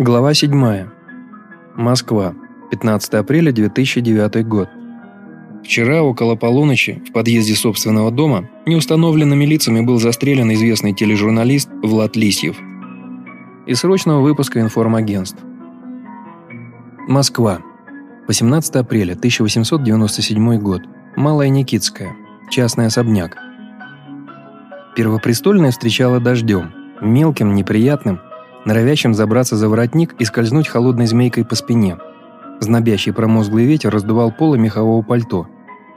Глава 7. Москва. 15 апреля 2009 год. Вчера около полуночи в подъезде собственного дома неустановленными лицами был застрелен известный тележурналист Влад Лисьев из срочного выпуска информагентств. Москва. 18 апреля 1897 год. Малая Никитская. Частный особняк. Первопрестольная встречала дождем, мелким, неприятным, норовящим забраться за воротник и скользнуть холодной змейкой по спине. Знобящий промозглый ветер раздувал полы мехового пальто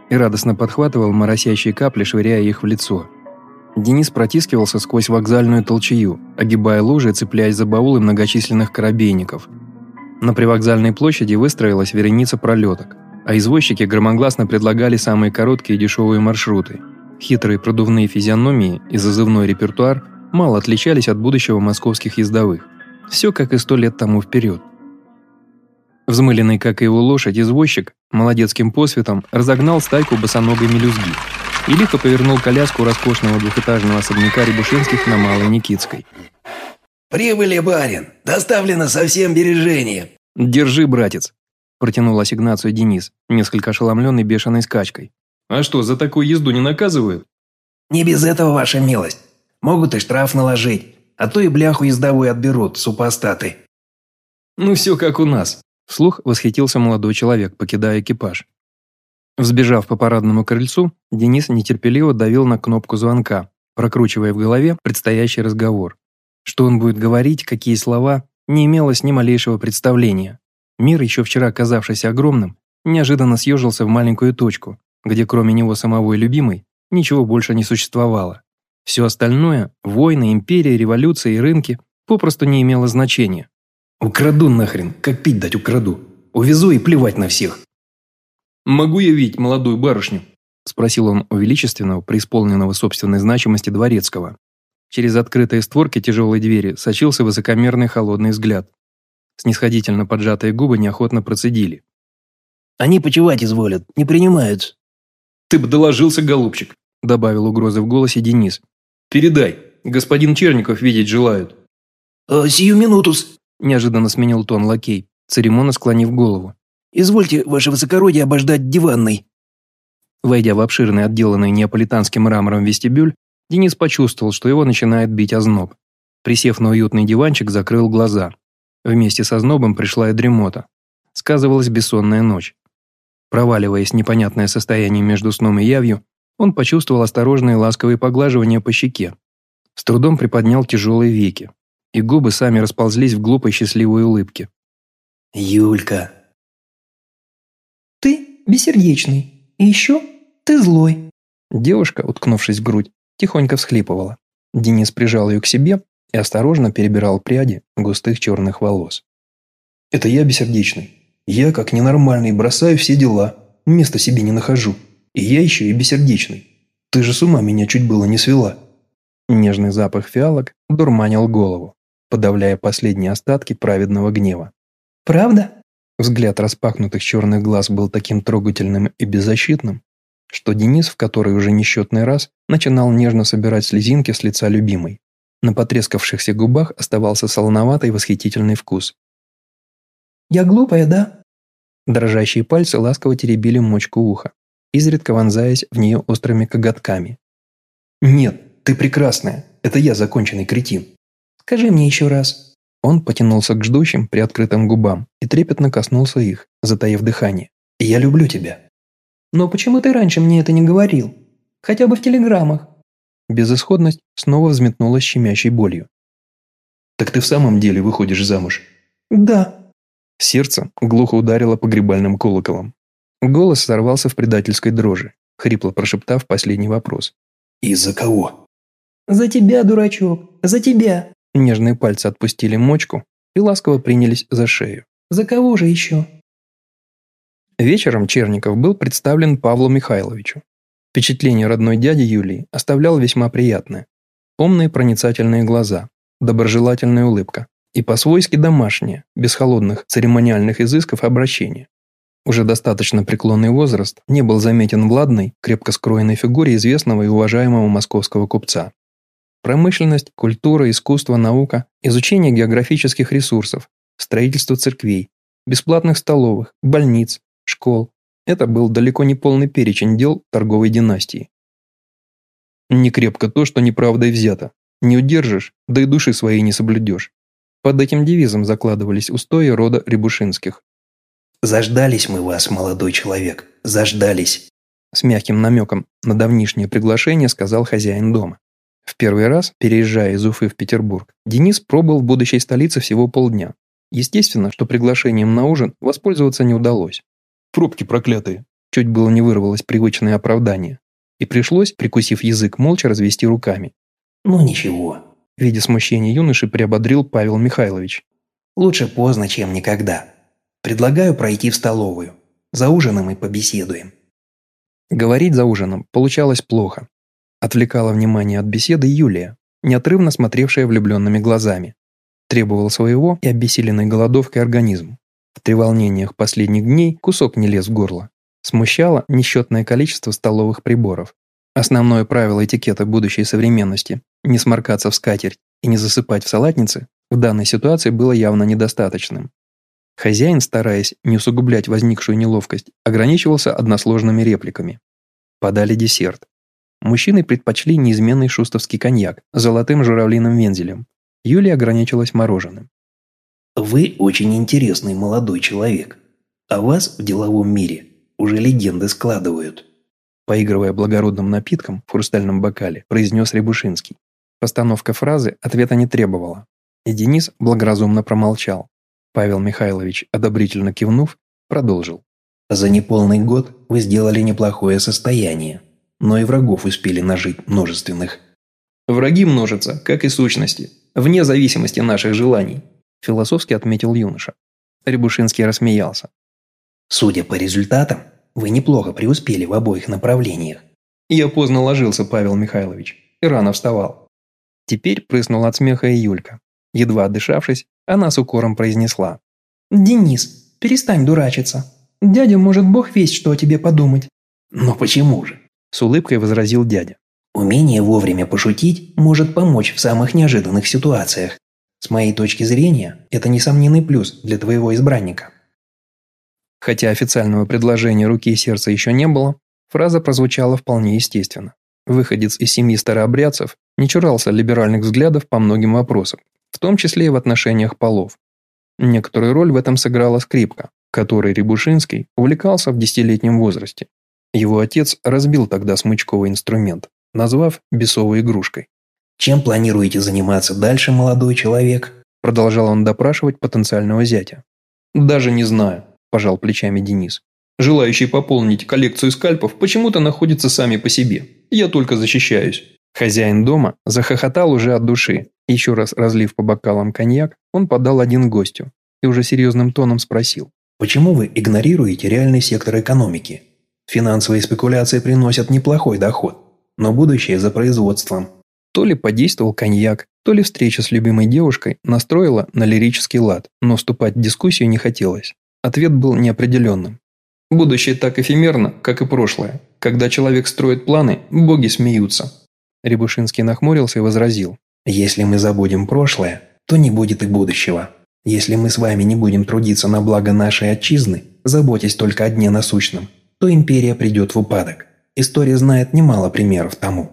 и радостно подхватывал моросящие капли, швыряя их в лицо. Денис протискивался сквозь вокзальную толчею, огибая лужи и цепляясь за баулы многочисленных корабейников. На привокзальной площади выстроилась вереница пролеток, а извозчики громогласно предлагали самые короткие и дешевые маршруты. Хитрые продувные физиономии и зазывной репертуар мало отличались от будущего московских ездовых. Все как и сто лет тому вперед. Взмыленный, как и его лошадь, извозчик молодецким посветом разогнал стайку босоногой мелюзги и лихо повернул коляску роскошного двухэтажного особняка Рябушинских на Малой Никитской. «Прибыли, барин! Доставлено со всем бережением!» «Держи, братец!» – протянул ассигнацию Денис, несколько ошеломленный бешеной скачкой. «А что, за такую езду не наказывают?» «Не без этого, ваша милость. Могут и штраф наложить, а то и бляху ездовую отберут, супостаты». «Ну все как у нас», – вслух восхитился молодой человек, покидая экипаж. Взбежав по парадному крыльцу, Денис нетерпеливо давил на кнопку звонка, прокручивая в голове предстоящий разговор. Что он будет говорить, какие слова, не имелось ни малейшего представления. Мир, еще вчера казавшийся огромным, неожиданно съежился в маленькую точку, где кроме него самого и любимой ничего больше не существовало. Все остальное – войны, империи, революции и рынки – попросту не имело значения. «Украду нахрен, как пить дать украду. Увезу и плевать на всех». «Могу я видеть молодую барышню?» – спросил он у величественного, преисполненного собственной значимости дворецкого. Через открытые створки тяжелой двери сочился высокомерный холодный взгляд. Снисходительно поджатые губы неохотно процедили. «Они почевать изволят, не принимаются». «Ты бы доложился, голубчик», – добавил угрозы в голосе Денис. «Передай, господин Черников видеть желают». «Э, «Сию минутус», – неожиданно сменил тон лакей, церемонно склонив голову. «Извольте, ваше высокородие, обождать диванной». Войдя в обширный, отделанный неаполитанским мрамором вестибюль, Денис почувствовал, что его начинает бить озноб. Присев на уютный диванчик, закрыл глаза. Вместе со знобом пришла и дремота. Сказывалась бессонная ночь. Проваливаясь в непонятное состояние между сном и явью, он почувствовал осторожные ласковые поглаживания по щеке. С трудом приподнял тяжелые веки, и губы сами расползлись в глупой счастливой улыбке. «Юлька!» «Ты бессердечный, и еще ты злой!» Девушка, уткнувшись в грудь, тихонько всхлипывала. Денис прижал ее к себе и осторожно перебирал пряди густых черных волос. «Это я бессердечный. Я, как ненормальный, бросаю все дела, места себе не нахожу. И я еще и бессердечный. Ты же с ума меня чуть было не свела». Нежный запах фиалок дурманил голову, подавляя последние остатки праведного гнева. «Правда?» Взгляд распахнутых черных глаз был таким трогательным и беззащитным, что Денис в который уже несчетный раз начинал нежно собирать слезинки с лица любимой. На потрескавшихся губах оставался солоноватый восхитительный вкус. «Я глупая, да?» Дрожащие пальцы ласково теребили мочку уха изредка вонзаясь в нее острыми коготками. «Нет, ты прекрасная. Это я законченный кретин». «Скажи мне еще раз». Он потянулся к ждущим приоткрытым губам и трепетно коснулся их, затаив дыхание. «Я люблю тебя». «Но почему ты раньше мне это не говорил? Хотя бы в телеграммах». Безысходность снова взметнулась щемящей болью. «Так ты в самом деле выходишь замуж?» «Да». Сердце глухо ударило погребальным колоколом. Голос сорвался в предательской дрожи, хрипло прошептав последний вопрос. «Из-за кого?» «За тебя, дурачок, за тебя!» Нежные пальцы отпустили мочку и ласково принялись за шею. «За кого же еще?» Вечером Черников был представлен Павлу Михайловичу. Впечатление родной дяди Юлии оставлял весьма приятное. Умные проницательные глаза, доброжелательная улыбка и по-свойски домашнее, без холодных церемониальных изысков обращения. Уже достаточно преклонный возраст не был заметен в ладной, крепко скроенной фигуре известного и уважаемого московского купца. Промышленность, культура, искусство, наука, изучение географических ресурсов строительство церквей, бесплатных столовых, больниц, школ. Это был далеко не полный перечень дел торговой династии. Не крепко то, что неправдой взято. Не удержишь, да и души своей не соблюдешь. Под этим девизом закладывались устои рода Рябушинских. «Заждались мы вас, молодой человек, заждались!» С мягким намеком на давнишнее приглашение сказал хозяин дома. В первый раз, переезжая из Уфы в Петербург, Денис пробыл в будущей столице всего полдня. Естественно, что приглашением на ужин воспользоваться не удалось. «Пробки проклятые!» Чуть было не вырвалось привычное оправдание. И пришлось, прикусив язык, молча развести руками. «Ну ничего». Видя смущение юноши, приободрил Павел Михайлович. «Лучше поздно, чем никогда. Предлагаю пройти в столовую. За ужином и побеседуем». Говорить за ужином получалось плохо. Отвлекала внимание от беседы Юлия, неотрывно смотревшая влюбленными глазами. Требовал своего и обессиленной голодовкой организм. В треволнениях последних дней кусок не лез в горло. Смущало несчетное количество столовых приборов. Основное правило этикета будущей современности – не сморкаться в скатерть и не засыпать в салатнице – в данной ситуации было явно недостаточным. Хозяин, стараясь не усугублять возникшую неловкость, ограничивался односложными репликами. Подали десерт. Мужчины предпочли неизменный шустовский коньяк с золотым журавлиным вензелем. Юлия ограничилась мороженым. «Вы очень интересный молодой человек. А вас в деловом мире уже легенды складывают». Поигрывая благородным напитком в хрустальном бокале, произнес Рябушинский. Постановка фразы ответа не требовала. И Денис благоразумно промолчал. Павел Михайлович, одобрительно кивнув, продолжил. «За неполный год вы сделали неплохое состояние но и врагов успели нажить множественных. «Враги множатся, как и сущности, вне зависимости наших желаний», философски отметил юноша. Рябушинский рассмеялся. «Судя по результатам, вы неплохо преуспели в обоих направлениях». Я поздно ложился, Павел Михайлович, и рано вставал. Теперь прыснула от смеха и Юлька. Едва отдышавшись, она с укором произнесла. «Денис, перестань дурачиться. Дядя может бог весть, что о тебе подумать». «Но почему же? С улыбкой возразил дядя. Умение вовремя пошутить может помочь в самых неожиданных ситуациях. С моей точки зрения, это несомненный плюс для твоего избранника. Хотя официального предложения руки и сердца еще не было, фраза прозвучала вполне естественно. Выходец из семьи старообрядцев не чурался либеральных взглядов по многим вопросам, в том числе и в отношениях полов. Некоторую роль в этом сыграла скрипка, которой Рябушинский увлекался в десятилетнем возрасте его отец разбил тогда смычковый инструмент, назвав бесовой игрушкой. «Чем планируете заниматься дальше, молодой человек?» Продолжал он допрашивать потенциального зятя. «Даже не знаю», – пожал плечами Денис. «Желающие пополнить коллекцию скальпов почему-то находятся сами по себе. Я только защищаюсь». Хозяин дома захохотал уже от души. Еще раз разлив по бокалам коньяк, он подал один гостю и уже серьезным тоном спросил. «Почему вы игнорируете реальный сектор экономики? Финансовые спекуляции приносят неплохой доход, но будущее за производством. То ли подействовал коньяк, то ли встреча с любимой девушкой настроила на лирический лад, но вступать в дискуссию не хотелось. Ответ был неопределенным. Будущее так эфемерно, как и прошлое. Когда человек строит планы, боги смеются. Рябушинский нахмурился и возразил. Если мы забудем прошлое, то не будет и будущего. Если мы с вами не будем трудиться на благо нашей отчизны, заботясь только о дне насущном, то империя придет в упадок. История знает немало примеров тому.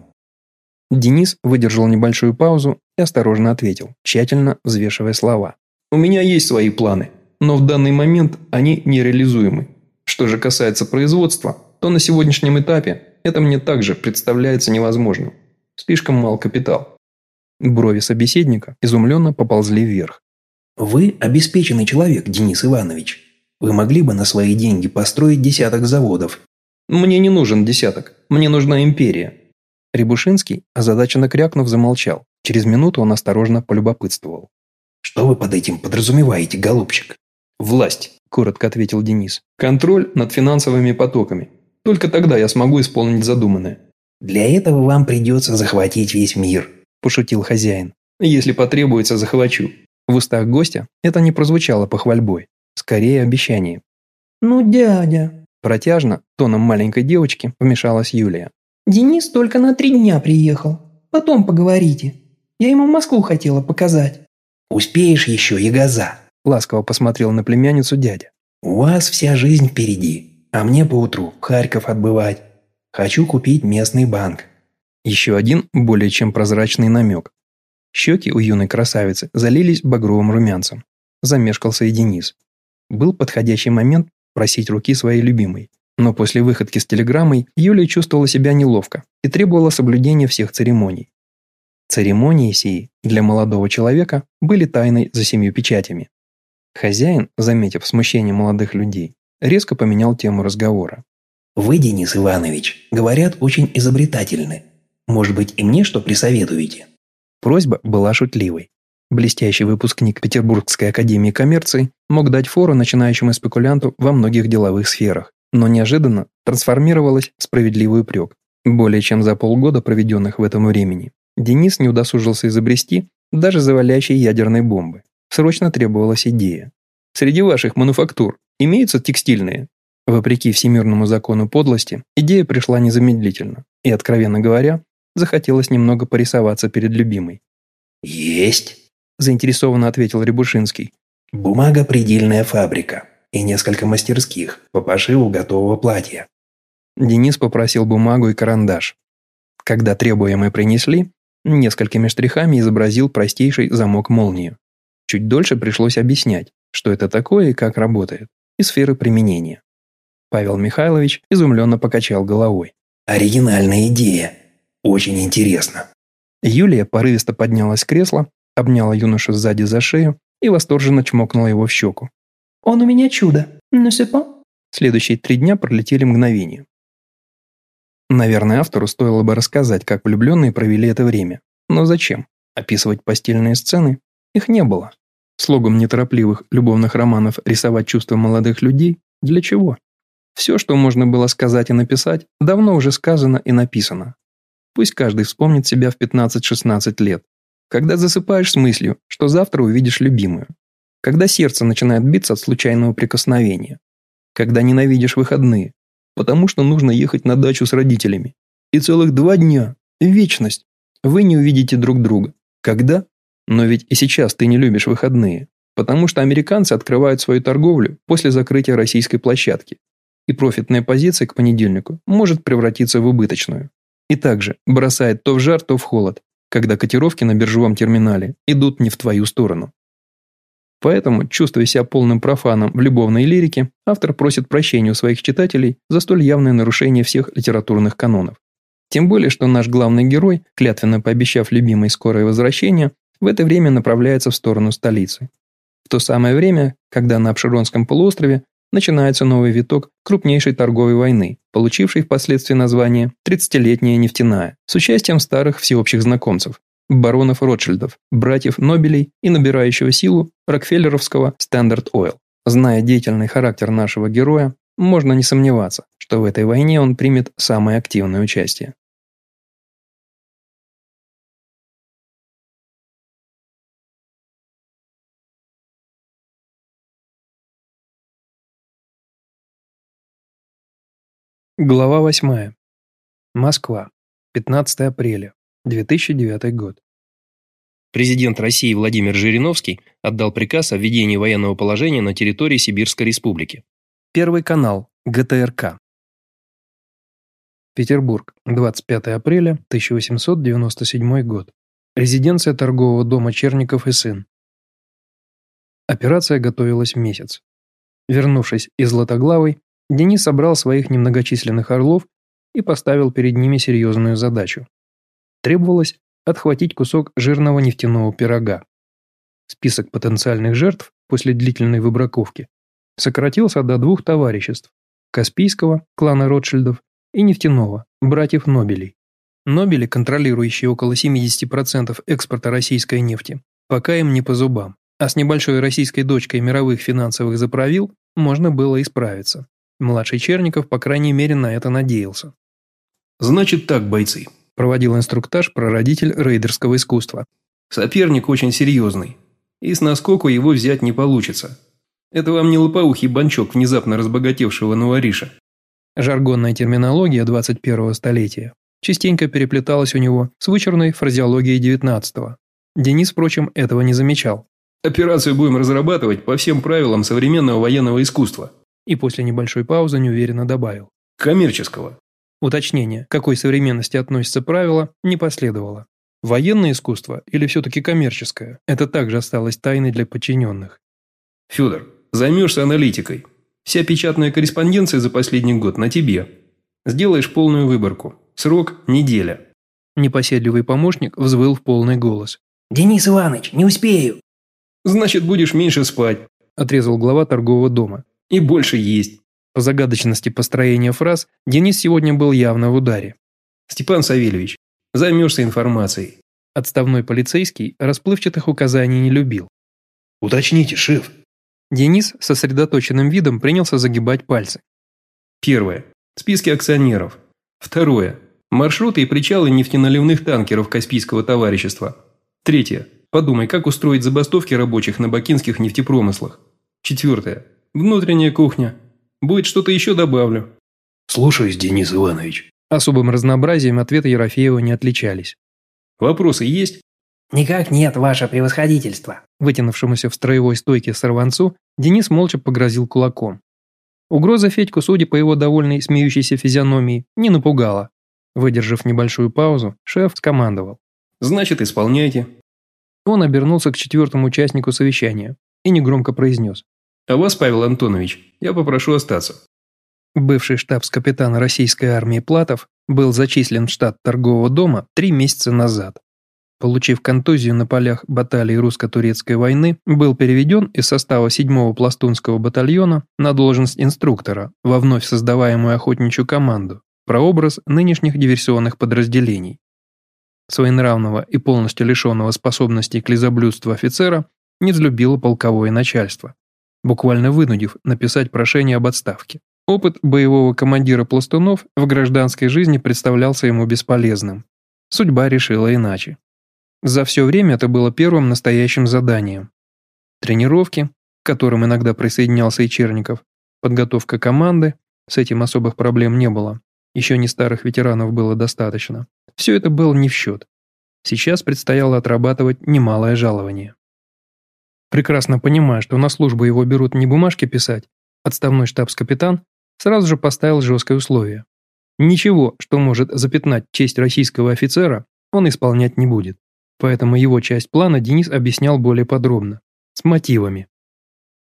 Денис выдержал небольшую паузу и осторожно ответил, тщательно взвешивая слова. «У меня есть свои планы, но в данный момент они нереализуемы. Что же касается производства, то на сегодняшнем этапе это мне также представляется невозможным. Слишком мал капитал». Брови собеседника изумленно поползли вверх. «Вы обеспеченный человек, Денис Иванович. Вы могли бы на свои деньги построить десяток заводов. Мне не нужен десяток. Мне нужна империя. Рябушинский, озадаченно крякнув, замолчал. Через минуту он осторожно полюбопытствовал. «Что вы под этим подразумеваете, голубчик?» «Власть», – коротко ответил Денис. «Контроль над финансовыми потоками. Только тогда я смогу исполнить задуманное». «Для этого вам придется захватить весь мир», – пошутил хозяин. «Если потребуется, захвачу». В устах гостя это не прозвучало похвальбой. Скорее обещание. «Ну, дядя...» Протяжно, тоном маленькой девочки, вмешалась Юлия. «Денис только на три дня приехал. Потом поговорите. Я ему Москву хотела показать». «Успеешь еще, Ягоза?» Ласково посмотрел на племянницу дядя. «У вас вся жизнь впереди, а мне поутру в Харьков отбывать. Хочу купить местный банк». Еще один более чем прозрачный намек. Щеки у юной красавицы залились багровым румянцем. Замешкался и Денис. Был подходящий момент просить руки своей любимой. Но после выходки с телеграммой Юлия чувствовала себя неловко и требовала соблюдения всех церемоний. Церемонии сии для молодого человека были тайной за семью печатями. Хозяин, заметив смущение молодых людей, резко поменял тему разговора. «Вы, Денис Иванович, говорят, очень изобретательны. Может быть, и мне что присоветуете?» Просьба была шутливой. Блестящий выпускник Петербургской академии коммерции мог дать фору начинающему спекулянту во многих деловых сферах, но неожиданно трансформировалась в справедливый упрек. Более чем за полгода, проведенных в этом времени, Денис не удосужился изобрести даже завалящие ядерной бомбы. Срочно требовалась идея. Среди ваших мануфактур имеются текстильные? Вопреки всемирному закону подлости, идея пришла незамедлительно. И, откровенно говоря, захотелось немного порисоваться перед любимой. «Есть», – заинтересованно ответил Рябушинский. «Бумага – предельная фабрика и несколько мастерских по пошиву готового платья». Денис попросил бумагу и карандаш. Когда требуемое принесли, несколькими штрихами изобразил простейший замок-молнию. Чуть дольше пришлось объяснять, что это такое и как работает, и сферы применения. Павел Михайлович изумленно покачал головой. «Оригинальная идея. Очень интересно». Юлия порывисто поднялась с кресла, обняла юношу сзади за шею и восторженно чмокнула его в щеку. «Он у меня чудо, не сепа?» Следующие три дня пролетели мгновение. Наверное, автору стоило бы рассказать, как влюбленные провели это время. Но зачем? Описывать постельные сцены? Их не было. Слогом неторопливых любовных романов рисовать чувства молодых людей? Для чего? Все, что можно было сказать и написать, давно уже сказано и написано. Пусть каждый вспомнит себя в 15-16 лет. Когда засыпаешь с мыслью, что завтра увидишь любимую. Когда сердце начинает биться от случайного прикосновения. Когда ненавидишь выходные, потому что нужно ехать на дачу с родителями. И целых два дня, вечность, вы не увидите друг друга. Когда? Но ведь и сейчас ты не любишь выходные, потому что американцы открывают свою торговлю после закрытия российской площадки, и профитная позиция к понедельнику может превратиться в убыточную. И также бросает то в жар, то в холод, когда котировки на биржевом терминале идут не в твою сторону. Поэтому, чувствуя себя полным профаном в любовной лирике, автор просит прощения у своих читателей за столь явное нарушение всех литературных канонов. Тем более, что наш главный герой, клятвенно пообещав любимой скорое возвращение, в это время направляется в сторону столицы. В то самое время, когда на Обширонском полуострове начинается новый виток крупнейшей торговой войны, получившей впоследствии название «30-летняя нефтяная», с участием старых всеобщих знакомцев баронов Ротшильдов, братьев Нобелей и набирающего силу Рокфеллеровского Standard Oil. Зная деятельный характер нашего героя, можно не сомневаться, что в этой войне он примет самое активное участие. Глава 8. Москва. 15 апреля. 2009 год. Президент России Владимир Жириновский отдал приказ о введении военного положения на территории Сибирской республики. Первый канал. ГТРК. Петербург. 25 апреля 1897 год. Резиденция торгового дома Черников и сын. Операция готовилась месяц. Вернувшись из Златоглавой, Денис собрал своих немногочисленных орлов и поставил перед ними серьезную задачу Требовалось отхватить кусок жирного нефтяного пирога. Список потенциальных жертв после длительной выбраковки сократился до двух товариществ – Каспийского, клана Ротшильдов, и нефтяного, братьев Нобелей. Нобели, контролирующие около 70% экспорта российской нефти, пока им не по зубам, а с небольшой российской дочкой мировых финансовых заправил можно было исправиться. Младший Черников, по крайней мере, на это надеялся. «Значит так, бойцы», проводил инструктаж прародитель рейдерского искусства. Соперник очень серьезный, и с наскоку его взять не получится. Это вам не лопоухий банчок внезапно разбогатевшего новориша. Жаргонная терминология 21-го столетия частенько переплеталась у него с вычурной фразеологией 19-го. Денис, впрочем, этого не замечал. Операцию будем разрабатывать по всем правилам современного военного искусства. И после небольшой паузы неуверенно добавил. Коммерческого. Уточнение, к какой современности относится правило, не последовало. Военное искусство или все-таки коммерческое, это также осталось тайной для подчиненных. Федор, займешься аналитикой. Вся печатная корреспонденция за последний год на тебе. Сделаешь полную выборку. Срок – неделя. Непоседливый помощник взвыл в полный голос. «Денис Иванович, не успею!» «Значит, будешь меньше спать», – отрезал глава торгового дома. «И больше есть». По загадочности построения фраз Денис сегодня был явно в ударе. «Степан Савельевич, займешься информацией». Отставной полицейский расплывчатых указаний не любил. «Уточните, шеф». Денис сосредоточенным видом принялся загибать пальцы. Первое. Списки акционеров. Второе. Маршруты и причалы нефтеналивных танкеров Каспийского товарищества. Третье. Подумай, как устроить забастовки рабочих на бакинских нефтепромыслах. Четвертое. Внутренняя кухня. Будет что-то еще добавлю. Слушаюсь, Денис Иванович. Особым разнообразием ответы Ерофеева не отличались. Вопросы есть? Никак нет, ваше превосходительство. Вытянувшемуся в строевой стойке сорванцу Денис молча погрозил кулаком. Угроза Федьку, судя по его довольной смеющейся физиономии, не напугала. Выдержав небольшую паузу, шеф скомандовал. «Значит, исполняйте». Он обернулся к четвертому участнику совещания и негромко произнес. «А вас, Павел Антонович, я попрошу остаться». Бывший штабс-капитан российской армии Платов был зачислен в штат торгового дома три месяца назад. Получив контузию на полях баталии русско-турецкой войны, был переведен из состава 7-го пластунского батальона на должность инструктора во вновь создаваемую охотничью команду, прообраз нынешних диверсионных подразделений. Своенравного и полностью лишенного способностей к лизоблюдству офицера не взлюбило полковое начальство, буквально вынудив написать прошение об отставке. Опыт боевого командира пластунов в гражданской жизни представлялся ему бесполезным. Судьба решила иначе. За все время это было первым настоящим заданием. Тренировки, к которым иногда присоединялся и Черников, подготовка команды, с этим особых проблем не было. Еще не старых ветеранов было достаточно. Все это было не в счет. Сейчас предстояло отрабатывать немалое жалование. Прекрасно понимая, что на службу его берут не бумажки писать, отставной штабс-капитан сразу же поставил жесткое условие. Ничего, что может запятнать честь российского офицера, он исполнять не будет. Поэтому его часть плана Денис объяснял более подробно, с мотивами.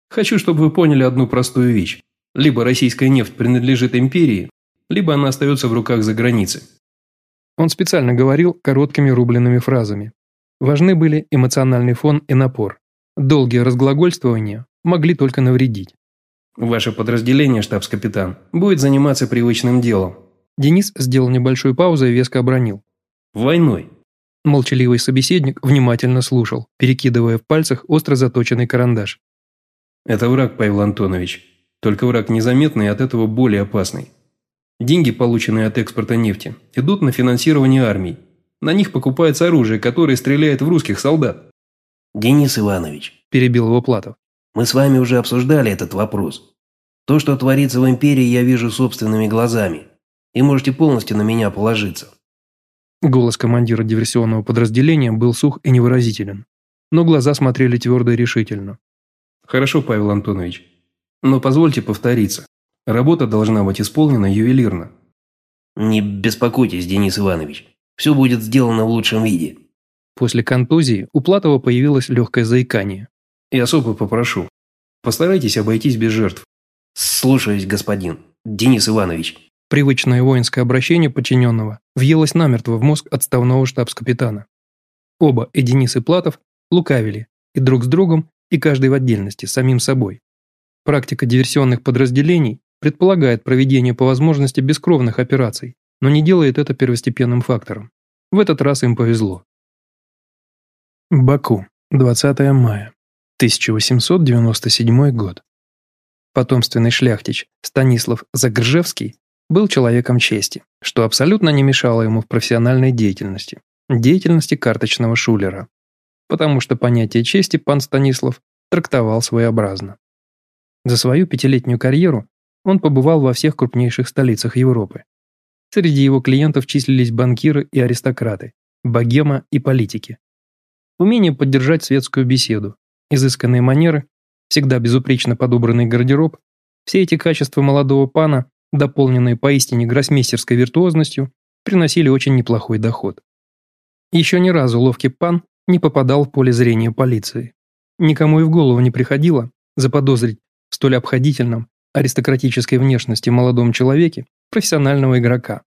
«Хочу, чтобы вы поняли одну простую вещь. Либо российская нефть принадлежит империи, либо она остается в руках за границей». Он специально говорил короткими рубленными фразами. Важны были эмоциональный фон и напор. Долгие разглагольствования могли только навредить. «Ваше подразделение, штабс-капитан, будет заниматься привычным делом». Денис сделал небольшую паузу и веско обронил. «Войной». Молчаливый собеседник внимательно слушал, перекидывая в пальцах остро заточенный карандаш. «Это враг, Павел Антонович. Только враг незаметный и от этого более опасный. Деньги, полученные от экспорта нефти, идут на финансирование армий. На них покупается оружие, которое стреляет в русских солдат». «Денис Иванович», – перебил его Платов. «Мы с вами уже обсуждали этот вопрос. То, что творится в империи, я вижу собственными глазами. И можете полностью на меня положиться. Голос командира диверсионного подразделения был сух и невыразителен, но глаза смотрели твердо и решительно. «Хорошо, Павел Антонович. Но позвольте повториться. Работа должна быть исполнена ювелирно». «Не беспокойтесь, Денис Иванович. Все будет сделано в лучшем виде». После контузии у Платова появилось легкое заикание. «И особо попрошу. Постарайтесь обойтись без жертв». «Слушаюсь, господин. Денис Иванович». Привычное воинское обращение подчиненного въелось намертво в мозг отставного штабс-капитана. Оба, и Денис и Платов, лукавили, и друг с другом, и каждый в отдельности, самим собой. Практика диверсионных подразделений предполагает проведение по возможности бескровных операций, но не делает это первостепенным фактором. В этот раз им повезло. Баку, 20 мая, 1897 год. Потомственный шляхтич Станислав Загржевский был человеком чести, что абсолютно не мешало ему в профессиональной деятельности, деятельности карточного шулера. Потому что понятие чести пан Станислав трактовал своеобразно. За свою пятилетнюю карьеру он побывал во всех крупнейших столицах Европы. Среди его клиентов числились банкиры и аристократы, богема и политики. Умение поддержать светскую беседу, изысканные манеры, всегда безупречно подобранный гардероб, все эти качества молодого пана, дополненные поистине гроссмейстерской виртуозностью, приносили очень неплохой доход. Еще ни разу ловкий пан не попадал в поле зрения полиции. Никому и в голову не приходило заподозрить в столь обходительном, аристократической внешности молодом человеке профессионального игрока.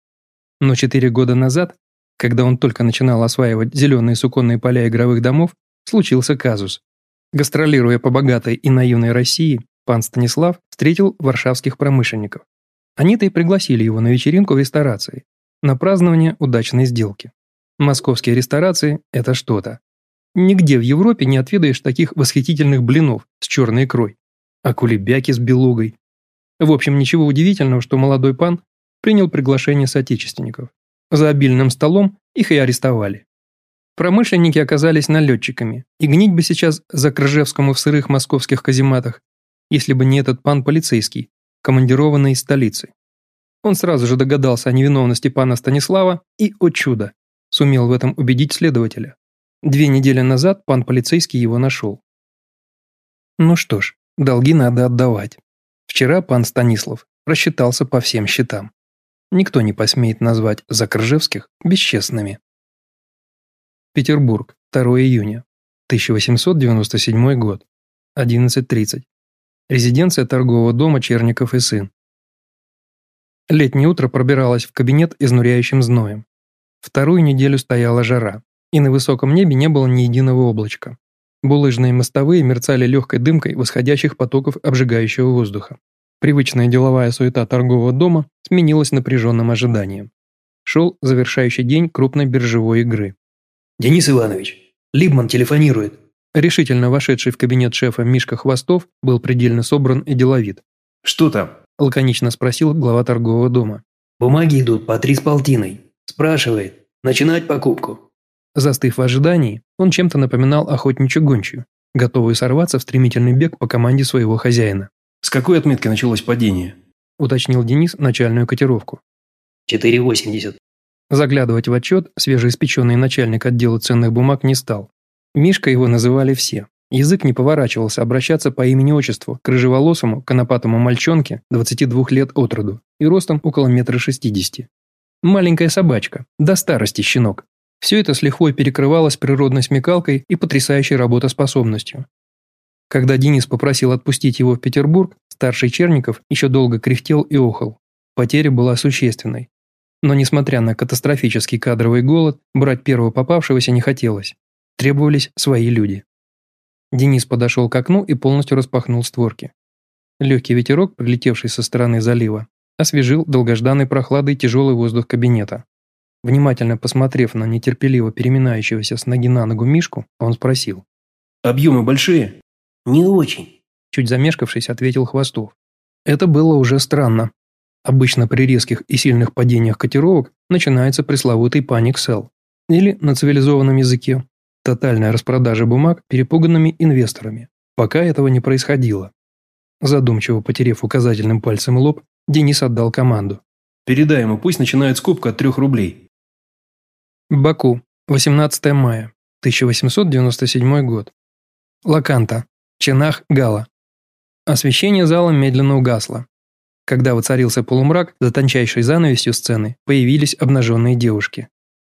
Но четыре года назад, когда он только начинал осваивать зеленые суконные поля игровых домов, случился казус. Гастролируя по богатой и наивной России, пан Станислав встретил варшавских промышленников. Они-то и пригласили его на вечеринку в ресторации, на празднование удачной сделки. Московские ресторации – это что-то. Нигде в Европе не отведаешь таких восхитительных блинов с черной икрой, а кулебяки с белугой. В общем, ничего удивительного, что молодой пан принял приглашение соотечественников. За обильным столом их и арестовали. Промышленники оказались налетчиками, и гнить бы сейчас за Крыжевскому в сырых московских казематах, если бы не этот пан полицейский, командированный из столицы. Он сразу же догадался о невиновности пана Станислава и, о чудо, сумел в этом убедить следователя. Две недели назад пан полицейский его нашел. Ну что ж, долги надо отдавать. Вчера пан Станислав рассчитался по всем счетам. Никто не посмеет назвать Закржевских бесчестными. Петербург, 2 июня, 1897 год, 11.30. Резиденция торгового дома Черников и сын. Летнее утро пробиралось в кабинет изнуряющим зноем. Вторую неделю стояла жара, и на высоком небе не было ни единого облачка. Булыжные мостовые мерцали легкой дымкой восходящих потоков обжигающего воздуха. Привычная деловая суета торгового дома сменилась напряженным ожиданием. Шел завершающий день крупной биржевой игры. «Денис Иванович, Либман телефонирует». Решительно вошедший в кабинет шефа Мишка Хвостов был предельно собран и деловит. «Что там?» – лаконично спросил глава торгового дома. «Бумаги идут по три с полтиной. Спрашивает, начинать покупку». Застыв в ожидании, он чем-то напоминал охотничью гончую, готовую сорваться в стремительный бег по команде своего хозяина. «С какой отметки началось падение?» – уточнил Денис начальную котировку. «4,80». Заглядывать в отчет свежеиспеченный начальник отдела ценных бумаг не стал. Мишка его называли все. Язык не поворачивался обращаться по имени-отчеству к рыжеволосому, конопатому мальчонке 22 лет от роду и ростом около метра шестидесяти. Маленькая собачка, до старости щенок. Все это с лихвой перекрывалось природной смекалкой и потрясающей работоспособностью. Когда Денис попросил отпустить его в Петербург, старший Черников еще долго кряхтел и охал. Потеря была существенной. Но несмотря на катастрофический кадровый голод, брать первого попавшегося не хотелось. Требовались свои люди. Денис подошел к окну и полностью распахнул створки. Легкий ветерок, прилетевший со стороны залива, освежил долгожданной прохладой тяжелый воздух кабинета. Внимательно посмотрев на нетерпеливо переминающегося с ноги на ногу Мишку, он спросил. «Объемы большие?» «Не очень», – чуть замешкавшись, ответил Хвостов. Это было уже странно. Обычно при резких и сильных падениях котировок начинается пресловутый паник sell. Или, на цивилизованном языке, тотальная распродажа бумаг перепуганными инвесторами. Пока этого не происходило. Задумчиво потерев указательным пальцем лоб, Денис отдал команду. «Передай ему, пусть начинает скупку от трех рублей». Баку, 18 мая, 1897 год. Лаканта, Ченах, Гала. Освещение зала медленно угасло. Когда воцарился полумрак, за тончайшей занавесью сцены появились обнаженные девушки.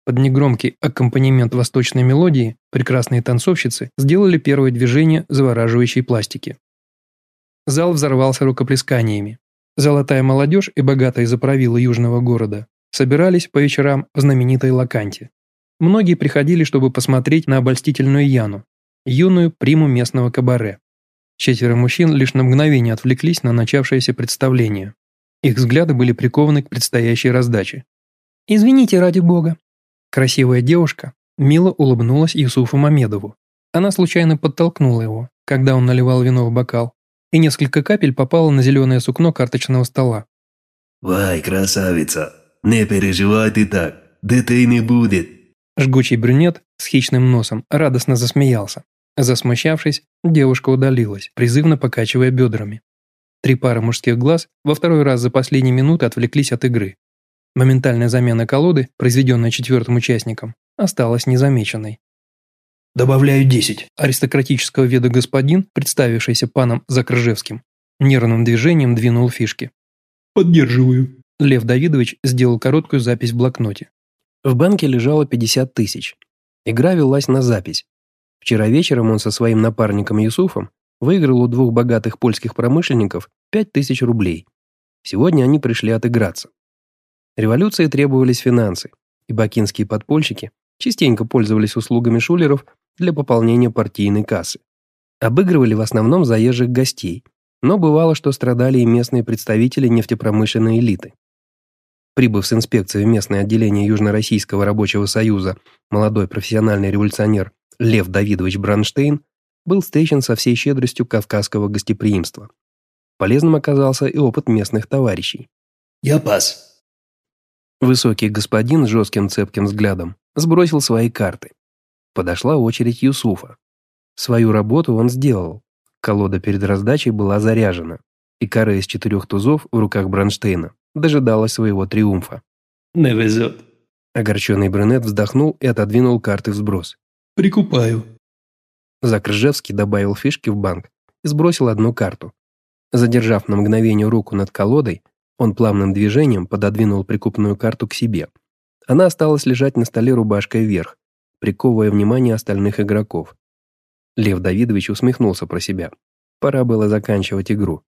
Под негромкий аккомпанемент восточной мелодии прекрасные танцовщицы сделали первое движение завораживающей пластики. Зал взорвался рукоплесканиями. Золотая молодежь и богатые заправилы южного города собирались по вечерам в знаменитой Лаканте. Многие приходили, чтобы посмотреть на обольстительную Яну, юную приму местного кабаре. Четверо мужчин лишь на мгновение отвлеклись на начавшееся представление. Их взгляды были прикованы к предстоящей раздаче. «Извините, ради бога». Красивая девушка мило улыбнулась Юсуфу Мамедову. Она случайно подтолкнула его, когда он наливал вино в бокал, и несколько капель попало на зеленое сукно карточного стола. «Вай, красавица, не переживай ты так, детей не будет». Жгучий брюнет с хищным носом радостно засмеялся. Засмущавшись, девушка удалилась, призывно покачивая бедрами. Три пары мужских глаз во второй раз за последние минуты отвлеклись от игры. Моментальная замена колоды, произведенная четвертым участником, осталась незамеченной. Добавляю 10. Аристократического вида господин, представившийся паном Закрыжевским, нервным движением двинул фишки. Поддерживаю. Лев Давидович сделал короткую запись в блокноте. В банке лежало 50 тысяч. Игра велась на запись. Вчера вечером он со своим напарником Юсуфом выиграл у двух богатых польских промышленников 5 тысяч рублей. Сегодня они пришли отыграться. Революции требовались финансы, и бакинские подпольщики частенько пользовались услугами шулеров для пополнения партийной кассы. Обыгрывали в основном заезжих гостей, но бывало, что страдали и местные представители нефтепромышленной элиты. Прибыв с инспекцией в местное отделение Южно-Российского рабочего союза молодой профессиональный революционер Лев Давидович Бранштейн был встречен со всей щедростью кавказского гостеприимства. Полезным оказался и опыт местных товарищей. «Я пас». Высокий господин с жестким цепким взглядом сбросил свои карты. Подошла очередь Юсуфа. Свою работу он сделал. Колода перед раздачей была заряжена, и кора из четырех тузов в руках Бронштейна дожидалась своего триумфа. «Не везет». Огорченный брюнет вздохнул и отодвинул карты в сброс. «Прикупаю». Закрыжевский добавил фишки в банк и сбросил одну карту. Задержав на мгновение руку над колодой, он плавным движением пододвинул прикупную карту к себе. Она осталась лежать на столе рубашкой вверх, приковывая внимание остальных игроков. Лев Давидович усмехнулся про себя. Пора было заканчивать игру.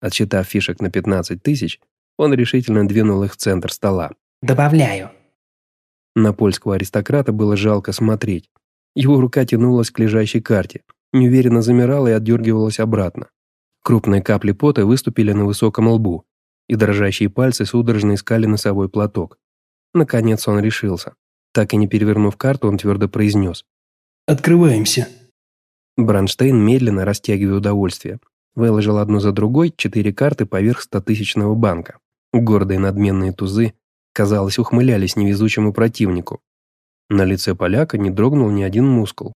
Отсчитав фишек на 15 тысяч, он решительно двинул их в центр стола. «Добавляю». На польского аристократа было жалко смотреть. Его рука тянулась к лежащей карте, неуверенно замирала и отдергивалась обратно. Крупные капли пота выступили на высоком лбу, и дрожащие пальцы судорожно искали носовой платок. Наконец он решился. Так и не перевернув карту, он твердо произнес. «Открываемся». Бранштейн, медленно растягивая удовольствие, выложил одну за другой четыре карты поверх стотысячного банка. Гордые надменные тузы, казалось, ухмылялись невезучему противнику. На лице поляка не дрогнул ни один мускул.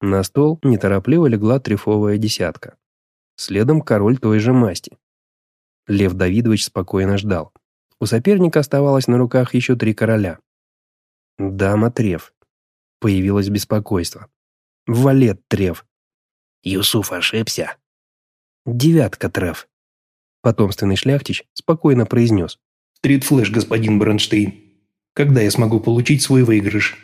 На стол неторопливо легла трефовая десятка. Следом король той же масти. Лев Давидович спокойно ждал. У соперника оставалось на руках еще три короля. Дама Треф. Появилось беспокойство. Валет Треф. Юсуф ошибся. Девятка Треф. Потомственный шляхтич спокойно произнес. «Стрит-флэш, господин Бронштейн. Когда я смогу получить свой выигрыш?»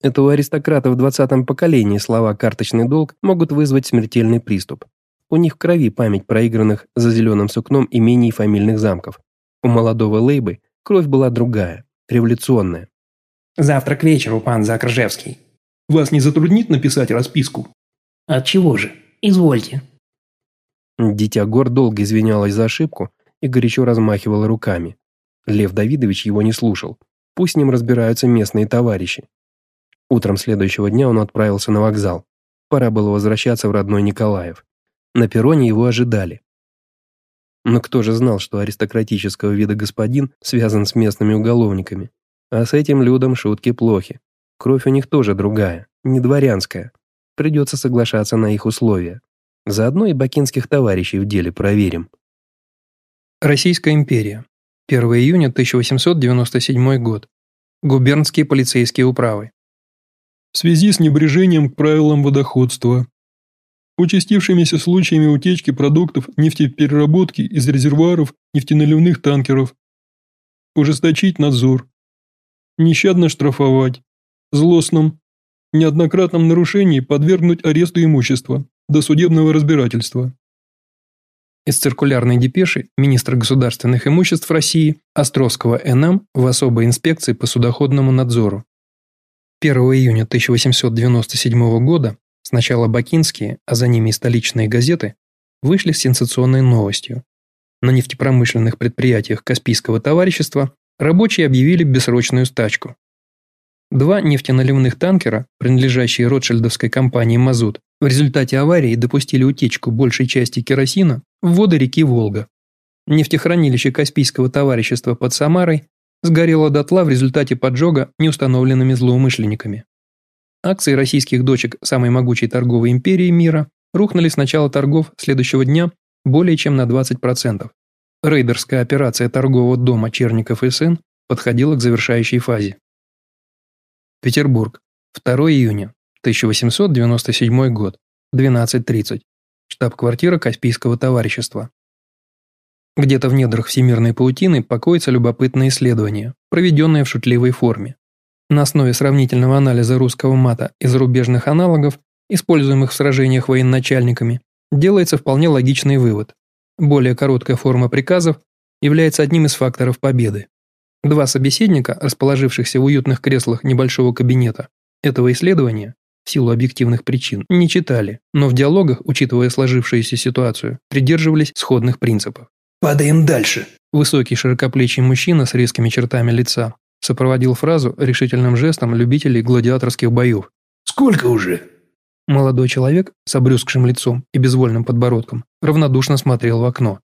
Это у аристократов в двадцатом поколении слова «карточный долг» могут вызвать смертельный приступ. У них в крови память проигранных за зеленым сукном имений фамильных замков. У молодого Лейбы кровь была другая, революционная. Завтра к вечеру, пан Закржевский. Вас не затруднит написать расписку? От чего же? Извольте. Дитя гор долго извинялась за ошибку и горячо размахивала руками. Лев Давидович его не слушал. Пусть с ним разбираются местные товарищи. Утром следующего дня он отправился на вокзал. Пора было возвращаться в родной Николаев. На перроне его ожидали. Но кто же знал, что аристократического вида господин связан с местными уголовниками? А с этим людом шутки плохи. Кровь у них тоже другая, не дворянская. Придется соглашаться на их условия. Заодно и бакинских товарищей в деле проверим. Российская империя. 1 июня 1897 год. Губернские полицейские управы. В связи с небрежением к правилам водоходства, участившимися случаями утечки продуктов нефтепереработки из резервуаров нефтеналивных танкеров, ужесточить надзор, нещадно штрафовать, злостном, неоднократном нарушении подвергнуть аресту имущества до судебного разбирательства. Из циркулярной депеши министра государственных имуществ России Островского НМ в особой инспекции по судоходному надзору. 1 июня 1897 года сначала бакинские, а за ними и столичные газеты вышли с сенсационной новостью. На нефтепромышленных предприятиях Каспийского товарищества рабочие объявили бессрочную стачку. Два нефтеналивных танкера, принадлежащие Ротшильдовской компании «Мазут», в результате аварии допустили утечку большей части керосина в воды реки Волга. Нефтехранилище Каспийского товарищества под Самарой сгорело дотла в результате поджога неустановленными злоумышленниками. Акции российских дочек самой могучей торговой империи мира рухнули с начала торгов следующего дня более чем на 20%. Рейдерская операция торгового дома Черников и сын подходила к завершающей фазе. Петербург. 2 июня 1897 год, 12.30. Штаб-квартира Каспийского товарищества. Где-то в недрах всемирной паутины покоится любопытное исследование, проведенное в шутливой форме. На основе сравнительного анализа русского мата и зарубежных аналогов, используемых в сражениях военачальниками, делается вполне логичный вывод. Более короткая форма приказов является одним из факторов победы. Два собеседника, расположившихся в уютных креслах небольшого кабинета этого исследования, в силу объективных причин, не читали, но в диалогах, учитывая сложившуюся ситуацию, придерживались сходных принципов. Падаем дальше. Высокий широкоплечий мужчина с резкими чертами лица сопроводил фразу решительным жестом любителей гладиаторских боев. «Сколько уже?» Молодой человек с обрюзгшим лицом и безвольным подбородком равнодушно смотрел в окно.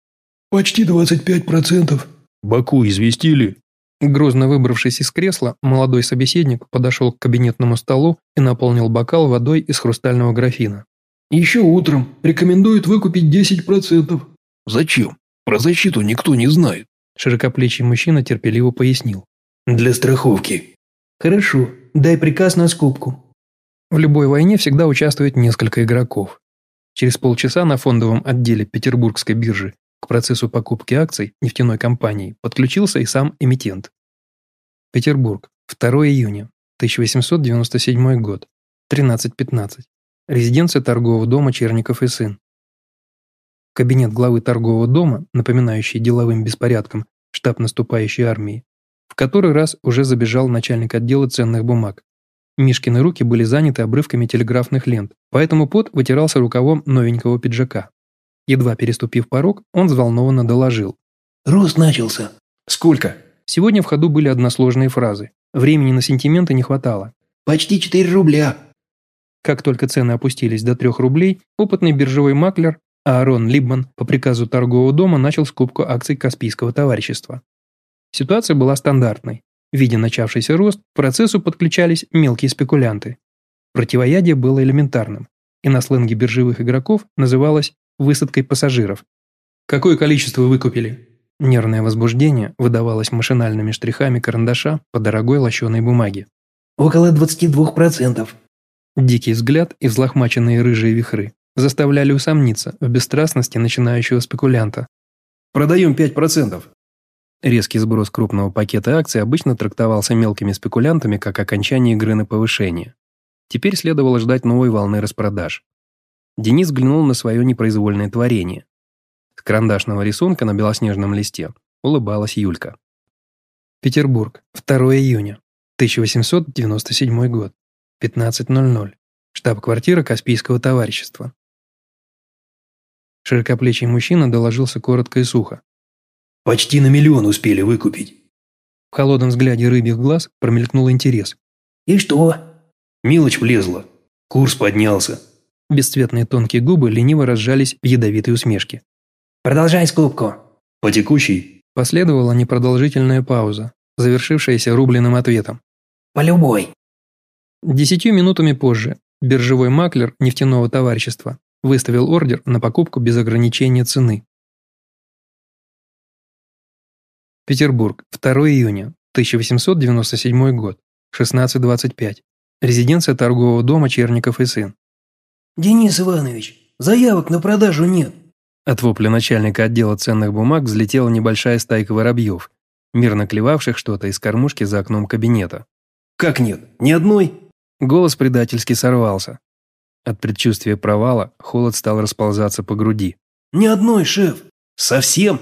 «Почти 25%. Баку известили?» Грозно выбравшись из кресла, молодой собеседник подошел к кабинетному столу и наполнил бокал водой из хрустального графина. «Еще утром. Рекомендуют выкупить 10%. «Зачем?» Про защиту никто не знает. Широкоплечий мужчина терпеливо пояснил. Для страховки. Хорошо, дай приказ на скупку. В любой войне всегда участвует несколько игроков. Через полчаса на фондовом отделе Петербургской биржи к процессу покупки акций нефтяной компании подключился и сам эмитент. Петербург, 2 июня, 1897 год, 13.15. Резиденция торгового дома Черников и сын. Кабинет главы торгового дома, напоминающий деловым беспорядком штаб наступающей армии, в который раз уже забежал начальник отдела ценных бумаг. Мишкины руки были заняты обрывками телеграфных лент, поэтому пот вытирался рукавом новенького пиджака. Едва переступив порог, он взволнованно доложил. «Рост начался». «Сколько?» Сегодня в ходу были односложные фразы. Времени на сентименты не хватало. «Почти 4 рубля». Как только цены опустились до 3 рублей, опытный биржевой маклер Аарон Либман по приказу торгового дома начал скупку акций Каспийского товарищества. Ситуация была стандартной. Видя начавшийся рост, к процессу подключались мелкие спекулянты. Противоядие было элементарным, и на сленге биржевых игроков называлось «высадкой пассажиров». «Какое количество выкупили?» Нервное возбуждение выдавалось машинальными штрихами карандаша по дорогой лощеной бумаге. «Около 22%. Дикий взгляд и взлохмаченные рыжие вихры заставляли усомниться в бесстрастности начинающего спекулянта. «Продаем 5%. Резкий сброс крупного пакета акций обычно трактовался мелкими спекулянтами как окончание игры на повышение. Теперь следовало ждать новой волны распродаж. Денис взглянул на свое непроизвольное творение. С карандашного рисунка на белоснежном листе улыбалась Юлька. Петербург, 2 июня, 1897 год, 15.00. Штаб-квартира Каспийского товарищества. Широкоплечий мужчина доложился коротко и сухо. «Почти на миллион успели выкупить». В холодном взгляде рыбьих глаз промелькнул интерес. «И что?» «Мелочь влезла. Курс поднялся». Бесцветные тонкие губы лениво разжались в ядовитой усмешке. Продолжай скупку. «По текущей?» Последовала непродолжительная пауза, завершившаяся рубленым ответом. По любой. Десятью минутами позже биржевой маклер нефтяного товарищества выставил ордер на покупку без ограничения цены. Петербург, 2 июня, 1897 год, 16.25. Резиденция торгового дома Черников и сын. «Денис Иванович, заявок на продажу нет». От вопля начальника отдела ценных бумаг взлетела небольшая стайка воробьев, мирно клевавших что-то из кормушки за окном кабинета. «Как нет? Ни одной?» Голос предательски сорвался. От предчувствия провала холод стал расползаться по груди. «Ни одной, шеф! Совсем?»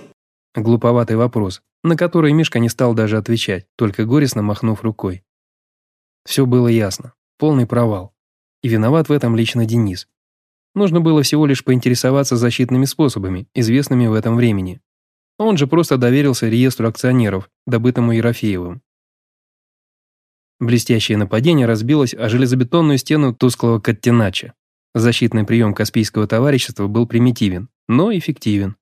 Глуповатый вопрос, на который Мишка не стал даже отвечать, только горестно махнув рукой. Все было ясно. Полный провал. И виноват в этом лично Денис. Нужно было всего лишь поинтересоваться защитными способами, известными в этом времени. Он же просто доверился реестру акционеров, добытому Ерофеевым. Блестящее нападение разбилось о железобетонную стену тусклого Каттенача. Защитный прием Каспийского товарищества был примитивен, но эффективен.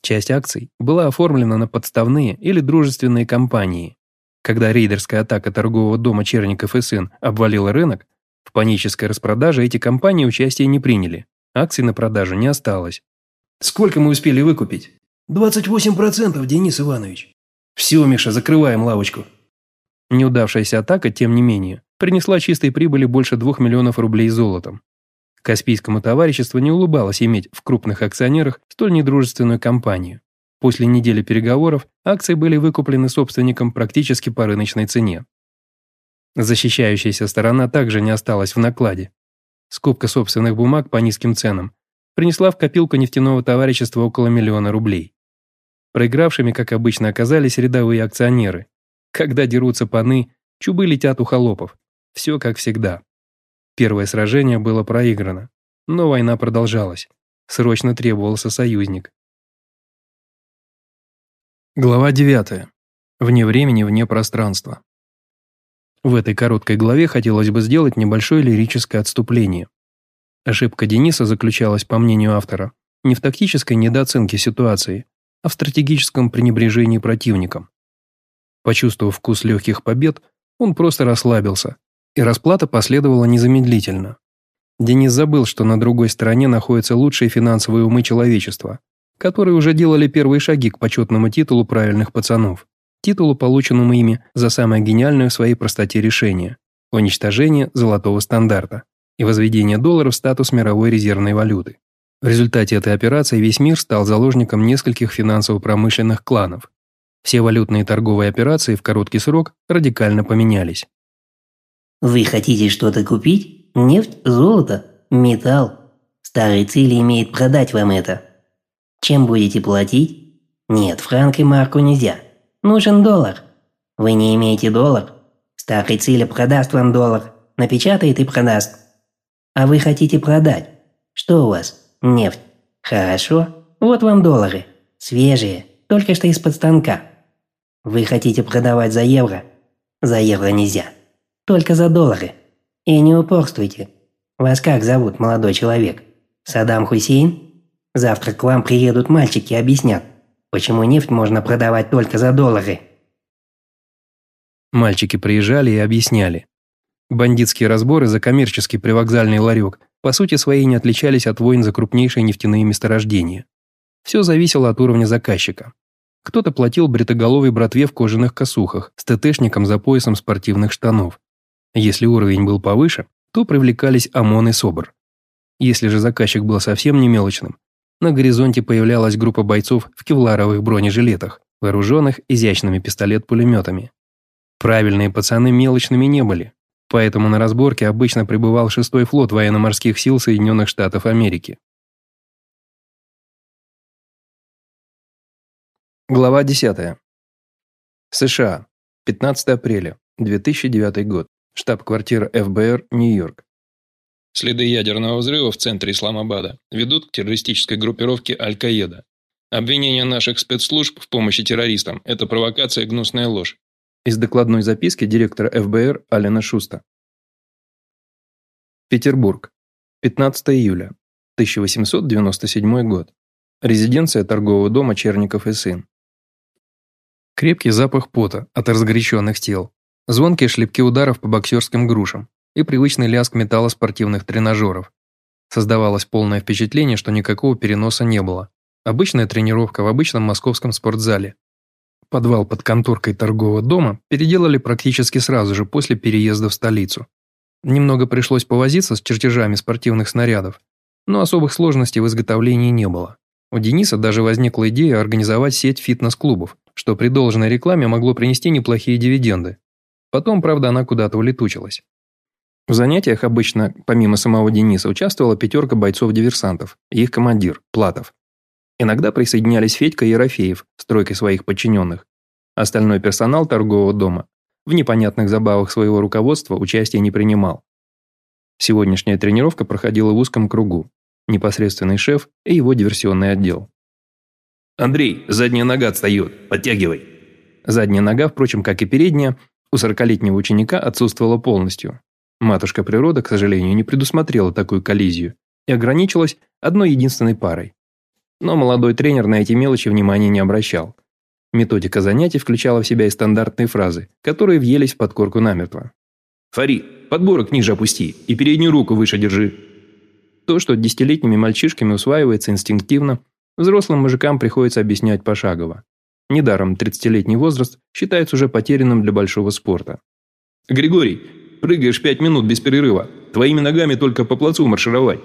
Часть акций была оформлена на подставные или дружественные компании. Когда рейдерская атака торгового дома Черников и сын обвалила рынок, в панической распродаже эти компании участия не приняли. Акций на продажу не осталось. «Сколько мы успели выкупить?» «28%, Денис Иванович». «Все, Миша, закрываем лавочку». Неудавшаяся атака, тем не менее, принесла чистой прибыли больше 2 миллионов рублей золотом. Каспийскому товариществу не улыбалось иметь в крупных акционерах столь недружественную компанию. После недели переговоров акции были выкуплены собственником практически по рыночной цене. Защищающаяся сторона также не осталась в накладе. Скупка собственных бумаг по низким ценам принесла в копилку нефтяного товарищества около миллиона рублей. Проигравшими, как обычно, оказались рядовые акционеры. Когда дерутся паны, чубы летят у холопов. Все как всегда. Первое сражение было проиграно, но война продолжалась. Срочно требовался союзник. Глава 9. Вне времени, вне пространства. В этой короткой главе хотелось бы сделать небольшое лирическое отступление. Ошибка Дениса заключалась, по мнению автора, не в тактической недооценке ситуации, а в стратегическом пренебрежении противником. Почувствовав вкус легких побед, он просто расслабился, и расплата последовала незамедлительно. Денис забыл, что на другой стороне находятся лучшие финансовые умы человечества, которые уже делали первые шаги к почетному титулу правильных пацанов, титулу, полученному ими за самое гениальное в своей простоте решение – уничтожение золотого стандарта и возведение доллара в статус мировой резервной валюты. В результате этой операции весь мир стал заложником нескольких финансово-промышленных кланов. Все валютные торговые операции в короткий срок радикально поменялись. Вы хотите что-то купить? Нефть, золото, металл. Старый Цили имеет продать вам это. Чем будете платить? Нет, франк и марку нельзя. Нужен доллар. Вы не имеете доллар? Старый Цили продаст вам доллар. Напечатает и продаст. А вы хотите продать? Что у вас? Нефть. Хорошо. Вот вам доллары. Свежие. Только что из-под станка. Вы хотите продавать за евро? За евро нельзя. Только за доллары. И не упорствуйте. Вас как зовут, молодой человек? Саддам Хусейн? Завтра к вам приедут мальчики и объяснят, почему нефть можно продавать только за доллары. Мальчики приезжали и объясняли. Бандитские разборы за коммерческий привокзальный ларек по сути своей не отличались от войн за крупнейшие нефтяные месторождения. Все зависело от уровня заказчика. Кто-то платил бритоголовой братве в кожаных косухах с ТТшником за поясом спортивных штанов. Если уровень был повыше, то привлекались ОМОН и СОБР. Если же заказчик был совсем не мелочным, на горизонте появлялась группа бойцов в кевларовых бронежилетах, вооруженных изящными пистолет-пулеметами. Правильные пацаны мелочными не были, поэтому на разборке обычно прибывал шестой флот военно-морских сил Соединенных Штатов Америки. Глава 10. США. 15 апреля. 2009 год. Штаб-квартира ФБР, Нью-Йорк. Следы ядерного взрыва в центре Исламабада ведут к террористической группировке Аль-Каеда. Обвинение наших спецслужб в помощи террористам – это провокация и гнусная ложь. Из докладной записки директора ФБР Алена Шуста. Петербург. 15 июля. 1897 год. Резиденция торгового дома Черников и сын. Крепкий запах пота от разгоряченных тел. Звонкие шлепки ударов по боксерским грушам и привычный лязг металла спортивных тренажеров. Создавалось полное впечатление, что никакого переноса не было. Обычная тренировка в обычном московском спортзале. Подвал под конторкой торгового дома переделали практически сразу же после переезда в столицу. Немного пришлось повозиться с чертежами спортивных снарядов, но особых сложностей в изготовлении не было. У Дениса даже возникла идея организовать сеть фитнес-клубов, что при должной рекламе могло принести неплохие дивиденды. Потом, правда, она куда-то улетучилась. В занятиях обычно, помимо самого Дениса, участвовала пятерка бойцов-диверсантов и их командир, Платов. Иногда присоединялись Федька и Ерофеев с тройкой своих подчиненных. Остальной персонал торгового дома в непонятных забавах своего руководства участия не принимал. Сегодняшняя тренировка проходила в узком кругу. Непосредственный шеф и его диверсионный отдел. «Андрей, задняя нога отстает, подтягивай». Задняя нога, впрочем, как и передняя, у сорокалетнего ученика отсутствовала полностью. Матушка природа, к сожалению, не предусмотрела такую коллизию и ограничилась одной единственной парой. Но молодой тренер на эти мелочи внимания не обращал. Методика занятий включала в себя и стандартные фразы, которые въелись в подкорку намертво. «Фари, подборок ниже опусти и переднюю руку выше держи». То, что десятилетними мальчишками усваивается инстинктивно, взрослым мужикам приходится объяснять пошагово. Недаром 30-летний возраст считается уже потерянным для большого спорта. «Григорий, Прыгаешь пять минут без перерыва. Твоими ногами только по плацу маршировать».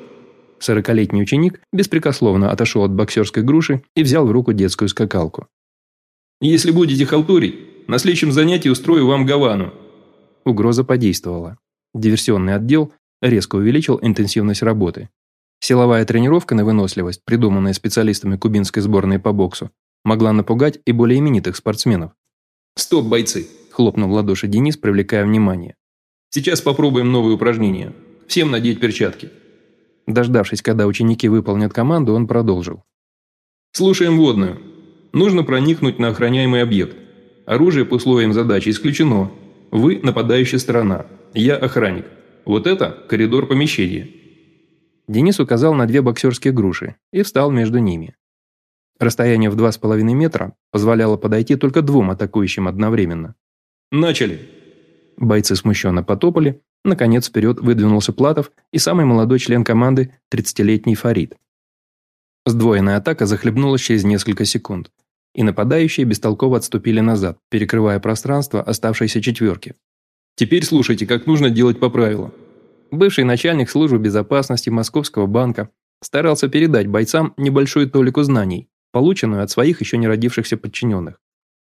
Сорокалетний ученик беспрекословно отошел от боксерской груши и взял в руку детскую скакалку. «Если будете халтурить, на следующем занятии устрою вам гавану». Угроза подействовала. Диверсионный отдел резко увеличил интенсивность работы. Силовая тренировка на выносливость, придуманная специалистами кубинской сборной по боксу, могла напугать и более именитых спортсменов. «Стоп, бойцы!» – хлопнул в ладоши Денис, привлекая внимание. «Сейчас попробуем новые упражнения. Всем надеть перчатки». Дождавшись, когда ученики выполнят команду, он продолжил. «Слушаем водную. Нужно проникнуть на охраняемый объект. Оружие по условиям задачи исключено. Вы – нападающая сторона. Я – охранник. Вот это – коридор помещения». Денис указал на две боксерские груши и встал между ними. Расстояние в 2,5 метра позволяло подойти только двум атакующим одновременно. «Начали!» Бойцы смущенно потопали, Наконец вперед выдвинулся Платов и самый молодой член команды, 30-летний Фарид. Сдвоенная атака захлебнулась через несколько секунд, и нападающие бестолково отступили назад, перекрывая пространство оставшейся четверки. «Теперь слушайте, как нужно делать по правилам». Бывший начальник службы безопасности Московского банка старался передать бойцам небольшую толику знаний, полученную от своих еще не родившихся подчиненных.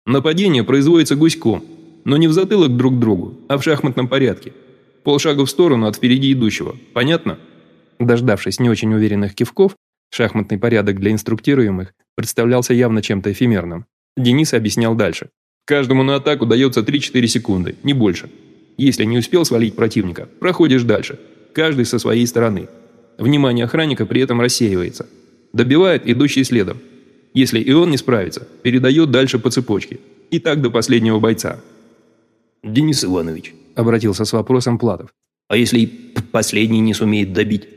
«Нападение производится гуськом, но не в затылок друг другу, а в шахматном порядке – Полшага в сторону от впереди идущего. Понятно? Дождавшись не очень уверенных кивков, шахматный порядок для инструктируемых представлялся явно чем-то эфемерным. Денис объяснял дальше. Каждому на атаку дается 3-4 секунды, не больше. Если не успел свалить противника, проходишь дальше. Каждый со своей стороны. Внимание охранника при этом рассеивается. Добивает идущий следом. Если и он не справится, передает дальше по цепочке. И так до последнего бойца. «Денис Иванович, обратился с вопросом Платов. «А если последний не сумеет добить?»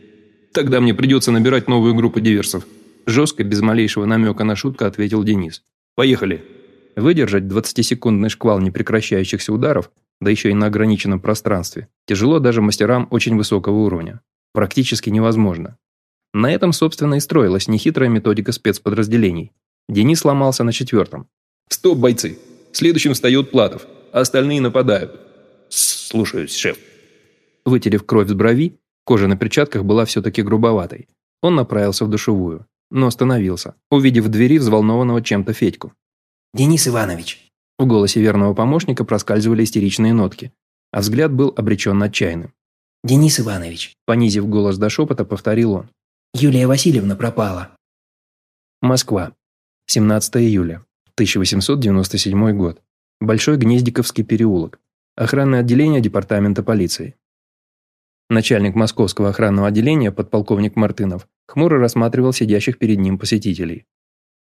«Тогда мне придется набирать новую группу диверсов», жестко, без малейшего намека на шутку, ответил Денис. «Поехали». Выдержать 20-секундный шквал непрекращающихся ударов, да еще и на ограниченном пространстве, тяжело даже мастерам очень высокого уровня. Практически невозможно. На этом, собственно, и строилась нехитрая методика спецподразделений. Денис сломался на четвертом. «Стоп, бойцы! Следующим встает Платов, остальные нападают. «Слушаюсь, шеф». Вытерев кровь с брови, кожа на перчатках была все-таки грубоватой. Он направился в душевую, но остановился, увидев в двери взволнованного чем-то Федьку. «Денис Иванович». В голосе верного помощника проскальзывали истеричные нотки, а взгляд был обречен отчаянным. «Денис Иванович», понизив голос до шепота, повторил он. «Юлия Васильевна пропала». Москва. 17 июля. 1897 год. Большой Гнездиковский переулок. Охранное отделение Департамента полиции. Начальник Московского охранного отделения, подполковник Мартынов, хмуро рассматривал сидящих перед ним посетителей.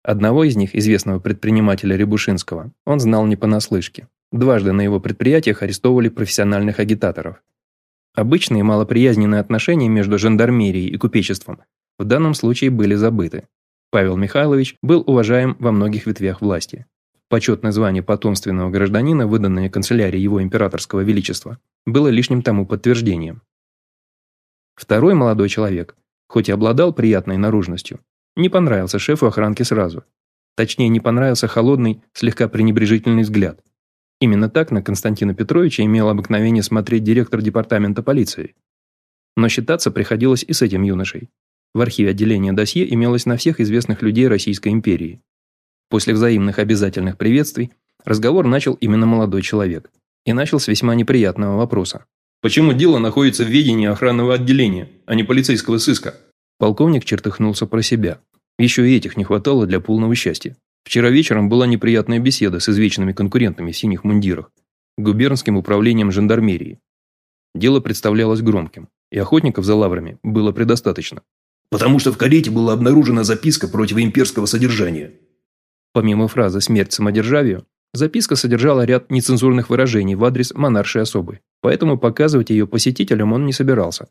Одного из них, известного предпринимателя Рябушинского, он знал не понаслышке. Дважды на его предприятиях арестовывали профессиональных агитаторов. Обычные малоприязненные отношения между жандармерией и купечеством в данном случае были забыты. Павел Михайлович был уважаем во многих ветвях власти. Почетное звание потомственного гражданина, выданное канцелярией его императорского величества, было лишним тому подтверждением. Второй молодой человек, хоть и обладал приятной наружностью, не понравился шефу охранки сразу. Точнее, не понравился холодный, слегка пренебрежительный взгляд. Именно так на Константина Петровича имел обыкновение смотреть директор департамента полиции. Но считаться приходилось и с этим юношей. В архиве отделения досье имелось на всех известных людей Российской империи. После взаимных обязательных приветствий разговор начал именно молодой человек. И начал с весьма неприятного вопроса. «Почему дело находится в ведении охранного отделения, а не полицейского сыска?» Полковник чертыхнулся про себя. Еще и этих не хватало для полного счастья. Вчера вечером была неприятная беседа с извечными конкурентами в синих мундирах, губернским управлением жандармерии. Дело представлялось громким, и охотников за лаврами было предостаточно. «Потому что в карете была обнаружена записка против имперского содержания», Помимо фразы «смерть самодержавию», записка содержала ряд нецензурных выражений в адрес монаршей особы, поэтому показывать ее посетителям он не собирался.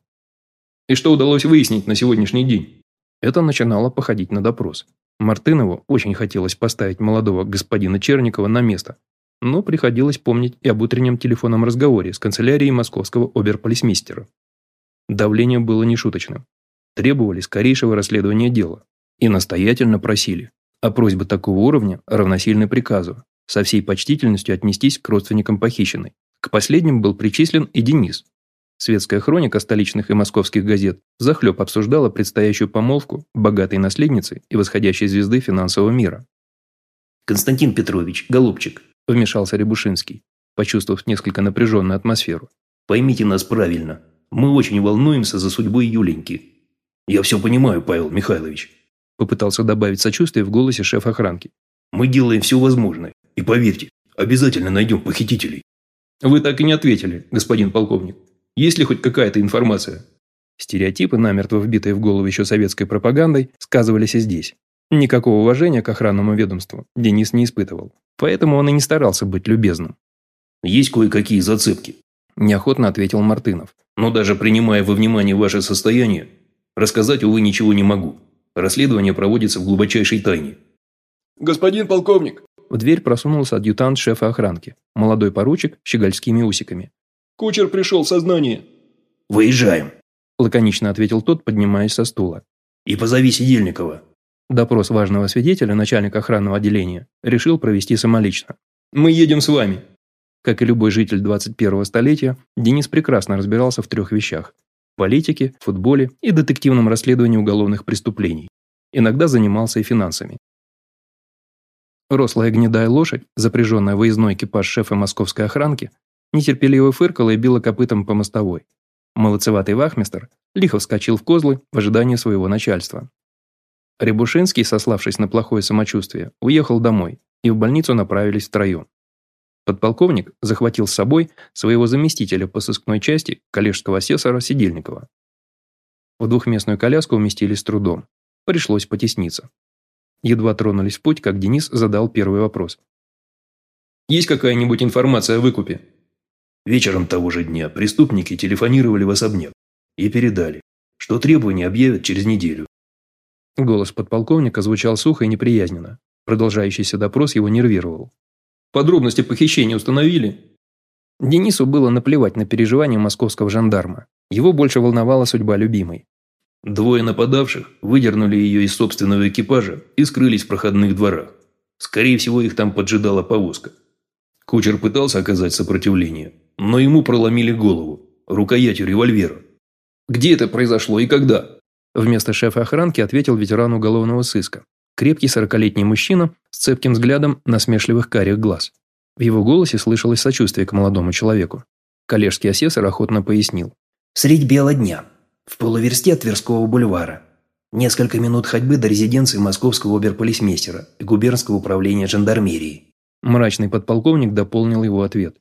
И что удалось выяснить на сегодняшний день? Это начинало походить на допрос. Мартынову очень хотелось поставить молодого господина Черникова на место, но приходилось помнить и об утреннем телефонном разговоре с канцелярией московского оберполисмейстера. Давление было нешуточным. Требовали скорейшего расследования дела и настоятельно просили а просьба такого уровня равносильна приказу со всей почтительностью отнестись к родственникам похищенной, К последним был причислен и Денис. Светская хроника столичных и московских газет захлеб обсуждала предстоящую помолвку богатой наследницы и восходящей звезды финансового мира. «Константин Петрович, голубчик», – вмешался Рябушинский, почувствовав несколько напряженную атмосферу. «Поймите нас правильно. Мы очень волнуемся за судьбу Юленьки». «Я все понимаю, Павел Михайлович», – попытался добавить сочувствие в голосе шеф охранки. «Мы делаем все возможное. И поверьте, обязательно найдем похитителей». «Вы так и не ответили, господин полковник. Есть ли хоть какая-то информация?» Стереотипы, намертво вбитые в голову еще советской пропагандой, сказывались и здесь. Никакого уважения к охранному ведомству Денис не испытывал, поэтому он и не старался быть любезным. «Есть кое-какие зацепки», – неохотно ответил Мартынов. «Но даже принимая во внимание ваше состояние, рассказать, увы, ничего не могу. Расследование проводится в глубочайшей тайне». «Господин полковник!» В дверь просунулся адъютант шефа охранки, молодой поручик с щегольскими усиками. «Кучер пришел в сознание». «Выезжаем», – лаконично ответил тот, поднимаясь со стула. «И позови Сидельникова». Допрос важного свидетеля, начальника охранного отделения, решил провести самолично. «Мы едем с вами». Как и любой житель 21-го столетия, Денис прекрасно разбирался в трех вещах – политике, футболе и детективном расследовании уголовных преступлений. Иногда занимался и финансами. Рослая гнедая лошадь, запряженная выездной экипаж шефа московской охранки, нетерпеливо фыркала и била копытом по мостовой. Молодцеватый вахмистр лихо вскочил в козлы в ожидании своего начальства. Рябушинский, сославшись на плохое самочувствие, уехал домой, и в больницу направились втроем. Подполковник захватил с собой своего заместителя по сыскной части коллежского асессора Сидельникова. В двухместную коляску уместились с трудом. Пришлось потесниться. Едва тронулись в путь, как Денис задал первый вопрос. «Есть какая-нибудь информация о выкупе?» Вечером того же дня преступники телефонировали в особняк и передали, что требования объявят через неделю. Голос подполковника звучал сухо и неприязненно. Продолжающийся допрос его нервировал. «Подробности похищения установили?» Денису было наплевать на переживания московского жандарма. Его больше волновала судьба любимой. Двое нападавших выдернули ее из собственного экипажа и скрылись в проходных дворах. Скорее всего, их там поджидала повозка. Кучер пытался оказать сопротивление, но ему проломили голову, рукоятью револьвера. «Где это произошло и когда?» Вместо шефа охранки ответил ветеран уголовного сыска. Крепкий сорокалетний мужчина с цепким взглядом насмешливых карих глаз. В его голосе слышалось сочувствие к молодому человеку. Коллежский асессор охотно пояснил. «Средь бела дня. В полуверсте от Тверского бульвара. Несколько минут ходьбы до резиденции московского оберполисмейстера и губернского управления жандармерии». Мрачный подполковник дополнил его ответ.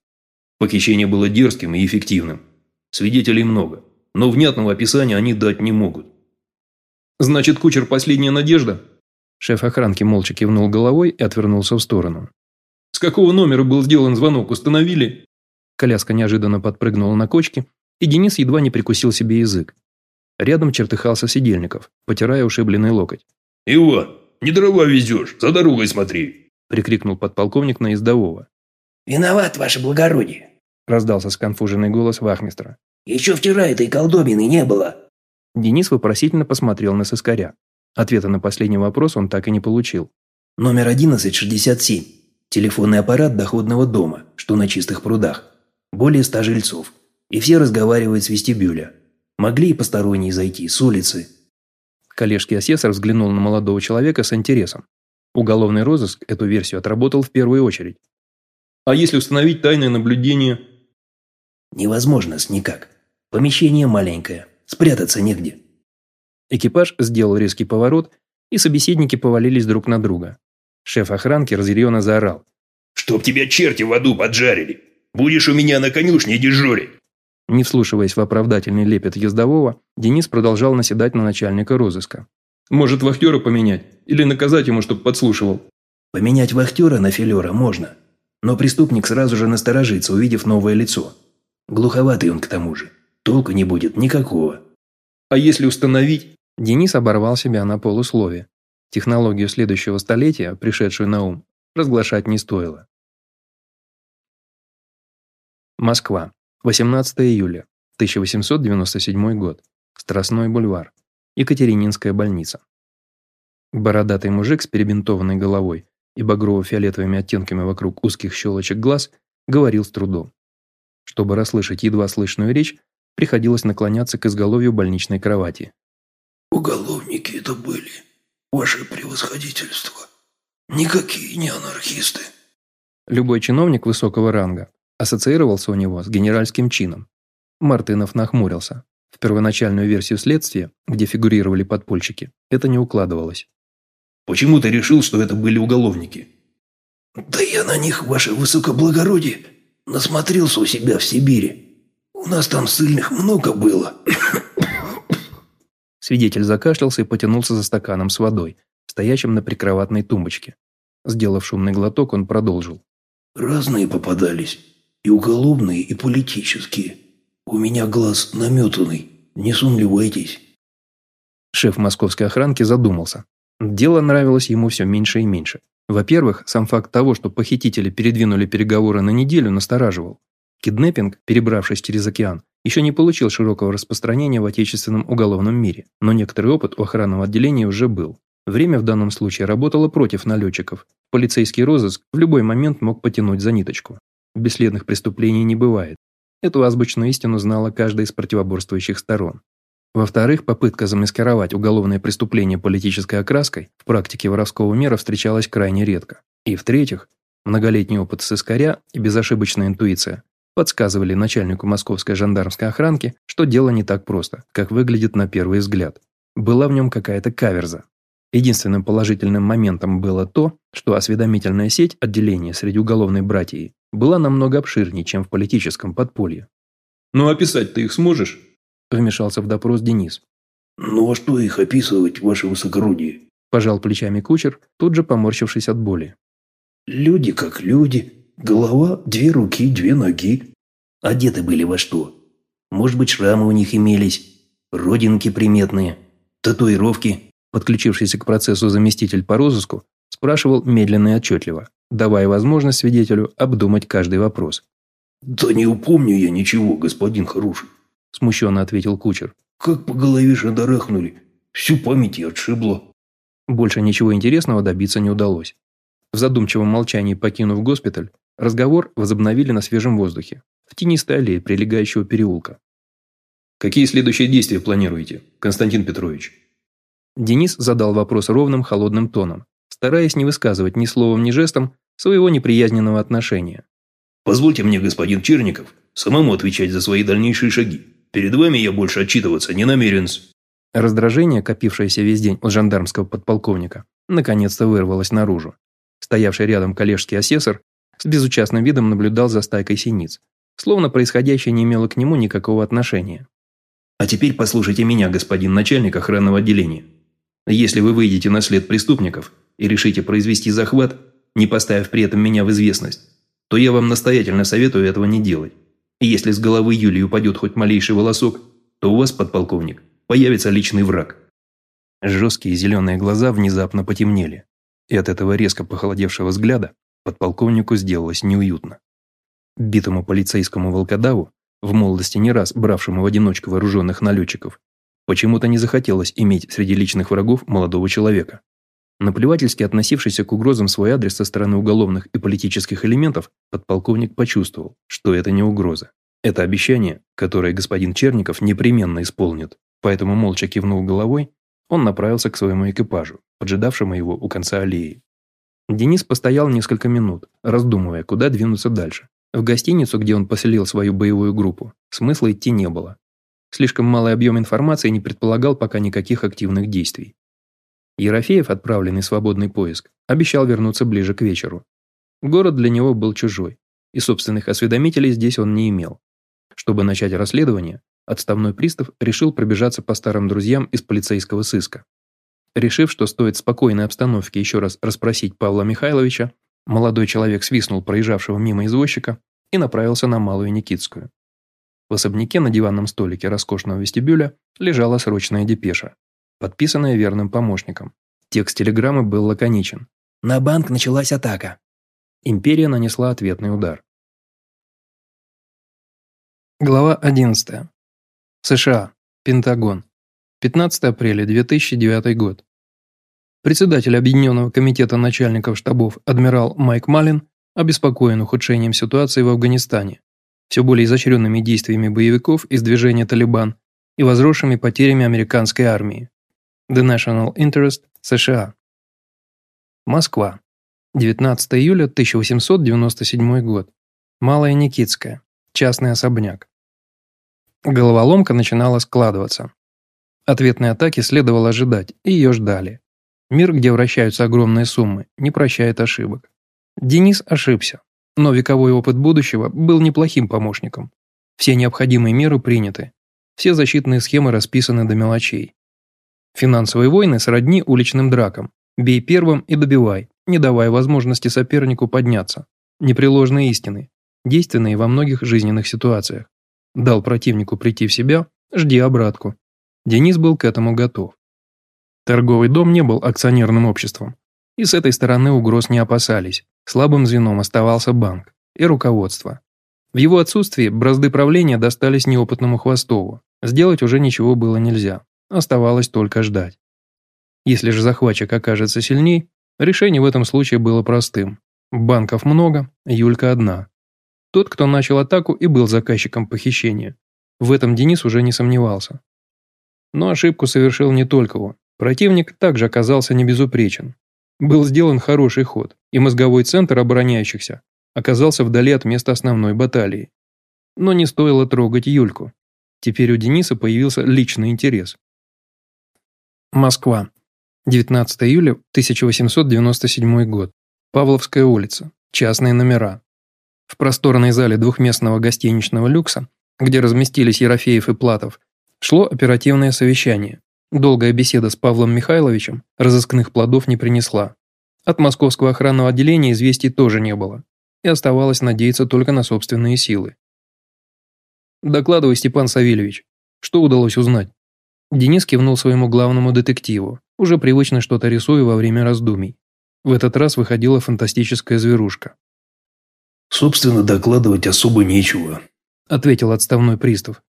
Похищение было дерзким и эффективным. Свидетелей много, но внятного описания они дать не могут. «Значит, кучер – последняя надежда?» Шеф охранки молча кивнул головой и отвернулся в сторону. «С какого номера был сделан звонок, установили?» Коляска неожиданно подпрыгнула на кочке, и Денис едва не прикусил себе язык. Рядом чертыхался Сидельников, потирая ушибленный локоть. «Иван, не дрова везешь, за дорогой смотри!» – прикрикнул подполковник на издового. «Виноват, ваше благородие!» – раздался сконфуженный голос вахмистра. «Еще вчера этой колдобины не было!» Денис вопросительно посмотрел на соскаря. Ответа на последний вопрос он так и не получил. «Номер 1167. Телефонный аппарат доходного дома, что на чистых прудах. Более ста жильцов. И все разговаривают с вестибюля. Могли и посторонние зайти, с улицы». Коллежский асессор взглянул на молодого человека с интересом. Уголовный розыск эту версию отработал в первую очередь. «А если установить тайное наблюдение?» «Невозможно с никак. Помещение маленькое. Спрятаться негде». Экипаж сделал резкий поворот, и собеседники повалились друг на друга. Шеф охранки разъяренно заорал. «Чтоб тебя черти в аду поджарили! Будешь у меня на конюшне дежурить!» Не вслушиваясь в оправдательный лепет ездового, Денис продолжал наседать на начальника розыска. «Может, вахтера поменять? Или наказать ему, чтоб подслушивал?» «Поменять вахтера на филера можно. Но преступник сразу же насторожится, увидев новое лицо. Глуховатый он к тому же. Толку не будет никакого. А если установить? Денис оборвал себя на полуслове. Технологию следующего столетия, пришедшую на ум, разглашать не стоило. Москва. 18 июля. 1897 год. Страстной бульвар. Екатерининская больница. Бородатый мужик с перебинтованной головой и багрово-фиолетовыми оттенками вокруг узких щелочек глаз говорил с трудом. Чтобы расслышать едва слышную речь, приходилось наклоняться к изголовью больничной кровати. «Уголовники это были, ваше превосходительство. Никакие не анархисты». Любой чиновник высокого ранга ассоциировался у него с генеральским чином. Мартынов нахмурился. В первоначальную версию следствия, где фигурировали подпольщики, это не укладывалось. «Почему ты решил, что это были уголовники?» «Да я на них, ваше высокоблагородие, насмотрелся у себя в Сибири. У нас там сильных много было». Свидетель закашлялся и потянулся за стаканом с водой, стоящим на прикроватной тумбочке. Сделав шумный глоток, он продолжил. «Разные попадались. И уголовные, и политические. У меня глаз наметанный. Не сумлевайтесь». Шеф московской охранки задумался. Дело нравилось ему все меньше и меньше. Во-первых, сам факт того, что похитители передвинули переговоры на неделю, настораживал. Киднеппинг, перебравшись через океан, еще не получил широкого распространения в отечественном уголовном мире, но некоторый опыт у охранного отделения уже был. Время в данном случае работало против налетчиков. Полицейский розыск в любой момент мог потянуть за ниточку. Бесследных преступлений не бывает. Эту азбучную истину знала каждая из противоборствующих сторон. Во-вторых, попытка замаскировать уголовное преступление политической окраской в практике воровского мира встречалась крайне редко. И в-третьих, многолетний опыт сыскаря и безошибочная интуиция подсказывали начальнику московской жандармской охранки, что дело не так просто, как выглядит на первый взгляд. Была в нем какая-то каверза. Единственным положительным моментом было то, что осведомительная сеть отделения среди уголовной братьи была намного обширнее, чем в политическом подполье. «Ну, описать ты их сможешь?» Вмешался в допрос Денис. «Ну а что их описывать, ваше высокородие?» Пожал плечами кучер, тут же поморщившись от боли. «Люди как люди. Голова, две руки, две ноги. Одеты были во что? Может быть, шрамы у них имелись, родинки приметные, татуировки». Подключившийся к процессу заместитель по розыску спрашивал медленно и отчетливо, давая возможность свидетелю обдумать каждый вопрос. «Да не упомню я ничего, господин хороший», – смущенно ответил кучер. «Как по голове шандарахнули, всю память и отшибло». Больше ничего интересного добиться не удалось. В задумчивом молчании покинув госпиталь, разговор возобновили на свежем воздухе, в тенистой аллее прилегающего переулка. «Какие следующие действия планируете, Константин Петрович?» Денис задал вопрос ровным, холодным тоном, стараясь не высказывать ни словом, ни жестом своего неприязненного отношения. «Позвольте мне, господин Черников, самому отвечать за свои дальнейшие шаги. Перед вами я больше отчитываться не намерен Раздражение, копившееся весь день у жандармского подполковника, наконец-то вырвалось наружу. Стоявший рядом коллежский асессор с безучастным видом наблюдал за стайкой синиц, словно происходящее не имело к нему никакого отношения. «А теперь послушайте меня, господин начальник охранного отделения. Если вы выйдете на след преступников и решите произвести захват, не поставив при этом меня в известность, то я вам настоятельно советую этого не делать. И если с головы Юлии упадет хоть малейший волосок, то у вас, подполковник, появится личный враг». Жесткие зеленые глаза внезапно потемнели, и от этого резко похолодевшего взгляда подполковнику сделалось неуютно. Битому полицейскому волкодаву, в молодости не раз бравшему в одиночку вооруженных налетчиков, Почему-то не захотелось иметь среди личных врагов молодого человека. Наплевательски относившийся к угрозам свой адрес со стороны уголовных и политических элементов, подполковник почувствовал, что это не угроза. Это обещание, которое господин Черников непременно исполнит. Поэтому, молча кивнув головой, он направился к своему экипажу, поджидавшему его у конца аллеи. Денис постоял несколько минут, раздумывая, куда двинуться дальше. В гостиницу, где он поселил свою боевую группу, смысла идти не было. Слишком малый объем информации не предполагал пока никаких активных действий. Ерофеев, отправленный в свободный поиск, обещал вернуться ближе к вечеру. Город для него был чужой, и собственных осведомителей здесь он не имел. Чтобы начать расследование, отставной пристав решил пробежаться по старым друзьям из полицейского сыска. Решив, что стоит в спокойной обстановке еще раз расспросить Павла Михайловича, молодой человек свистнул проезжавшего мимо извозчика и направился на Малую Никитскую. В особняке на диванном столике роскошного вестибюля лежала срочная депеша, подписанная верным помощником. Текст телеграммы был лаконичен. «На банк началась атака». Империя нанесла ответный удар. Глава 11. США. Пентагон. 15 апреля 2009 год. Председатель Объединенного комитета начальников штабов адмирал Майк Малин обеспокоен ухудшением ситуации в Афганистане все более изощренными действиями боевиков из движения «Талибан» и возросшими потерями американской армии. The National Interest США. Москва. 19 июля 1897 год. Малая Никитская. Частный особняк. Головоломка начинала складываться. Ответной атаки следовало ожидать, и ее ждали. Мир, где вращаются огромные суммы, не прощает ошибок. Денис ошибся, но вековой опыт будущего был неплохим помощником. Все необходимые меры приняты, все защитные схемы расписаны до мелочей. Финансовые войны сродни уличным дракам. Бей первым и добивай, не давая возможности сопернику подняться. Непреложные истины, действенные во многих жизненных ситуациях. Дал противнику прийти в себя, жди обратку. Денис был к этому готов. Торговый дом не был акционерным обществом. И с этой стороны угроз не опасались. Слабым звеном оставался банк и руководство. В его отсутствии бразды правления достались неопытному Хвостову. Сделать уже ничего было нельзя. Оставалось только ждать. Если же захватчик окажется сильней, решение в этом случае было простым. Банков много, Юлька одна. Тот, кто начал атаку и был заказчиком похищения. В этом Денис уже не сомневался. Но ошибку совершил не только он. Противник также оказался небезупречен. Был сделан хороший ход, и мозговой центр обороняющихся оказался вдали от места основной баталии. Но не стоило трогать Юльку. Теперь у Дениса появился личный интерес. Москва. 19 июля 1897 год. Павловская улица. Частные номера. В просторной зале двухместного гостиничного люкса, где разместились Ерофеев и Платов, шло оперативное совещание. Долгая беседа с Павлом Михайловичем разыскных плодов не принесла. От московского охранного отделения известий тоже не было. И оставалось надеяться только на собственные силы. «Докладывай, Степан Савельевич. Что удалось узнать?» Денис кивнул своему главному детективу, уже привычно что-то рисуя во время раздумий. В этот раз выходила фантастическая зверушка. «Собственно, докладывать особо нечего», – ответил отставной пристав.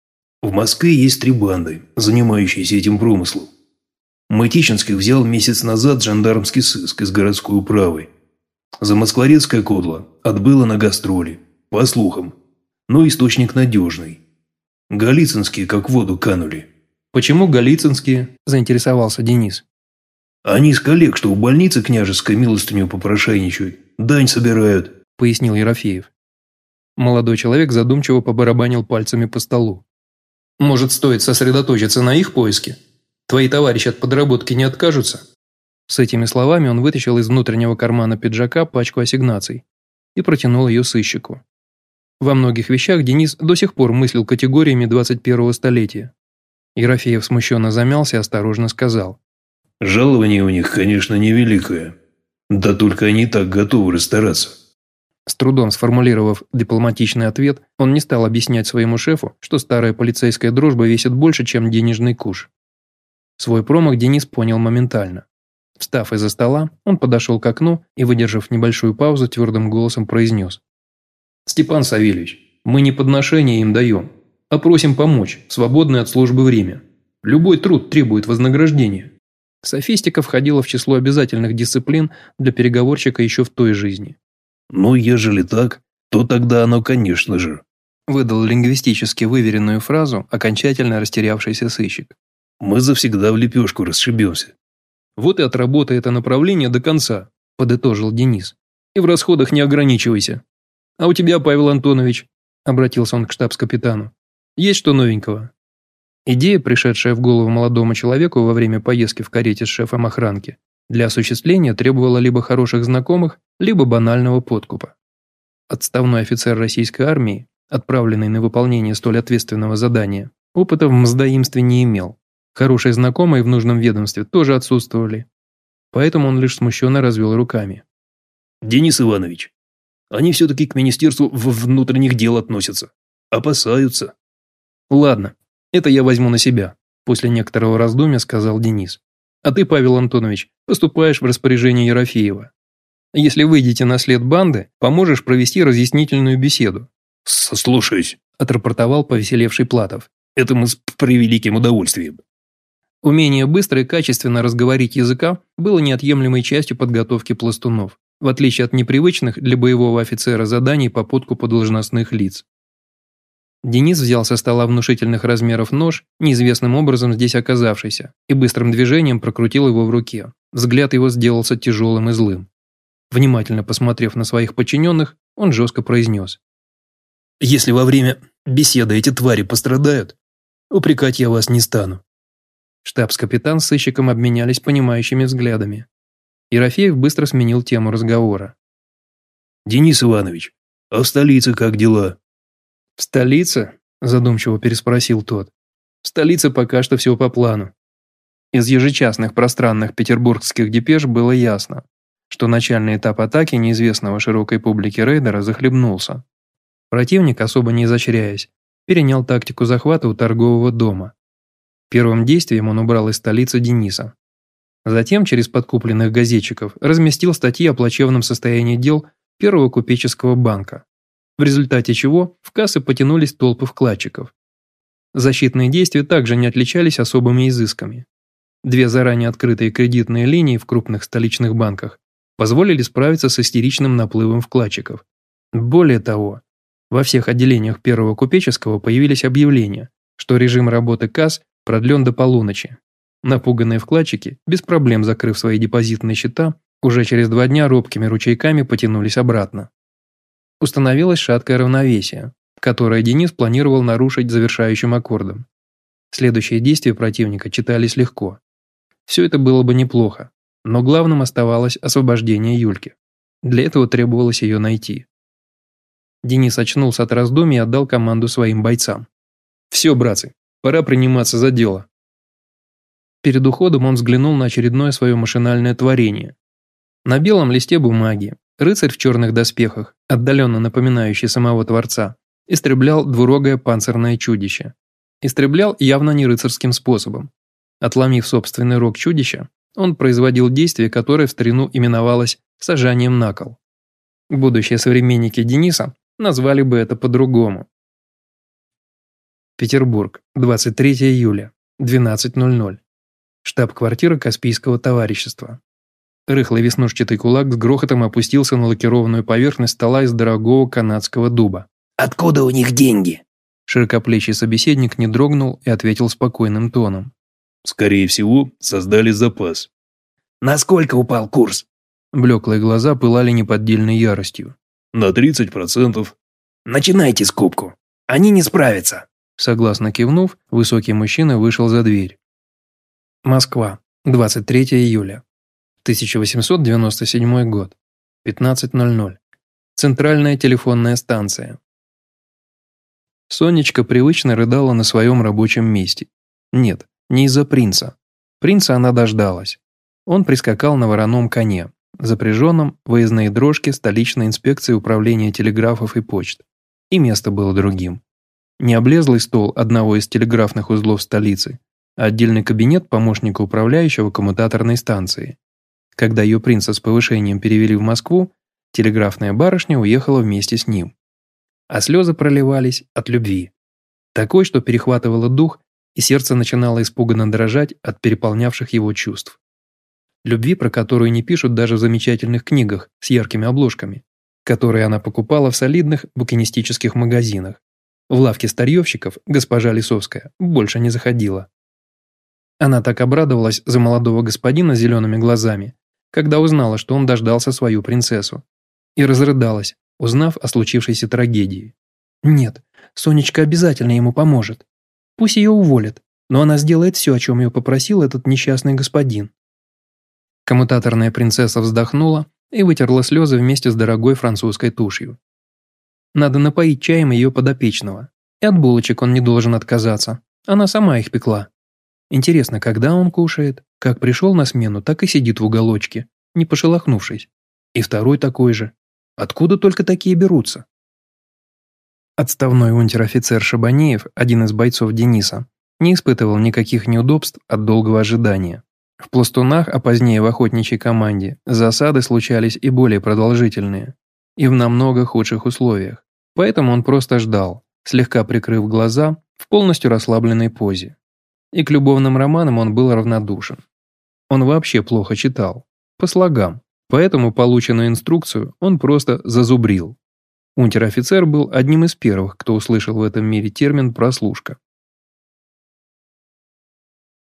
В Москве есть три банды, занимающиеся этим промыслом. Мытичинских взял месяц назад жандармский сыск из городской управы. Замоскворецкая кодла отбыла на гастроли, по слухам, но источник надежный. Голицынские как в воду канули. «Почему Голицынские?» – заинтересовался Денис. «Они с коллег, что в больнице княжеской милостыню попрошайничают, дань собирают», – пояснил Ерофеев. Молодой человек задумчиво побарабанил пальцами по столу. Может, стоит сосредоточиться на их поиске? Твои товарищи от подработки не откажутся?» С этими словами он вытащил из внутреннего кармана пиджака пачку ассигнаций и протянул ее сыщику. Во многих вещах Денис до сих пор мыслил категориями 21-го столетия. Ерофеев смущенно замялся и осторожно сказал. «Жалование у них, конечно, невеликое. Да только они так готовы расстараться. С трудом сформулировав дипломатичный ответ, он не стал объяснять своему шефу, что старая полицейская дружба весит больше, чем денежный куш. Свой промах Денис понял моментально. Встав из-за стола, он подошел к окну и, выдержав небольшую паузу, твердым голосом произнес. «Степан Савельевич, мы не подношение им даем, а просим помочь свободное от службы время. Любой труд требует вознаграждения». Софистика входила в число обязательных дисциплин для переговорщика еще в той жизни. «Ну, ежели так, то тогда оно, конечно же», выдал лингвистически выверенную фразу окончательно растерявшийся сыщик. «Мы завсегда в лепешку расшибемся». «Вот и отработай это направление до конца», – подытожил Денис. «И в расходах не ограничивайся. А у тебя, Павел Антонович», – обратился он к штабс-капитану, – «есть что новенького?» Идея, пришедшая в голову молодому человеку во время поездки в карете с шефом охранки, для осуществления требовала либо хороших знакомых, либо банального подкупа. Отставной офицер российской армии, отправленный на выполнение столь ответственного задания, опыта в мздоимстве не имел. Хорошие знакомые в нужном ведомстве тоже отсутствовали. Поэтому он лишь смущенно развел руками. «Денис Иванович, они все-таки к Министерству внутренних дел относятся. Опасаются». «Ладно, это я возьму на себя», – после некоторого раздумья сказал Денис. А ты, Павел Антонович, поступаешь в распоряжение Ерофеева. Если выйдете на след банды, поможешь провести разъяснительную беседу». «Слушаюсь», – отрапортовал повеселевший Платов. «Это мы с превеликим удовольствием». Умение быстро и качественно разговорить языка было неотъемлемой частью подготовки пластунов, в отличие от непривычных для боевого офицера заданий по подкупу должностных лиц. Денис взял со стола внушительных размеров нож, неизвестным образом здесь оказавшийся, и быстрым движением прокрутил его в руке. Взгляд его сделался тяжелым и злым. Внимательно посмотрев на своих подчиненных, он жестко произнес. «Если во время беседы эти твари пострадают, упрекать я вас не стану». Штабс-капитан с сыщиком обменялись понимающими взглядами. Ерофеев быстро сменил тему разговора. «Денис Иванович, а в столице как дела?» «В столице?» – задумчиво переспросил тот. «В столице пока что все по плану». Из ежечасных пространных петербургских депеш было ясно, что начальный этап атаки неизвестного широкой публике рейдера захлебнулся. Противник, особо не изощряясь, перенял тактику захвата у торгового дома. Первым действием он убрал из столицы Дениса. Затем через подкупленных газетчиков разместил статьи о плачевном состоянии дел Первого купеческого банка в результате чего в кассы потянулись толпы вкладчиков. Защитные действия также не отличались особыми изысками. Две заранее открытые кредитные линии в крупных столичных банках позволили справиться с истеричным наплывом вкладчиков. Более того, во всех отделениях первого купеческого появились объявления, что режим работы касс продлен до полуночи. Напуганные вкладчики, без проблем закрыв свои депозитные счета, уже через два дня робкими ручейками потянулись обратно установилось шаткое равновесие, которое Денис планировал нарушить завершающим аккордом. Следующие действия противника читались легко. Все это было бы неплохо, но главным оставалось освобождение Юльки. Для этого требовалось ее найти. Денис очнулся от раздумий и отдал команду своим бойцам. «Все, братцы, пора приниматься за дело». Перед уходом он взглянул на очередное свое машинальное творение. На белом листе бумаги Рыцарь в черных доспехах, отдаленно напоминающий самого Творца, истреблял двурогое панцирное чудище. Истреблял явно не рыцарским способом. Отломив собственный рог чудища, он производил действие, которое в старину именовалось «сажанием на кол». Будущие современники Дениса назвали бы это по-другому. Петербург, 23 июля, 12.00. Штаб-квартира Каспийского товарищества. Рыхлый веснушчатый кулак с грохотом опустился на лакированную поверхность стола из дорогого канадского дуба. «Откуда у них деньги?» Широкоплечий собеседник не дрогнул и ответил спокойным тоном. «Скорее всего, создали запас». «Насколько упал курс?» Блеклые глаза пылали неподдельной яростью. «На 30%. «Начинайте скупку. Они не справятся». Согласно кивнув, высокий мужчина вышел за дверь. Москва, 23 июля. 1897 год. 15.00. Центральная телефонная станция. Сонечка привычно рыдала на своем рабочем месте. Нет, не из-за принца. Принца она дождалась. Он прискакал на вороном коне, запряженном выездные дрожки столичной инспекции управления телеграфов и почт. И место было другим. Не облезлый стол одного из телеграфных узлов столицы, а отдельный кабинет помощника управляющего коммутаторной станции. Когда ее принца с повышением перевели в Москву, телеграфная барышня уехала вместе с ним. А слезы проливались от любви. Такой, что перехватывало дух, и сердце начинало испуганно дрожать от переполнявших его чувств. Любви, про которую не пишут даже в замечательных книгах с яркими обложками, которые она покупала в солидных букинистических магазинах. В лавке старьевщиков госпожа Лисовская больше не заходила. Она так обрадовалась за молодого господина с зелеными глазами, когда узнала, что он дождался свою принцессу. И разрыдалась, узнав о случившейся трагедии. Нет, Сонечка обязательно ему поможет. Пусть ее уволят, но она сделает все, о чем ее попросил этот несчастный господин. Коммутаторная принцесса вздохнула и вытерла слезы вместе с дорогой французской тушью. Надо напоить чаем ее подопечного. И от булочек он не должен отказаться. Она сама их пекла. Интересно, когда он кушает? Как пришел на смену, так и сидит в уголочке, не пошелохнувшись. И второй такой же. Откуда только такие берутся? Отставной унтер-офицер Шабанеев, один из бойцов Дениса, не испытывал никаких неудобств от долгого ожидания. В пластунах, а позднее в охотничьей команде, засады случались и более продолжительные, и в намного худших условиях. Поэтому он просто ждал, слегка прикрыв глаза в полностью расслабленной позе и к любовным романам он был равнодушен. Он вообще плохо читал, по слогам, поэтому полученную инструкцию он просто зазубрил. Унтер-офицер был одним из первых, кто услышал в этом мире термин «прослушка».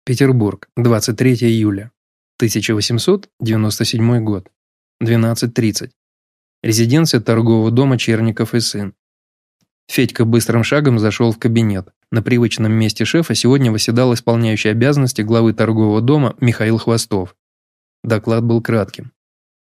Петербург, 23 июля. 1897 год. 12.30. Резиденция торгового дома Черников и сын. Федька быстрым шагом зашел в кабинет. На привычном месте шефа сегодня восседал исполняющий обязанности главы торгового дома Михаил Хвостов. Доклад был кратким.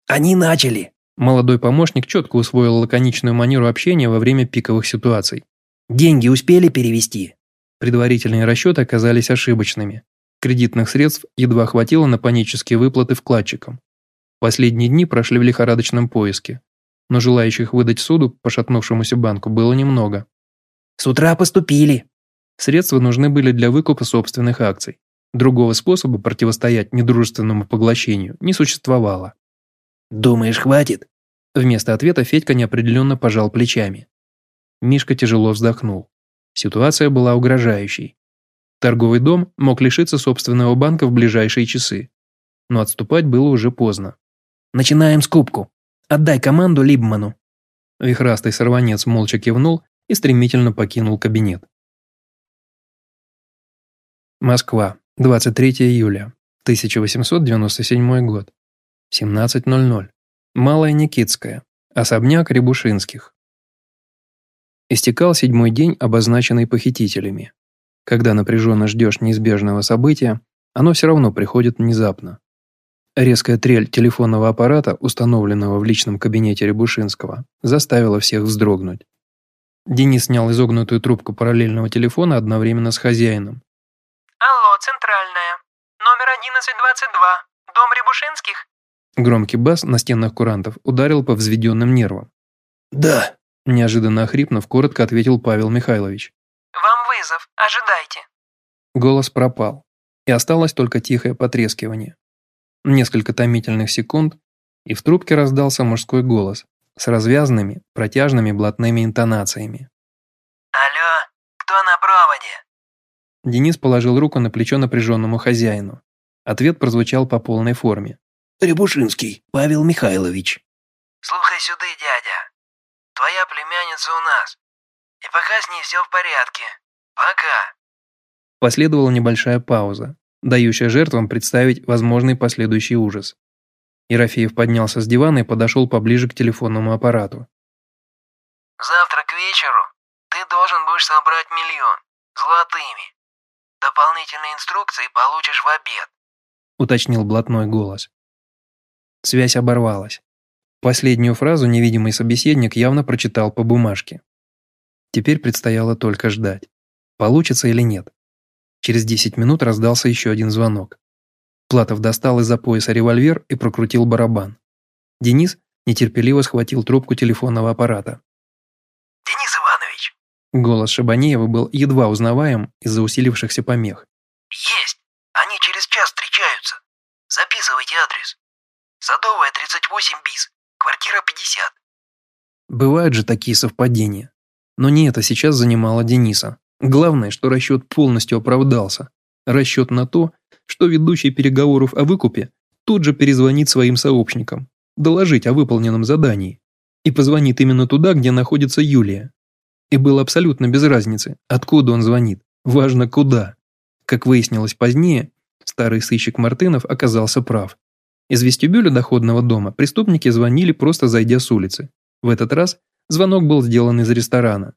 «Они начали!» Молодой помощник четко усвоил лаконичную манеру общения во время пиковых ситуаций. «Деньги успели перевести?» Предварительные расчеты оказались ошибочными. Кредитных средств едва хватило на панические выплаты вкладчикам. Последние дни прошли в лихорадочном поиске, но желающих выдать суду пошатнувшемуся банку было немного. «С утра поступили!» Средства нужны были для выкупа собственных акций. Другого способа противостоять недружественному поглощению не существовало. «Думаешь, хватит?» Вместо ответа Федька неопределенно пожал плечами. Мишка тяжело вздохнул. Ситуация была угрожающей. Торговый дом мог лишиться собственного банка в ближайшие часы. Но отступать было уже поздно. «Начинаем скупку. Отдай команду Либману». Вихрастый сорванец молча кивнул и стремительно покинул кабинет. Москва, 23 июля, 1897 год. 17.00. Малая Никитская. Особняк Рябушинских. Истекал седьмой день, обозначенный похитителями. Когда напряженно ждешь неизбежного события, оно все равно приходит внезапно. Резкая трель телефонного аппарата, установленного в личном кабинете Рябушинского, заставила всех вздрогнуть. Денис снял изогнутую трубку параллельного телефона одновременно с хозяином. «Алло, центральная. Номер 1122. Дом Рябушинских?» Громкий бас настенных курантов ударил по взведенным нервам. «Да», – неожиданно охрипнув, коротко ответил Павел Михайлович. «Вам вызов. Ожидайте». Голос пропал, и осталось только тихое потрескивание. Несколько томительных секунд, и в трубке раздался мужской голос с развязанными, протяжными блатными интонациями. «Алло, кто на проводе?» Денис положил руку на плечо напряженному хозяину. Ответ прозвучал по полной форме. «Рябушинский, Павел Михайлович». «Слухай сюда, дядя. Твоя племянница у нас. И пока с ней все в порядке. Пока». Последовала небольшая пауза, дающая жертвам представить возможный последующий ужас. Ерофеев поднялся с дивана и подошел поближе к телефонному аппарату. «Завтра к вечеру ты должен будешь собрать миллион. Золотыми. Дополнительные инструкции получишь в обед», уточнил блатной голос. Связь оборвалась. Последнюю фразу невидимый собеседник явно прочитал по бумажке. Теперь предстояло только ждать. Получится или нет. Через 10 минут раздался еще один звонок. Платов достал из-за пояса револьвер и прокрутил барабан. Денис нетерпеливо схватил трубку телефонного аппарата. «Денис Иванович!» Голос Шабанеева был едва узнаваем из-за усилившихся помех. «Есть! Они через час встречаются. Записывайте адрес. Садовая, 38 бис. Квартира 50». Бывают же такие совпадения. Но не это сейчас занимало Дениса. Главное, что расчет полностью оправдался. Расчет на то, что ведущий переговоров о выкупе тут же перезвонит своим сообщникам, доложить о выполненном задании. И позвонит именно туда, где находится Юлия. И было абсолютно без разницы, откуда он звонит, важно куда. Как выяснилось позднее, старый сыщик Мартынов оказался прав. Из вестибюля доходного дома преступники звонили, просто зайдя с улицы. В этот раз звонок был сделан из ресторана.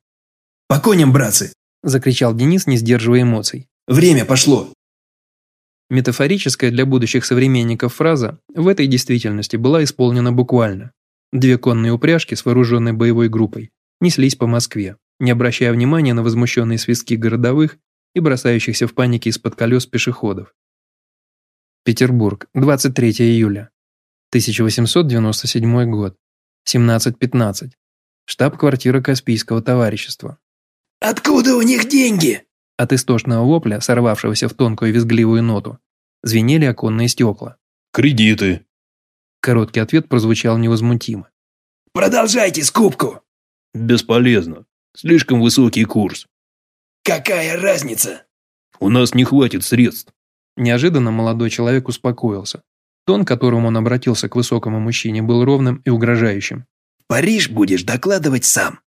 «По коням, братцы!» Закричал Денис, не сдерживая эмоций. «Время пошло!» Метафорическая для будущих современников фраза в этой действительности была исполнена буквально. Две конные упряжки с вооруженной боевой группой неслись по Москве, не обращая внимания на возмущенные свистки городовых и бросающихся в панике из-под колес пешеходов. Петербург, 23 июля. 1897 год. 17.15. Штаб-квартира Каспийского товарищества. «Откуда у них деньги?» От истошного вопля, сорвавшегося в тонкую визгливую ноту, звенели оконные стекла. «Кредиты». Короткий ответ прозвучал невозмутимо. «Продолжайте скупку». «Бесполезно. Слишком высокий курс». «Какая разница?» «У нас не хватит средств». Неожиданно молодой человек успокоился. Тон, которым он обратился к высокому мужчине, был ровным и угрожающим. Париж будешь докладывать сам.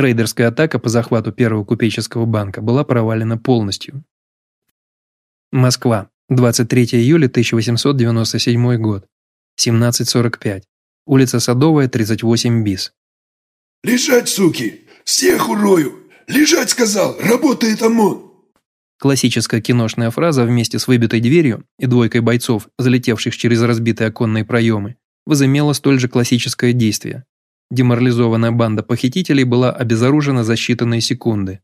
Рейдерская атака по захвату первого купеческого банка была провалена полностью. Москва, 23 июля 1897 год, 17.45. Улица Садовая, 38 БИС. «Лежать, суки! Всех урою! Лежать, сказал! Работает ОМОН!» Классическая киношная фраза вместе с выбитой дверью и двойкой бойцов, залетевших через разбитые оконные проемы, возымела столь же классическое действие. Деморализованная банда похитителей была обезоружена за считанные секунды.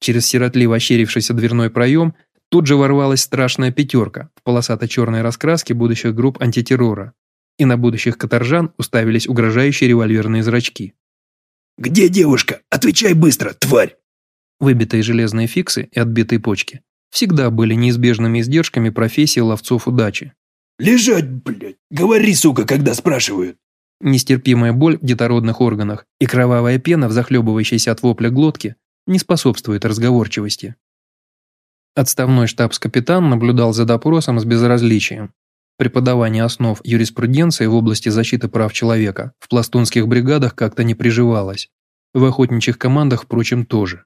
Через сиротливо ощерившийся дверной проем тут же ворвалась страшная пятерка в полосато-черной раскраске будущих групп антитеррора, и на будущих каторжан уставились угрожающие револьверные зрачки. «Где девушка? Отвечай быстро, тварь!» Выбитые железные фиксы и отбитые почки всегда были неизбежными издержками профессии ловцов удачи. «Лежать, блядь! Говори, сука, когда спрашивают!» Нестерпимая боль в детородных органах и кровавая пена в захлебывающейся от вопля глотке не способствует разговорчивости. Отставной штабс-капитан наблюдал за допросом с безразличием. Преподавание основ юриспруденции в области защиты прав человека в пластунских бригадах как-то не приживалось. В охотничьих командах, впрочем, тоже.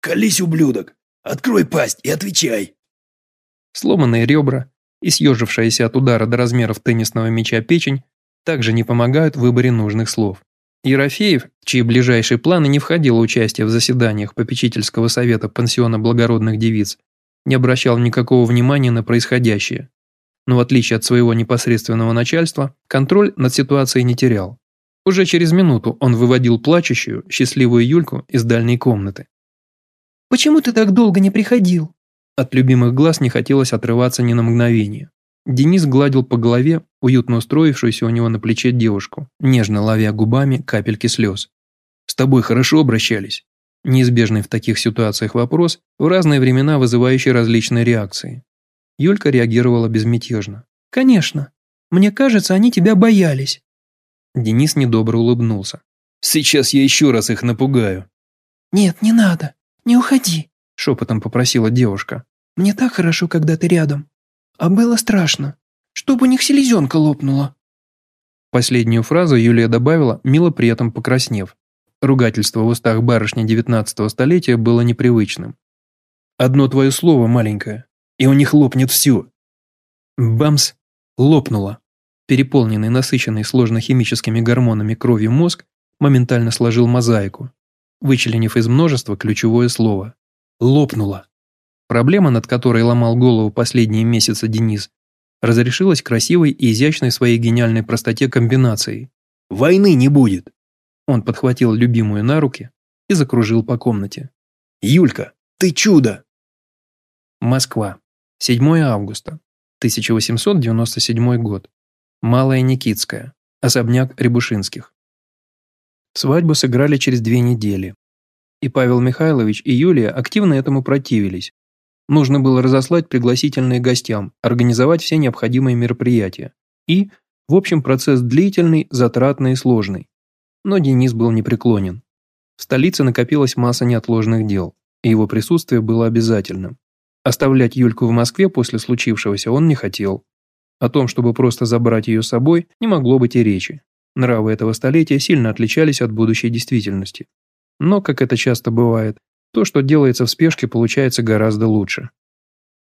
«Колись, ублюдок! Открой пасть и отвечай!» Сломанные ребра и съежившаяся от удара до размеров теннисного мяча печень также не помогают в выборе нужных слов. Ерофеев, в чьи ближайшие планы не входило участие в заседаниях попечительского совета пансиона благородных девиц, не обращал никакого внимания на происходящее. Но в отличие от своего непосредственного начальства, контроль над ситуацией не терял. Уже через минуту он выводил плачущую, счастливую Юльку из дальней комнаты. «Почему ты так долго не приходил?» От любимых глаз не хотелось отрываться ни на мгновение. Денис гладил по голове уютно устроившуюся у него на плече девушку, нежно ловя губами капельки слез. «С тобой хорошо обращались?» Неизбежный в таких ситуациях вопрос, в разные времена вызывающий различные реакции. Юлька реагировала безмятежно. «Конечно. Мне кажется, они тебя боялись». Денис недобро улыбнулся. «Сейчас я еще раз их напугаю». «Нет, не надо. Не уходи», – шепотом попросила девушка. «Мне так хорошо, когда ты рядом. А было страшно. Чтобы у них селезенка лопнула». Последнюю фразу Юлия добавила, мило при этом покраснев. Ругательство в устах барышни девятнадцатого столетия было непривычным. «Одно твое слово, маленькое, и у них лопнет все». Бамс! Лопнуло. Переполненный, насыщенный сложно-химическими гормонами кровью мозг моментально сложил мозаику, вычленив из множества ключевое слово. Лопнуло. Проблема, над которой ломал голову последние месяцы Денис, разрешилась красивой и изящной в своей гениальной простоте комбинацией. «Войны не будет!» Он подхватил любимую на руки и закружил по комнате. «Юлька, ты чудо!» Москва. 7 августа. 1897 год. Малая Никитская. Особняк Рябушинских. Свадьбу сыграли через две недели. И Павел Михайлович, и Юлия активно этому противились, Нужно было разослать пригласительные гостям, организовать все необходимые мероприятия. И, в общем, процесс длительный, затратный и сложный. Но Денис был непреклонен. В столице накопилась масса неотложных дел, и его присутствие было обязательным. Оставлять Юльку в Москве после случившегося он не хотел. О том, чтобы просто забрать ее с собой, не могло быть и речи. Нравы этого столетия сильно отличались от будущей действительности. Но, как это часто бывает, то, что делается в спешке, получается гораздо лучше.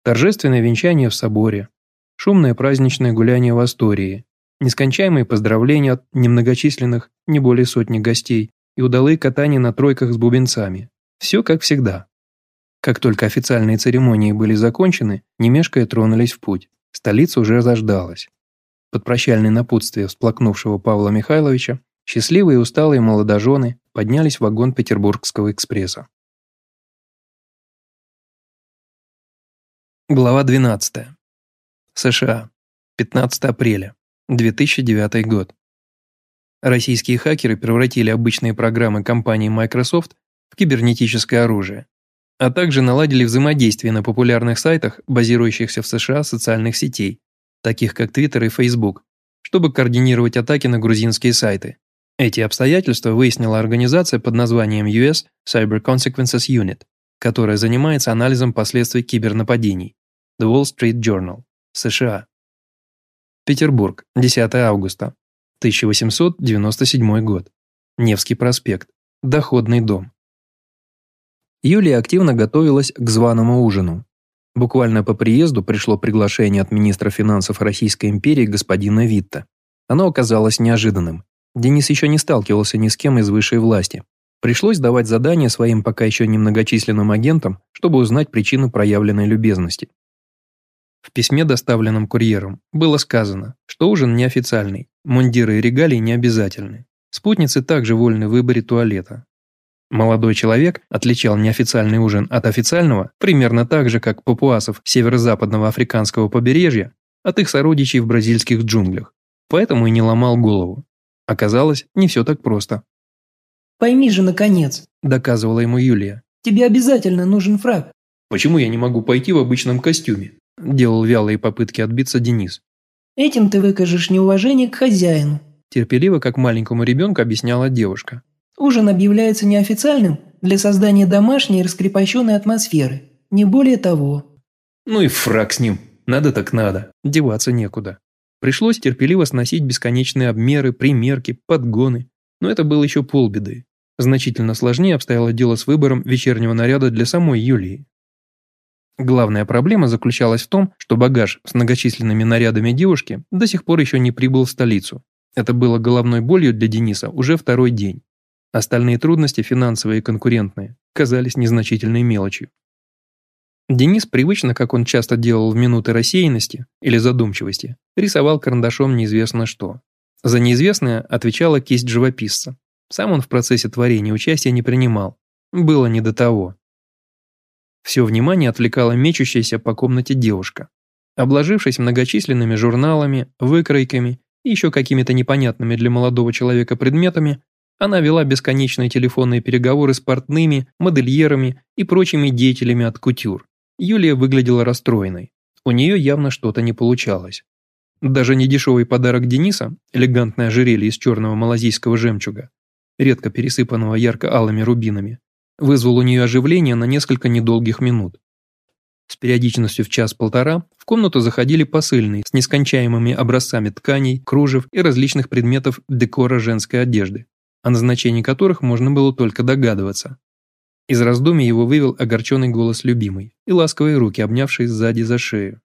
Торжественное венчание в соборе, шумное праздничное гуляние в Астории, нескончаемые поздравления от немногочисленных, не более сотни гостей и удалые катания на тройках с бубенцами. Все как всегда. Как только официальные церемонии были закончены, немешкая тронулись в путь. Столица уже заждалась. Под прощальное напутствие всплакнувшего Павла Михайловича, счастливые и усталые молодожены поднялись в вагон Петербургского экспресса. Глава 12. США. 15 апреля. 2009 год. Российские хакеры превратили обычные программы компании Microsoft в кибернетическое оружие, а также наладили взаимодействие на популярных сайтах, базирующихся в США социальных сетей, таких как Twitter и Facebook, чтобы координировать атаки на грузинские сайты. Эти обстоятельства выяснила организация под названием US Cyber Consequences Unit, которая занимается анализом последствий кибернападений. The Wall Street Journal, США. Петербург, 10 августа. 1897 год. Невский проспект. Доходный дом. Юлия активно готовилась к званому ужину. Буквально по приезду пришло приглашение от министра финансов Российской империи господина Витта. Оно оказалось неожиданным. Денис еще не сталкивался ни с кем из высшей власти. Пришлось давать задания своим пока еще немногочисленным агентам, чтобы узнать причину проявленной любезности. В письме, доставленном курьером, было сказано, что ужин неофициальный, мундиры и регалии не обязательны. Спутницы также вольны в выборе туалета. Молодой человек отличал неофициальный ужин от официального примерно так же, как папуасов северо-западного африканского побережья от их сородичей в бразильских джунглях. Поэтому и не ломал голову. Оказалось, не все так просто. «Пойми же, наконец», – доказывала ему Юлия. «Тебе обязательно нужен фраг». «Почему я не могу пойти в обычном костюме?» – делал вялые попытки отбиться Денис. «Этим ты выкажешь неуважение к хозяину», терпеливо, как маленькому ребенку, объясняла девушка. «Ужин объявляется неофициальным для создания домашней раскрепощенной атмосферы. Не более того». «Ну и фраг с ним. Надо так надо». Деваться некуда. Пришлось терпеливо сносить бесконечные обмеры, примерки, подгоны. Но это было еще полбеды. Значительно сложнее обстояло дело с выбором вечернего наряда для самой Юлии. Главная проблема заключалась в том, что багаж с многочисленными нарядами девушки до сих пор еще не прибыл в столицу, это было головной болью для Дениса уже второй день. Остальные трудности, финансовые и конкурентные, казались незначительной мелочью. Денис привычно, как он часто делал в минуты рассеянности или задумчивости, рисовал карандашом неизвестно что. За неизвестное отвечала кисть живописца. Сам он в процессе творения участия не принимал. Было не до того. Все внимание отвлекала мечущаяся по комнате девушка. Обложившись многочисленными журналами, выкройками и еще какими-то непонятными для молодого человека предметами, она вела бесконечные телефонные переговоры с портными, модельерами и прочими деятелями от кутюр. Юлия выглядела расстроенной. У нее явно что-то не получалось. Даже недешевый подарок Дениса, элегантное ожерелье из черного малазийского жемчуга, редко пересыпанного ярко-алыми рубинами, вызвал у нее оживление на несколько недолгих минут. С периодичностью в час-полтора в комнату заходили посыльные с нескончаемыми образцами тканей, кружев и различных предметов декора женской одежды, о назначении которых можно было только догадываться. Из раздумий его вывел огорченный голос любимой и ласковые руки, обнявшие сзади за шею.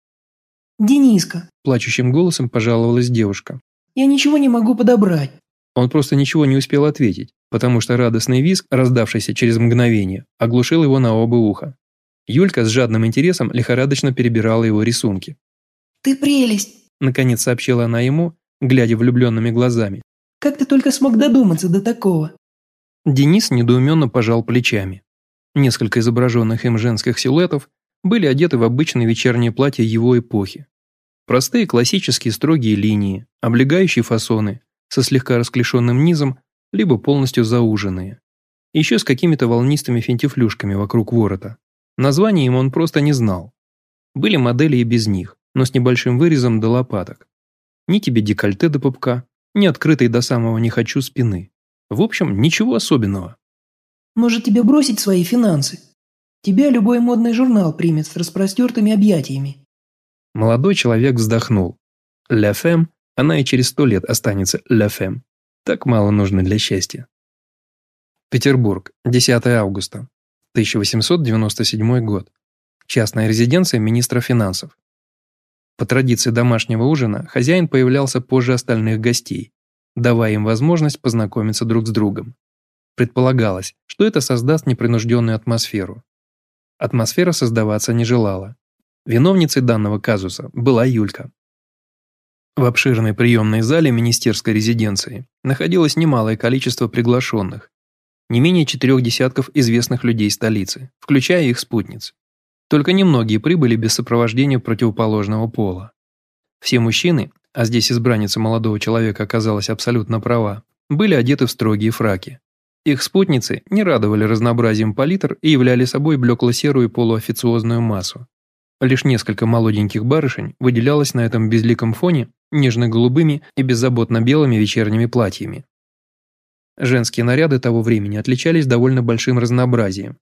«Дениска!» – плачущим голосом пожаловалась девушка. «Я ничего не могу подобрать». Он просто ничего не успел ответить, потому что радостный визг, раздавшийся через мгновение, оглушил его на оба уха. Юлька с жадным интересом лихорадочно перебирала его рисунки. «Ты прелесть!» – наконец сообщила она ему, глядя влюбленными глазами. «Как ты только смог додуматься до такого?» Денис недоуменно пожал плечами. Несколько изображенных им женских силуэтов были одеты в обычные вечерние платья его эпохи. Простые классические строгие линии, облегающие фасоны, со слегка расклешенным низом, либо полностью зауженные. Еще с какими-то волнистыми фентифлюшками вокруг ворота. Название им он просто не знал. Были модели и без них, но с небольшим вырезом до лопаток. Ни тебе декольте до пупка, ни открытой до самого «не хочу» спины. В общем, ничего особенного. «Может тебе бросить свои финансы? Тебя любой модный журнал примет с распростертыми объятиями». Молодой человек вздохнул. «Ля фэм, она и через сто лет останется ля фэм. Так мало нужно для счастья». Петербург, 10 августа. 1897 год. Частная резиденция министра финансов. По традиции домашнего ужина хозяин появлялся позже остальных гостей, давая им возможность познакомиться друг с другом. Предполагалось, что это создаст непринужденную атмосферу. Атмосфера создаваться не желала. Виновницей данного казуса была Юлька. В обширной приемной зале министерской резиденции находилось немалое количество приглашенных, не менее четырех десятков известных людей столицы, включая их спутниц. Только немногие прибыли без сопровождения противоположного пола. Все мужчины, а здесь избранница молодого человека оказалась абсолютно права, были одеты в строгие фраки. Их спутницы не радовали разнообразием палитр и являли собой блекло-серую полуофициозную массу. Лишь несколько молоденьких барышень выделялось на этом безликом фоне нежно-голубыми и беззаботно белыми вечерними платьями. Женские наряды того времени отличались довольно большим разнообразием.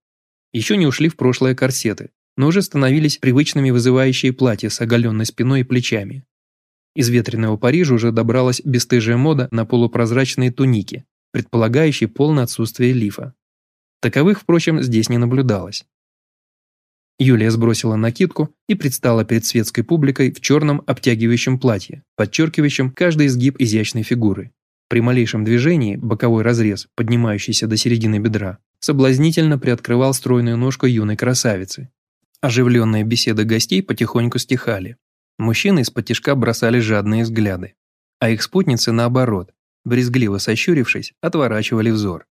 Еще не ушли в прошлое корсеты, но уже становились привычными вызывающие платья с оголенной спиной и плечами. Из ветреного Парижа уже добралась бесстыжая мода на полупрозрачные туники, предполагающие полное отсутствие лифа. Таковых, впрочем, здесь не наблюдалось. Юлия сбросила накидку и предстала перед светской публикой в черном обтягивающем платье, подчеркивающем каждый изгиб изящной фигуры. При малейшем движении боковой разрез, поднимающийся до середины бедра, соблазнительно приоткрывал стройную ножку юной красавицы. Оживленные беседы гостей потихоньку стихали. Мужчины из-под бросали жадные взгляды. А их спутницы, наоборот, брезгливо сощурившись, отворачивали взор.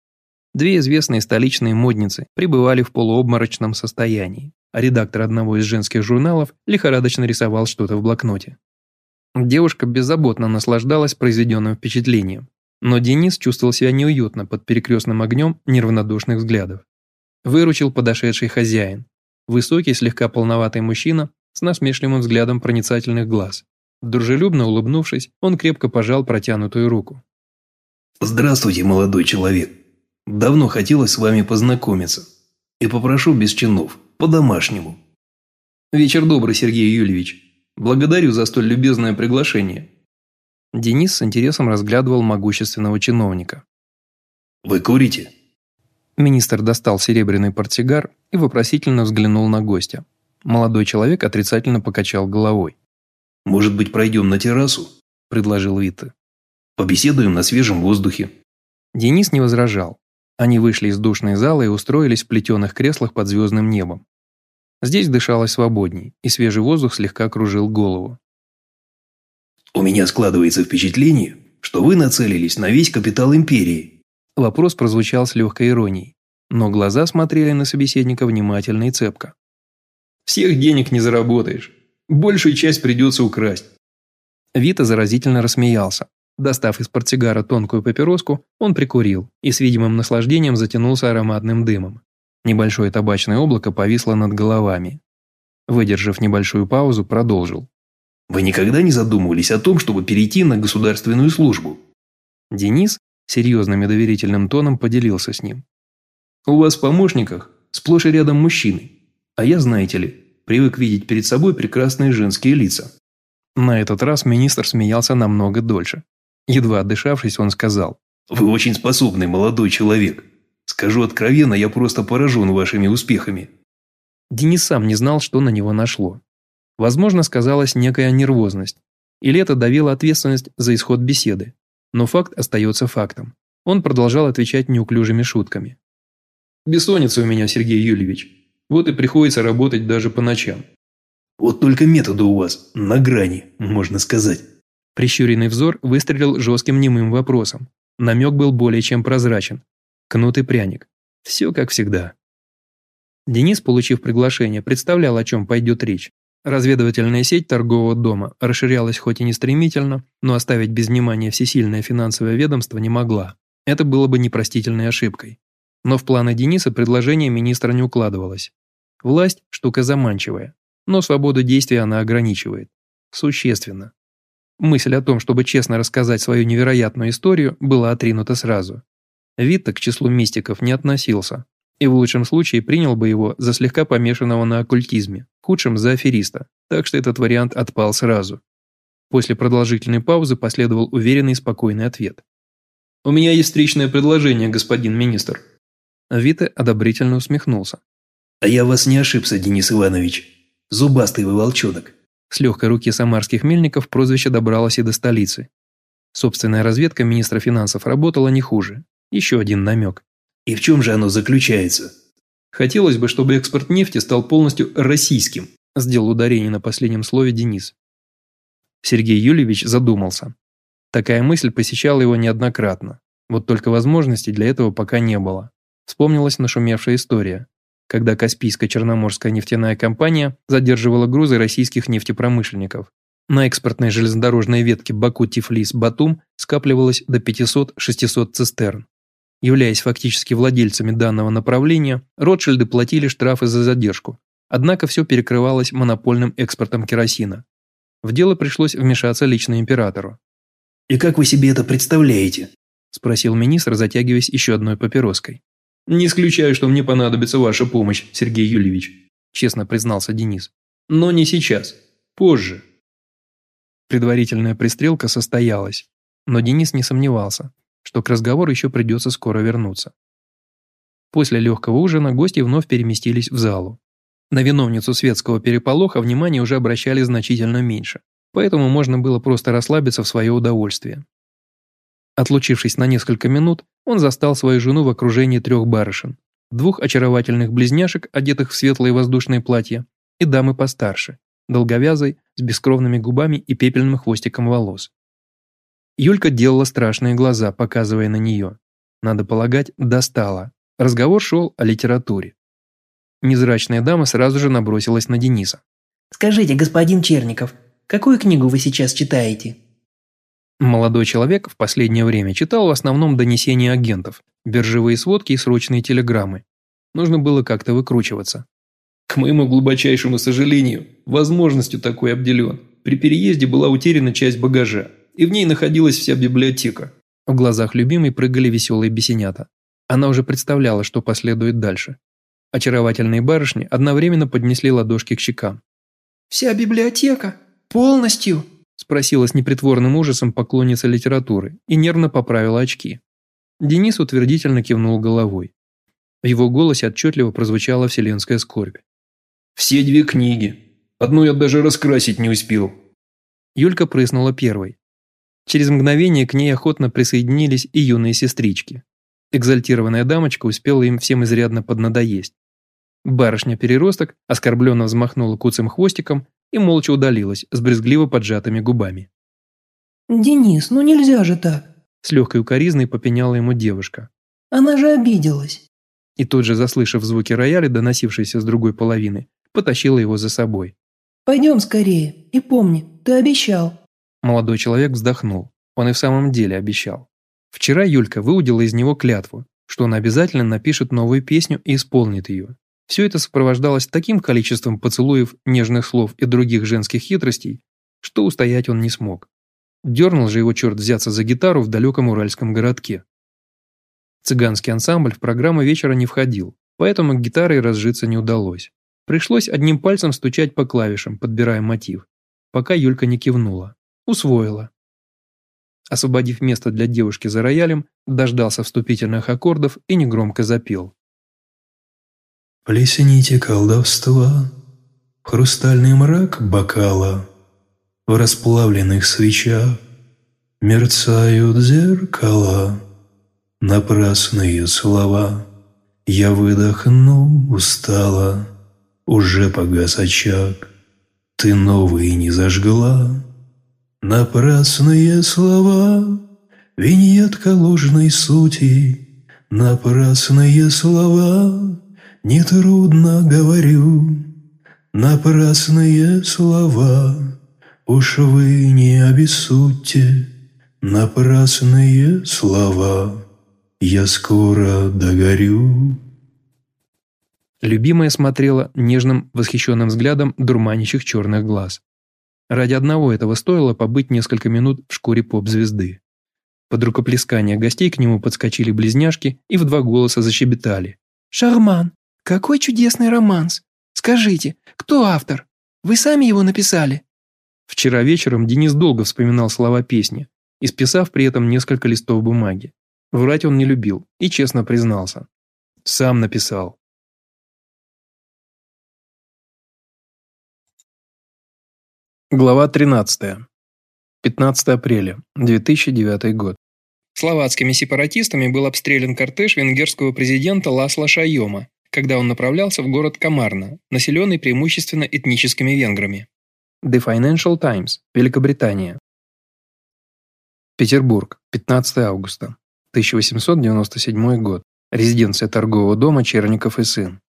Две известные столичные модницы пребывали в полуобморочном состоянии, редактор одного из женских журналов лихорадочно рисовал что-то в блокноте. Девушка беззаботно наслаждалась произведенным впечатлением, но Денис чувствовал себя неуютно под перекрестным огнем неравнодушных взглядов. Выручил подошедший хозяин, высокий, слегка полноватый мужчина с насмешливым взглядом проницательных глаз. Дружелюбно улыбнувшись, он крепко пожал протянутую руку. «Здравствуйте, молодой человек. Давно хотелось с вами познакомиться. И попрошу без чинов, по-домашнему». «Вечер добрый, Сергей Юльевич. Благодарю за столь любезное приглашение». Денис с интересом разглядывал могущественного чиновника. «Вы курите?» Министр достал серебряный портсигар и вопросительно взглянул на гостя. Молодой человек отрицательно покачал головой. «Может быть, пройдем на террасу?» – предложил Вита. «Побеседуем на свежем воздухе». Денис не возражал. Они вышли из душной зала и устроились в плетеных креслах под звездным небом. Здесь дышалось свободней, и свежий воздух слегка кружил голову. «У меня складывается впечатление, что вы нацелились на весь капитал империи». Вопрос прозвучал с легкой иронией, но глаза смотрели на собеседника внимательно и цепко. «Всех денег не заработаешь. Большую часть придется украсть». Вита заразительно рассмеялся. Достав из портсигара тонкую папироску, он прикурил и с видимым наслаждением затянулся ароматным дымом. Небольшое табачное облако повисло над головами. Выдержав небольшую паузу, продолжил. «Вы никогда не задумывались о том, чтобы перейти на государственную службу?» Денис серьезным и доверительным тоном поделился с ним. «У вас в помощниках сплошь и рядом мужчины, а я, знаете ли, привык видеть перед собой прекрасные женские лица». На этот раз министр смеялся намного дольше. Едва отдышавшись, он сказал. «Вы очень способный молодой человек. Скажу откровенно, я просто поражен вашими успехами». Денис сам не знал, что на него нашло. Возможно, сказалась некая нервозность. Или это давило ответственность за исход беседы. Но факт остается фактом. Он продолжал отвечать неуклюжими шутками. «Бессонница у меня, Сергей Юльевич. Вот и приходится работать даже по ночам». «Вот только методы у вас на грани, можно сказать». Прищуренный взор выстрелил жестким немым вопросом. Намек был более чем прозрачен, кнут и пряник. Все как всегда. Денис, получив приглашение, представлял, о чем пойдет речь. Разведывательная сеть торгового дома расширялась хоть и не стремительно, но оставить без внимания всесильное финансовое ведомство не могла. Это было бы непростительной ошибкой. Но в планы Дениса предложение министра не укладывалось. Власть – штука заманчивая, но свободу действия она ограничивает. Существенно. Мысль о том, чтобы честно рассказать свою невероятную историю, была отринута сразу. Витта к числу мистиков не относился, и в лучшем случае принял бы его за слегка помешанного на оккультизме, в худшем за афериста, так что этот вариант отпал сразу. После продолжительной паузы последовал уверенный и спокойный ответ. «У меня есть встречное предложение, господин министр». Вита одобрительно усмехнулся. «А я вас не ошибся, Денис Иванович. Зубастый вы волчонок». С легкой руки самарских мельников прозвище добралось и до столицы. Собственная разведка министра финансов работала не хуже, еще один намек. И в чем же оно заключается? Хотелось бы, чтобы экспорт нефти стал полностью российским, сделал ударение на последнем слове Денис. Сергей Юльевич задумался. Такая мысль посещала его неоднократно. Вот только возможностей для этого пока не было. Вспомнилась нашумевшая история, когда Каспийская Черноморская нефтяная компания задерживала грузы российских нефтепромышленников. На экспортной железнодорожной ветке Баку-Тифлис-Батум скапливалось до 500-600 цистерн. Являясь фактически владельцами данного направления, Ротшильды платили штрафы за задержку, однако все перекрывалось монопольным экспортом керосина. В дело пришлось вмешаться лично императору. «И как вы себе это представляете?» – спросил министр, затягиваясь еще одной папироской. «Не исключаю, что мне понадобится ваша помощь, Сергей Юльевич», – честно признался Денис. «Но не сейчас. Позже». Предварительная пристрелка состоялась, но Денис не сомневался, что к разговору еще придется скоро вернуться. После легкого ужина гости вновь переместились в залу. На виновницу светского переполоха внимание уже обращали значительно меньше, поэтому можно было просто расслабиться в свое удовольствие. Отлучившись на несколько минут, он застал свою жену в окружении трех барышин, двух очаровательных близняшек, одетых в светлые воздушные платья, и дамы постарше, долговязой, с бескровными губами и пепельным хвостиком волос. Юлька делала страшные глаза, показывая на нее. Надо полагать, достала. Разговор шел о литературе. Незрачная дама сразу же набросилась на Дениса. «Скажите, господин Черников, какую книгу вы сейчас читаете?» Молодой человек в последнее время читал в основном донесения агентов, биржевые сводки и срочные телеграммы. Нужно было как-то выкручиваться. К моему глубочайшему сожалению, возможностью такой обделен. При переезде была утеряна часть багажа, и в ней находилась вся библиотека. В глазах любимой прыгали веселые бесенята. Она уже представляла, что последует дальше. Очаровательные барышни одновременно поднесли ладошки к щекам. «Вся библиотека? Полностью?» Спросила с непритворным ужасом поклонница литературы и нервно поправила очки. Денис утвердительно кивнул головой. В его голосе отчетливо прозвучала вселенская скорбь. «Все две книги. Одну я даже раскрасить не успел». Юлька прыснула первой. Через мгновение к ней охотно присоединились и юные сестрички. Экзальтированная дамочка успела им всем изрядно поднадоесть. Барышня-переросток оскорбленно взмахнула куцым хвостиком и молча удалилась с брезгливо поджатыми губами. «Денис, ну нельзя же так!» С легкой укоризной попеняла ему девушка. «Она же обиделась!» И тут же, заслышав звуки рояля, доносившиеся с другой половины, потащила его за собой. «Пойдем скорее, и помни, ты обещал!» Молодой человек вздохнул. Он и в самом деле обещал. Вчера Юлька выудила из него клятву, что он обязательно напишет новую песню и исполнит ее. Все это сопровождалось таким количеством поцелуев, нежных слов и других женских хитростей, что устоять он не смог. Дернул же его черт взяться за гитару в далеком уральском городке. Цыганский ансамбль в программу вечера не входил, поэтому гитарой разжиться не удалось. Пришлось одним пальцем стучать по клавишам, подбирая мотив, пока Юлька не кивнула. Усвоила. Освободив место для девушки за роялем, дождался вступительных аккордов и негромко запел. Плесните колдовства, хрустальный мрак бокала, В расплавленных свечах мерцают зеркала, Напрасные слова. Я выдохну устала, уже погас очаг, Ты новый не зажгла. Напрасные слова, виньетка ложной сути, Напрасные слова, Нетрудно говорю напрасные слова, Уж вы не обессудьте напрасные слова, Я скоро догорю. Любимая смотрела нежным восхищенным взглядом дурманящих черных глаз. Ради одного этого стоило побыть несколько минут в шкуре поп-звезды. Под рукоплескание гостей к нему подскочили близняшки и в два голоса защебетали. «Шарман, какой чудесный романс! Скажите, кто автор? Вы сами его написали?» Вчера вечером Денис долго вспоминал слова песни, исписав при этом несколько листов бумаги. Врать он не любил и честно признался. Сам написал. Глава 13. 15 апреля, 2009 год. Словацкими сепаратистами был обстрелян кортеж венгерского президента Ласла Шайома, когда он направлялся в город Камарна, населенный преимущественно этническими венграми. The Financial Times, Великобритания. Петербург, 15 августа, 1897 год. Резиденция торгового дома Черников и сын.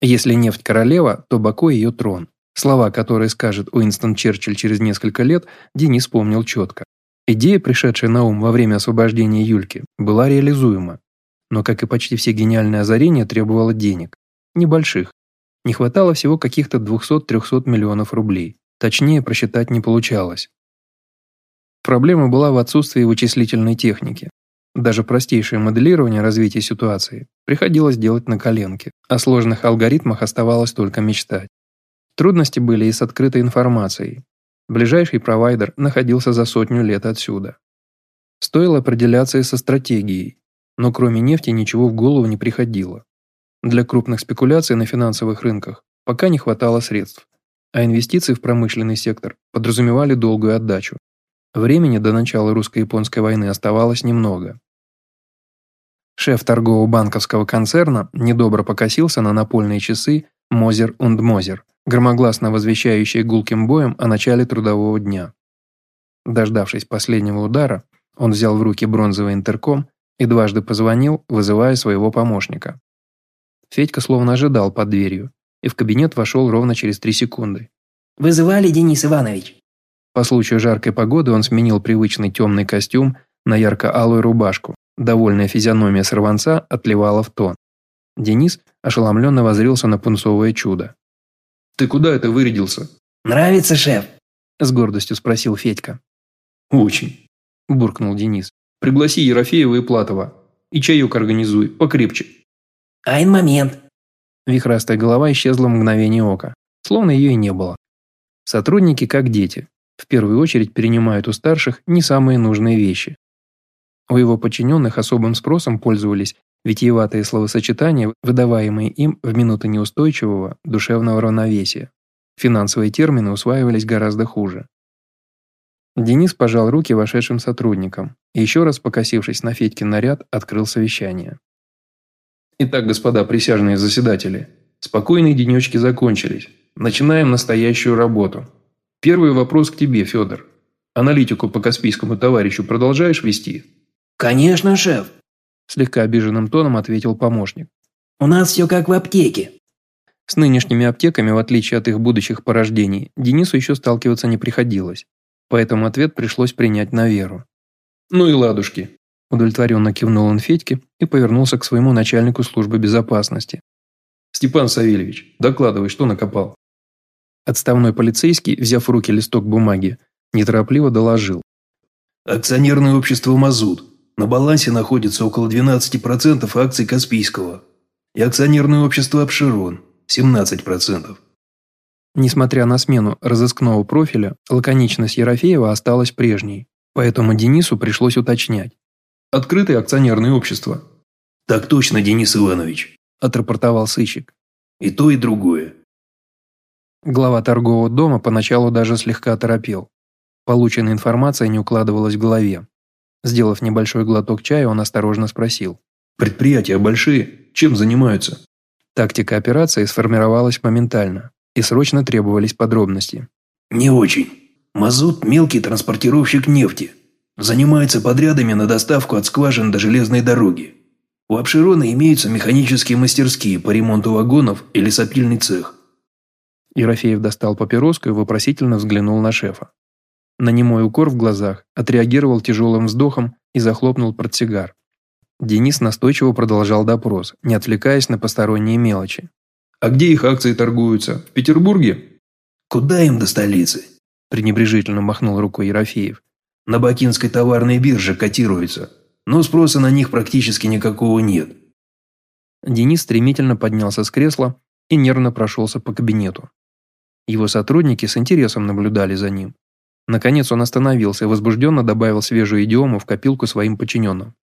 Если нефть королева, то Баку ее трон. Слова, которые скажет Уинстон Черчилль через несколько лет, Денис помнил четко. Идея, пришедшая на ум во время освобождения Юльки, была реализуема, но, как и почти все гениальные озарения, требовало денег. Небольших. Не хватало всего каких-то 200-300 миллионов рублей. Точнее, просчитать не получалось. Проблема была в отсутствии вычислительной техники. Даже простейшее моделирование развития ситуации приходилось делать на коленке. О сложных алгоритмах оставалось только мечтать. Трудности были и с открытой информацией. Ближайший провайдер находился за сотню лет отсюда. Стоило определяться и со стратегией, но кроме нефти ничего в голову не приходило. Для крупных спекуляций на финансовых рынках пока не хватало средств, а инвестиции в промышленный сектор подразумевали долгую отдачу. Времени до начала русско-японской войны оставалось немного. Шеф торгового банковского концерна недобро покосился на напольные часы Мозер und Мозер, громогласно возвещающие гулким боем о начале трудового дня. Дождавшись последнего удара, он взял в руки бронзовый интерком и дважды позвонил, вызывая своего помощника. Федька словно ожидал под дверью, и в кабинет вошел ровно через три секунды. «Вызывали, Денис Иванович?» По случаю жаркой погоды он сменил привычный темный костюм на ярко-алую рубашку. Довольная физиономия сорванца отливала в тон. Денис ошеломленно возрился на пунцовое чудо. «Ты куда это вырядился?» «Нравится, шеф?» С гордостью спросил Федька. «Очень», – буркнул Денис. «Пригласи Ерофеева и Платова. И чаек организуй, покрепче». «Айн момент». Вихрастая голова исчезла в мгновение ока, словно ее и не было. Сотрудники, как дети, в первую очередь перенимают у старших не самые нужные вещи. У его подчиненных особым спросом пользовались витиеватые словосочетания, выдаваемые им в минуты неустойчивого душевного равновесия. Финансовые термины усваивались гораздо хуже. Денис пожал руки вошедшим сотрудникам и еще раз покосившись на Федькин наряд, открыл совещание. Итак, господа присяжные заседатели, спокойные денечки закончились. Начинаем настоящую работу. Первый вопрос к тебе, Федор. Аналитику по Каспийскому товарищу продолжаешь вести? Конечно, шеф. Слегка обиженным тоном ответил помощник. У нас все как в аптеке. С нынешними аптеками, в отличие от их будущих порождений, Денису еще сталкиваться не приходилось. Поэтому ответ пришлось принять на веру. «Ну и ладушки», – удовлетворенно кивнул он Федьке и повернулся к своему начальнику службы безопасности. «Степан Савельевич, докладывай, что накопал». Отставной полицейский, взяв в руки листок бумаги, неторопливо доложил. «Акционерное общество «Мазут». На балансе находится около 12% акций Каспийского. И акционерное общество «Обширон» – 17%. Несмотря на смену разыскного профиля, лаконичность Ерофеева осталась прежней, поэтому Денису пришлось уточнять. «Открытое акционерное общество». «Так точно, Денис Иванович», – отрапортовал сыщик. «И то, и другое. Глава торгового дома поначалу даже слегка оторопел. Полученная информация не укладывалась в голове. Сделав небольшой глоток чая, он осторожно спросил. «Предприятия большие? Чем занимаются?» Тактика операции сформировалась моментально, и срочно требовались подробности. «Не очень. Мазут – мелкий транспортировщик нефти. Занимается подрядами на доставку от скважин до железной дороги. У Обширона имеются механические мастерские по ремонту вагонов и лесопильный цех. Ерофеев достал папироску и вопросительно взглянул на шефа. На немой укор в глазах отреагировал тяжелым вздохом и захлопнул портсигар. Денис настойчиво продолжал допрос, не отвлекаясь на посторонние мелочи. «А где их акции торгуются? В Петербурге?» «Куда им до столицы?» – пренебрежительно махнул рукой Ерофеев. «На Бакинской товарной бирже котируются, но спроса на них практически никакого нет». Денис стремительно поднялся с кресла и нервно прошелся по кабинету. Его сотрудники с интересом наблюдали за ним. Наконец он остановился и возбужденно добавил свежую идиому в копилку своим подчиненным.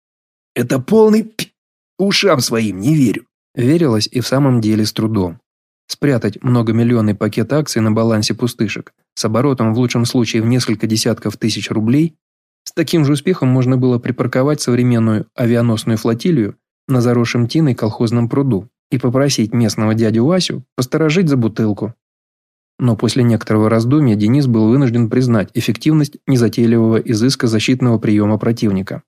«Это полный пи... ушам своим не верю». Верилось и в самом деле с трудом. Спрятать многомиллионный пакет акций на балансе пустышек с оборотом в лучшем случае в несколько десятков тысяч рублей с таким же успехом можно было припарковать современную авианосную флотилию на заросшем тиной колхозном пруду и попросить местного дядю Васю посторожить за бутылку. Но после некоторого раздумья Денис был вынужден признать эффективность незатейливого изыска защитного приема противника.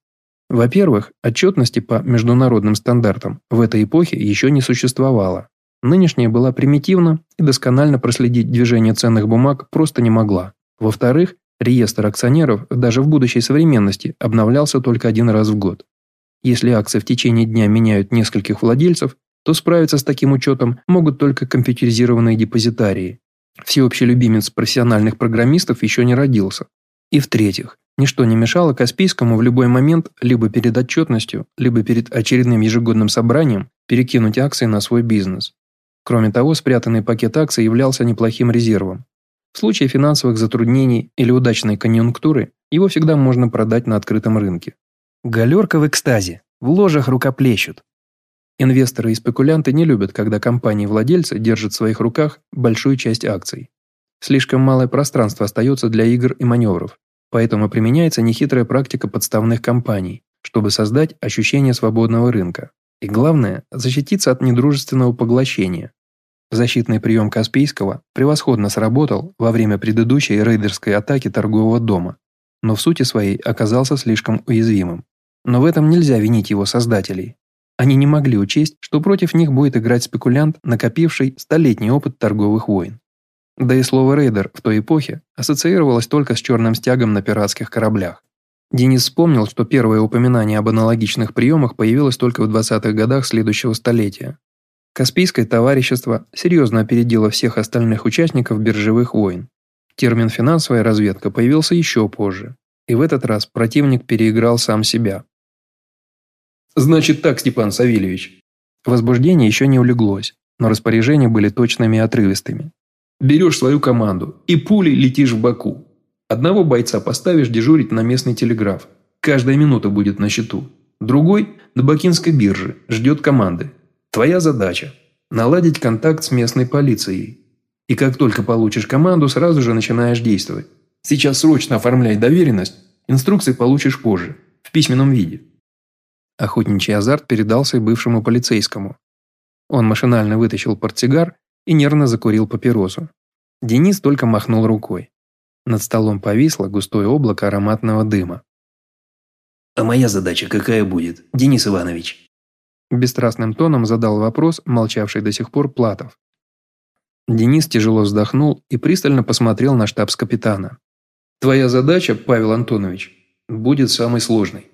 Во-первых, отчетности по международным стандартам в этой эпохе еще не существовало. Нынешняя была примитивна и досконально проследить движение ценных бумаг просто не могла. Во-вторых, реестр акционеров даже в будущей современности обновлялся только один раз в год. Если акции в течение дня меняют нескольких владельцев, то справиться с таким учетом могут только компьютеризированные депозитарии, Всеобщий любимец профессиональных программистов еще не родился. И в-третьих, ничто не мешало Каспийскому в любой момент либо перед отчетностью, либо перед очередным ежегодным собранием перекинуть акции на свой бизнес. Кроме того, спрятанный пакет акций являлся неплохим резервом. В случае финансовых затруднений или удачной конъюнктуры его всегда можно продать на открытом рынке. Галерка в экстазе, в ложах рукоплещут. Инвесторы и спекулянты не любят, когда компании-владельцы держат в своих руках большую часть акций. Слишком малое пространство остается для игр и маневров, поэтому применяется нехитрая практика подставных компаний, чтобы создать ощущение свободного рынка. И главное – защититься от недружественного поглощения. Защитный прием Каспийского превосходно сработал во время предыдущей рейдерской атаки торгового дома, но в сути своей оказался слишком уязвимым. Но в этом нельзя винить его создателей. Они не могли учесть, что против них будет играть спекулянт, накопивший столетний опыт торговых войн. Да и слово «рейдер» в той эпохе ассоциировалось только с черным стягом на пиратских кораблях. Денис вспомнил, что первое упоминание об аналогичных приемах появилось только в 20-х годах следующего столетия. Каспийское товарищество серьезно опередило всех остальных участников биржевых войн. Термин «финансовая разведка» появился еще позже, и в этот раз противник переиграл сам себя. «Значит так, Степан Савельевич». Возбуждение еще не улеглось, но распоряжения были точными и отрывистыми. «Берешь свою команду и пулей летишь в Баку. Одного бойца поставишь дежурить на местный телеграф. Каждая минута будет на счету. Другой – на Бакинской бирже, ждет команды. Твоя задача – наладить контакт с местной полицией. И как только получишь команду, сразу же начинаешь действовать. Сейчас срочно оформляй доверенность, инструкции получишь позже, в письменном виде. Охотничий азарт передался и бывшему полицейскому. Он машинально вытащил портсигар и нервно закурил папиросу. Денис только махнул рукой. Над столом повисло густое облако ароматного дыма. «А моя задача какая будет, Денис Иванович?» Бесстрастным тоном задал вопрос, молчавший до сих пор Платов. Денис тяжело вздохнул и пристально посмотрел на штабс-капитана. «Твоя задача, Павел Антонович, будет самой сложной».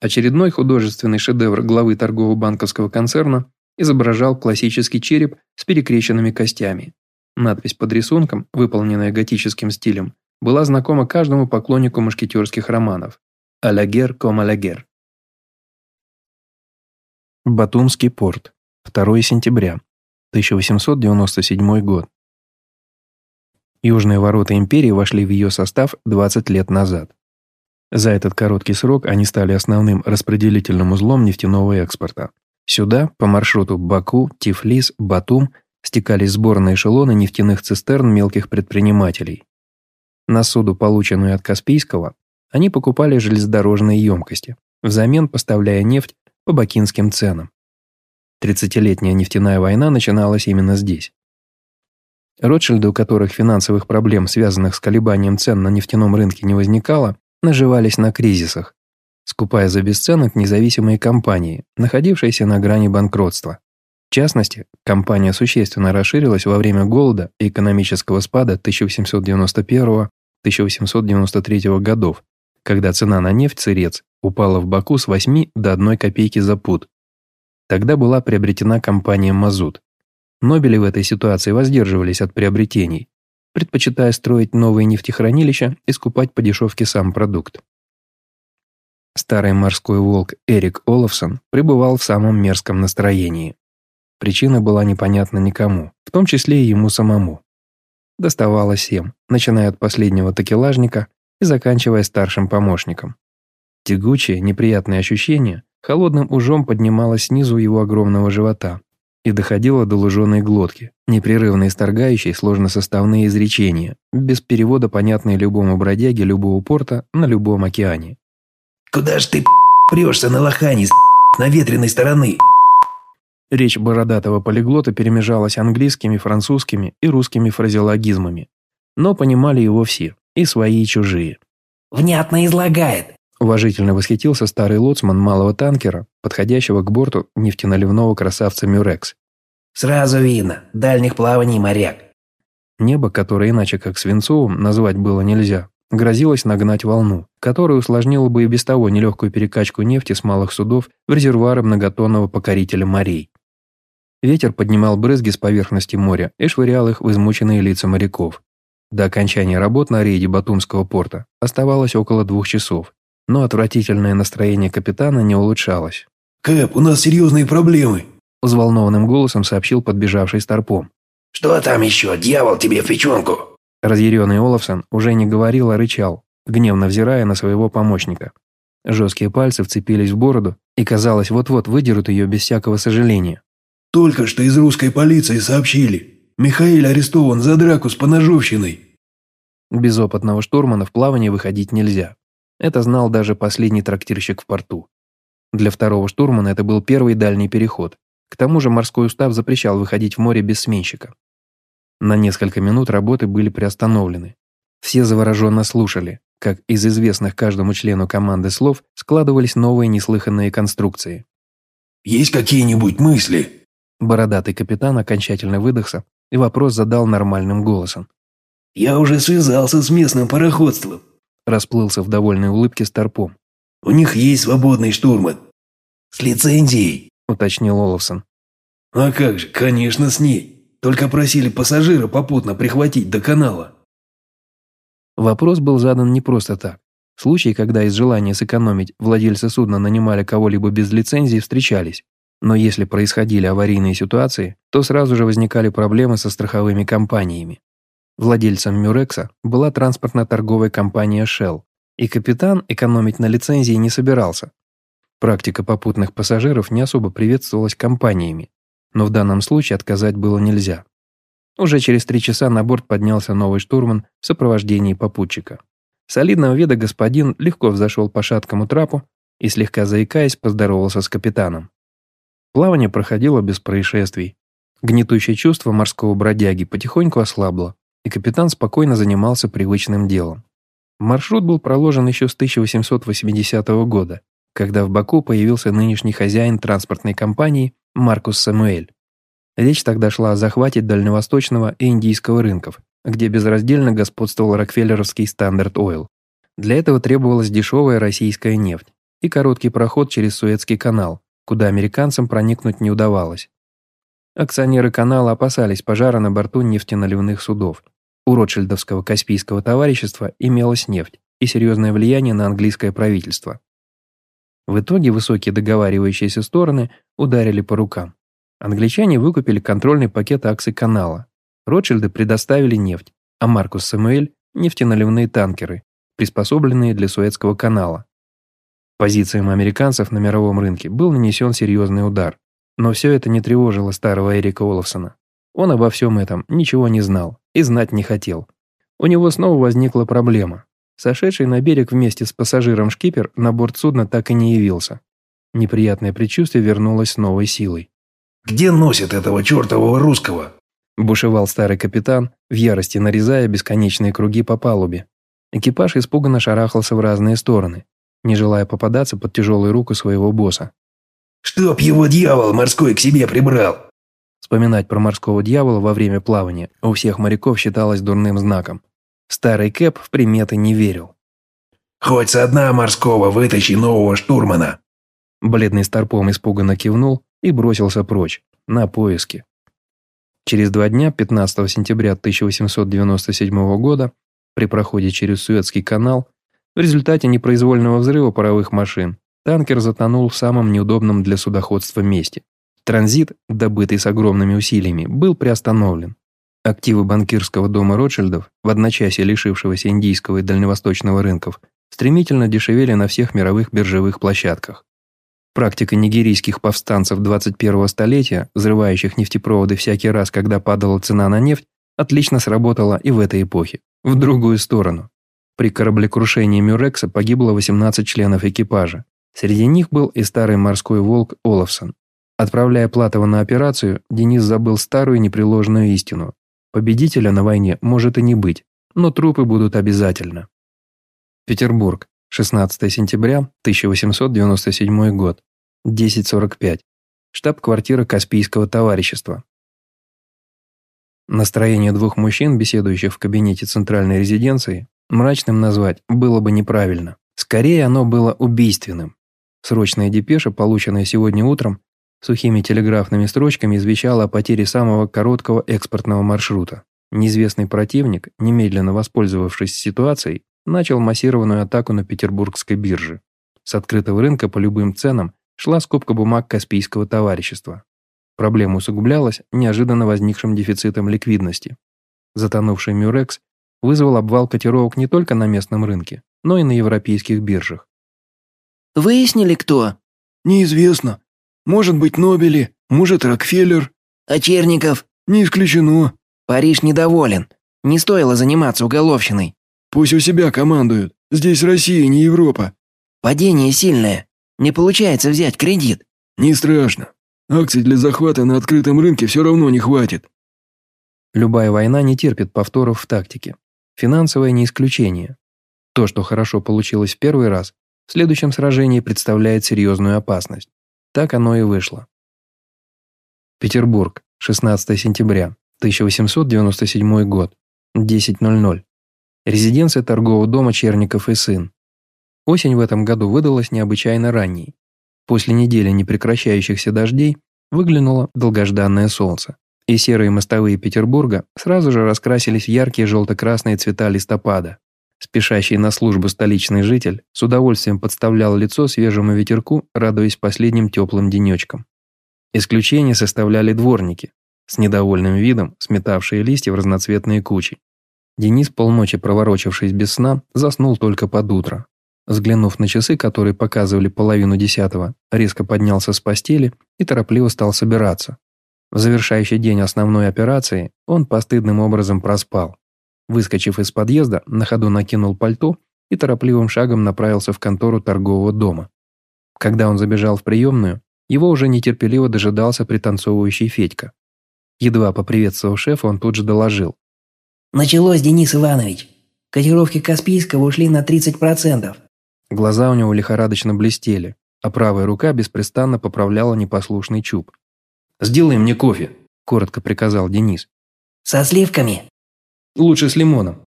Очередной художественный шедевр главы торгово-банковского концерна изображал классический череп с перекрещенными костями, Надпись под рисунком, выполненная готическим стилем, была знакома каждому поклоннику мушкетерских романов. «Алягер ком алягер». Батумский порт. 2 сентября. 1897 год. Южные ворота империи вошли в ее состав 20 лет назад. За этот короткий срок они стали основным распределительным узлом нефтяного экспорта. Сюда, по маршруту Баку, Тифлис, Батум – стекались сборные эшелоны нефтяных цистерн мелких предпринимателей. На суду, полученную от Каспийского, они покупали железнодорожные емкости, взамен поставляя нефть по бакинским ценам. Тридцатилетняя нефтяная война начиналась именно здесь. Ротшильды, у которых финансовых проблем, связанных с колебанием цен на нефтяном рынке не возникало, наживались на кризисах, скупая за бесценок независимые компании, находившиеся на грани банкротства. В частности, компания существенно расширилась во время голода и экономического спада 1891-1893 годов, когда цена на нефть сырец упала в Баку с 8 до 1 копейки за пуд. Тогда была приобретена компания «Мазут». Нобели в этой ситуации воздерживались от приобретений, предпочитая строить новые нефтехранилища и скупать по дешевке сам продукт. Старый морской волк Эрик Олафсон пребывал в самом мерзком настроении. Причина была непонятна никому, в том числе и ему самому. Доставалось им, начиная от последнего такелажника и заканчивая старшим помощником. Тягучее, неприятное ощущение холодным ужом поднималось снизу его огромного живота и доходило до луженой глотки, непрерывно исторгающей сложносоставные изречения, без перевода понятные любому бродяге любого порта на любом океане. «Куда ж ты прешься на лохане с наветренной стороны?» Речь бородатого полиглота перемежалась английскими, французскими и русскими фразеологизмами. Но понимали его все, и свои, и чужие. «Внятно излагает», – уважительно восхитился старый лоцман малого танкера, подходящего к борту нефтеналивного красавца «Мюрекс». «Сразу видно, дальних плаваний моряк». Небо, которое иначе как свинцовым назвать было нельзя, грозилось нагнать волну, которая усложнила бы и без того нелегкую перекачку нефти с малых судов в резервуары многотонного покорителя морей. Ветер поднимал брызги с поверхности моря и швырял их в измученные лица моряков. До окончания работ на рейде Батумского порта оставалось около двух часов, но отвратительное настроение капитана не улучшалось. «Кэп, у нас серьезные проблемы», – взволнованным голосом сообщил подбежавший Старпом. «Что там еще? Дьявол тебе в печенку!» Разъяренный Олафсон уже не говорил, а рычал, гневно взирая на своего помощника. Жесткие пальцы вцепились в бороду и, казалось, вот-вот выдерут ее без всякого сожаления. «Только что из русской полиции сообщили. Михаил арестован за драку с поножовщиной». Без опытного штурмана в плавание выходить нельзя. Это знал даже последний трактирщик в порту. Для второго штурмана это был первый дальний переход. К тому же морской устав запрещал выходить в море без сменщика. На несколько минут работы были приостановлены. Все завороженно слушали, как из известных каждому члену команды слов складывались новые неслыханные конструкции. «Есть какие-нибудь мысли?» Бородатый капитан окончательно выдохся и вопрос задал нормальным голосом. «Я уже связался с местным пароходством», расплылся в довольной улыбке Старпом. «У них есть свободный штурман. С лицензией», уточнил Оловсон. «А как же, конечно, с ней. Только просили пассажира попутно прихватить до канала». Вопрос был задан не просто так. Случаи, когда из желания сэкономить владельцы судна нанимали кого-либо без лицензии, встречались. Но если происходили аварийные ситуации, то сразу же возникали проблемы со страховыми компаниями. Владельцем Мюрекса была транспортно-торговая компания Shell, и капитан экономить на лицензии не собирался. Практика попутных пассажиров не особо приветствовалась компаниями, но в данном случае отказать было нельзя. Уже через три часа на борт поднялся новый штурман в сопровождении попутчика. Солидного вида господин легко взошел по шаткому трапу и, слегка заикаясь, поздоровался с капитаном. Плавание проходило без происшествий. Гнетущее чувство морского бродяги потихоньку ослабло, и капитан спокойно занимался привычным делом. Маршрут был проложен еще с 1880 года, когда в Баку появился нынешний хозяин транспортной компании Маркус Самуэль. Речь тогда шла о захвате дальневосточного и индийского рынков, где безраздельно господствовал рокфеллеровский стандарт ойл. Для этого требовалась дешевая российская нефть и короткий проход через Суэцкий канал, куда американцам проникнуть не удавалось. Акционеры канала опасались пожара на борту нефтеналивных судов. У Ротшильдовского Каспийского товарищества имелась нефть и серьезное влияние на английское правительство. В итоге высокие договаривающиеся стороны ударили по рукам. Англичане выкупили контрольный пакет акций канала. Ротшильды предоставили нефть, а Маркус Самуэль – нефтеналивные танкеры, приспособленные для Суэцкого канала. Позициям американцев на мировом рынке был нанесен серьезный удар. Но все это не тревожило старого Эрика Олафсона. Он обо всем этом ничего не знал и знать не хотел. У него снова возникла проблема. Сошедший на берег вместе с пассажиром шкипер на борт судна так и не явился. Неприятное предчувствие вернулось с новой силой. «Где носит этого чертового русского?» Бушевал старый капитан, в ярости нарезая бесконечные круги по палубе. Экипаж испуганно шарахался в разные стороны, не желая попадаться под тяжелую руку своего босса. «Чтоб его дьявол морской к себе прибрал!» Вспоминать про морского дьявола во время плавания у всех моряков считалось дурным знаком. Старый Кэп в приметы не верил. «Хоть со дна морского вытащи нового штурмана!» Бледный старпом испуганно кивнул и бросился прочь, на поиски. Через два дня, 15 сентября 1897 года, при проходе через Суэцкий канал, в результате непроизвольного взрыва паровых машин, танкер затонул в самом неудобном для судоходства месте. Транзит, добытый с огромными усилиями, был приостановлен. Активы банкирского дома Ротшильдов, в одночасье лишившегося индийского и дальневосточного рынков, стремительно дешевели на всех мировых биржевых площадках. Практика нигерийских повстанцев 21-го столетия, взрывающих нефтепроводы всякий раз, когда падала цена на нефть, отлично сработала и в этой эпохе, в другую сторону. При кораблекрушении Мюрекса погибло 18 членов экипажа. Среди них был и старый морской волк Олафсон. Отправляя Платова на операцию, Денис забыл старую непреложную истину. Победителя на войне может и не быть, но трупы будут обязательно. Петербург, 16 сентября 1897 год, 10.45. Штаб-квартира Каспийского товарищества. Настроение двух мужчин, беседующих в кабинете центральной резиденции, мрачным назвать было бы неправильно. Скорее, оно было убийственным. Срочная депеша, полученная сегодня утром, сухими телеграфными строчками извещала о потере самого короткого экспортного маршрута. Неизвестный противник, немедленно воспользовавшись ситуацией, начал массированную атаку на петербургской бирже. С открытого рынка по любым ценам шла скупка бумаг Каспийского товарищества. Проблема усугублялась неожиданно возникшим дефицитом ликвидности. Затонувший Мюрекс вызвал обвал котировок не только на местном рынке, но и на европейских биржах. «Выяснили, кто?» «Неизвестно. Может быть, Нобели, может, Рокфеллер». «А Черников?» «Не исключено». «Париж недоволен. Не стоило заниматься уголовщиной». «Пусть у себя командуют. Здесь Россия, не Европа». «Падение сильное. Не получается взять кредит». «Не страшно. Акций для захвата на открытом рынке все равно не хватит». Любая война не терпит повторов в тактике. Финансовое не исключение. То, что хорошо получилось в первый раз, в следующем сражении представляет серьезную опасность. Так оно и вышло. Петербург, 16 сентября, 1897 год, 10.00. Резиденция торгового дома Черников и сын. Осень в этом году выдалась необычайно ранней. После недели непрекращающихся дождей выглянуло долгожданное солнце, и серые мостовые Петербурга сразу же раскрасились в яркие желто-красные цвета листопада. Спешащий на службу столичный житель с удовольствием подставлял лицо свежему ветерку, радуясь последним теплым денечкам. Исключение составляли дворники, с недовольным видом сметавшие листья в разноцветные кучи. Денис, полночи проворочившись без сна, заснул только под утро. Взглянув на часы, которые показывали половину десятого, резко поднялся с постели и торопливо стал собираться. В завершающий день основной операции он постыдным образом проспал. Выскочив из подъезда, на ходу накинул пальто и торопливым шагом направился в контору торгового дома. Когда он забежал в приемную, его уже нетерпеливо дожидался пританцовывающий Федька. Едва поприветствовав шефа, он тут же доложил. «Началось, Денис Иванович. Котировки Каспийского ушли на 30%. Глаза у него лихорадочно блестели, а правая рука беспрестанно поправляла непослушный чуб. «Сделай мне кофе», – коротко приказал Денис. «Со сливками?» «Лучше с лимоном».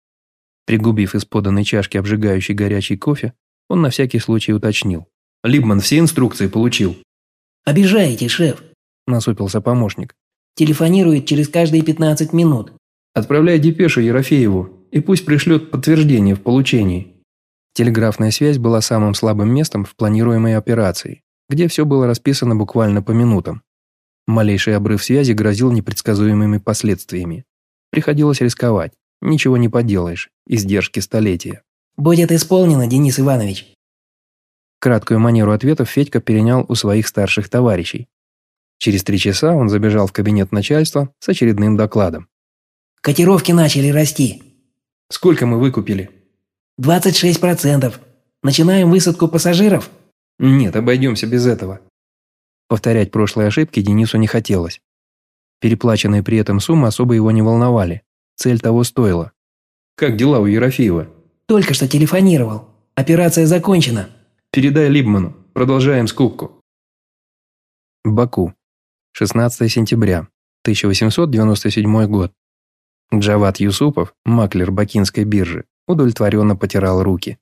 Пригубив из поданной чашки обжигающий горячий кофе, он на всякий случай уточнил. «Либман все инструкции получил». «Обижаете, шеф», – насупился помощник. «Телефонирует через каждые 15 минут». «Отправляй депешу Ерофееву, и пусть пришлет подтверждение в получении». Телеграфная связь была самым слабым местом в планируемой операции, где все было расписано буквально по минутам. Малейший обрыв связи грозил непредсказуемыми последствиями. Приходилось рисковать. Ничего не поделаешь. Издержки столетия. «Будет исполнено, Денис Иванович». Краткую манеру ответов Федька перенял у своих старших товарищей. Через три часа он забежал в кабинет начальства с очередным докладом. «Котировки начали расти». «Сколько мы выкупили?» 26%. Начинаем высадку пассажиров? Нет, обойдемся без этого. Повторять прошлые ошибки Денису не хотелось. Переплаченные при этом суммы особо его не волновали. Цель того стоила. Как дела у Ерофеева? Только что телефонировал. Операция закончена. Передай Либману. Продолжаем скупку. Баку. 16 сентября. 1897 год. Джават Юсупов, маклер бакинской биржи, удовлетворенно потирал руки.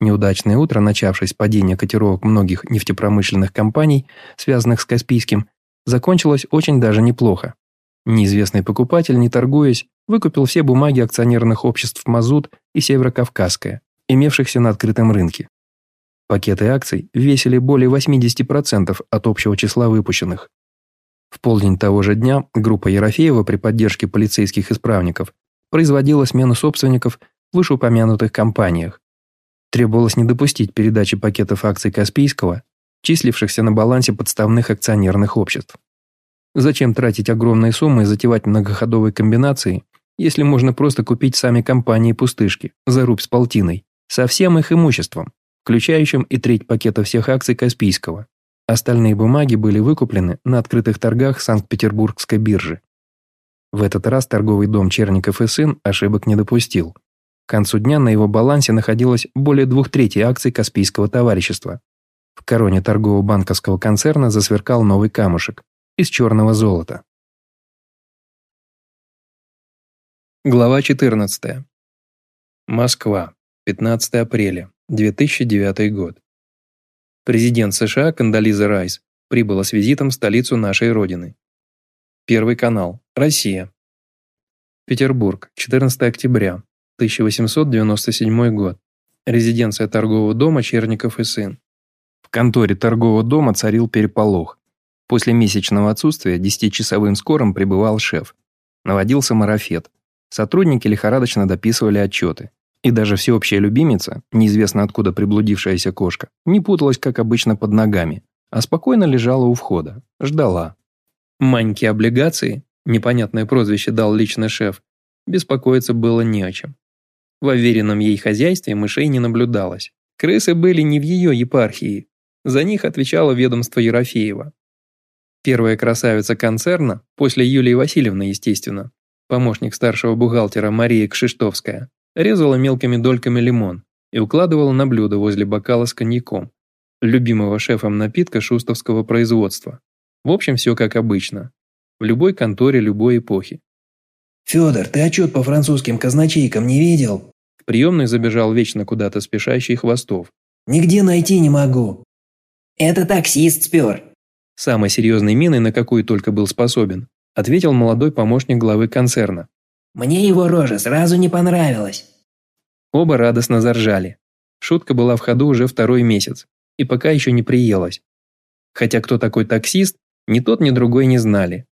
Неудачное утро, начавшись с падения котировок многих нефтепромышленных компаний, связанных с Каспийским, закончилось очень даже неплохо. Неизвестный покупатель, не торгуясь, выкупил все бумаги акционерных обществ «Мазут» и «Северокавказская», имевшихся на открытом рынке. Пакеты акций весили более 80% от общего числа выпущенных. В полдень того же дня группа Ерофеева при поддержке полицейских исправников производила смену собственников в вышеупомянутых компаниях. Требовалось не допустить передачи пакетов акций Каспийского, числившихся на балансе подставных акционерных обществ. Зачем тратить огромные суммы и затевать многоходовые комбинации, если можно просто купить сами компании-пустышки за рубь с полтиной, со всем их имуществом, включающим и треть пакета всех акций Каспийского. Остальные бумаги были выкуплены на открытых торгах Санкт-Петербургской биржи. В этот раз торговый дом Черников и сын ошибок не допустил. К концу дня на его балансе находилось более двух третей акций Каспийского товарищества. В короне торгового банковского концерна засверкал новый камушек из черного золота. Глава 14. Москва. 15 апреля. 2009 год. Президент США Кандализа Райс прибыла с визитом в столицу нашей Родины. Первый канал. Россия. Петербург. 14 октября. 1897 год. Резиденция торгового дома Черников и сын. В конторе торгового дома царил переполох. После месячного отсутствия десятичасовым скором прибывал шеф. Наводился марафет. Сотрудники лихорадочно дописывали отчеты. И даже всеобщая любимица, неизвестно откуда приблудившаяся кошка, не путалась, как обычно, под ногами, а спокойно лежала у входа, ждала. Маньки облигации, непонятное прозвище дал лично шеф, беспокоиться было не о чем. В уверенном ей хозяйстве мышей не наблюдалось. Крысы были не в ее епархии. За них отвечало ведомство Ерофеева. Первая красавица концерна, после Юлии Васильевны, естественно, помощник старшего бухгалтера Мария Кшиштовская, резала мелкими дольками лимон и укладывала на блюдо возле бокала с коньяком, любимого шефом напитка шустовского производства. В общем, все как обычно. В любой конторе любой эпохи. «Федор, ты отчет по французским казначейкам не видел?» В приемной забежал вечно куда-то спешащий Хвостов. «Нигде найти не могу». «Это таксист спер». Самой серьезной миной, на какую только был способен, ответил молодой помощник главы концерна. «Мне его рожа сразу не понравилась». Оба радостно заржали. Шутка была в ходу уже второй месяц, и пока еще не приелась. Хотя кто такой таксист, ни тот, ни другой не знали.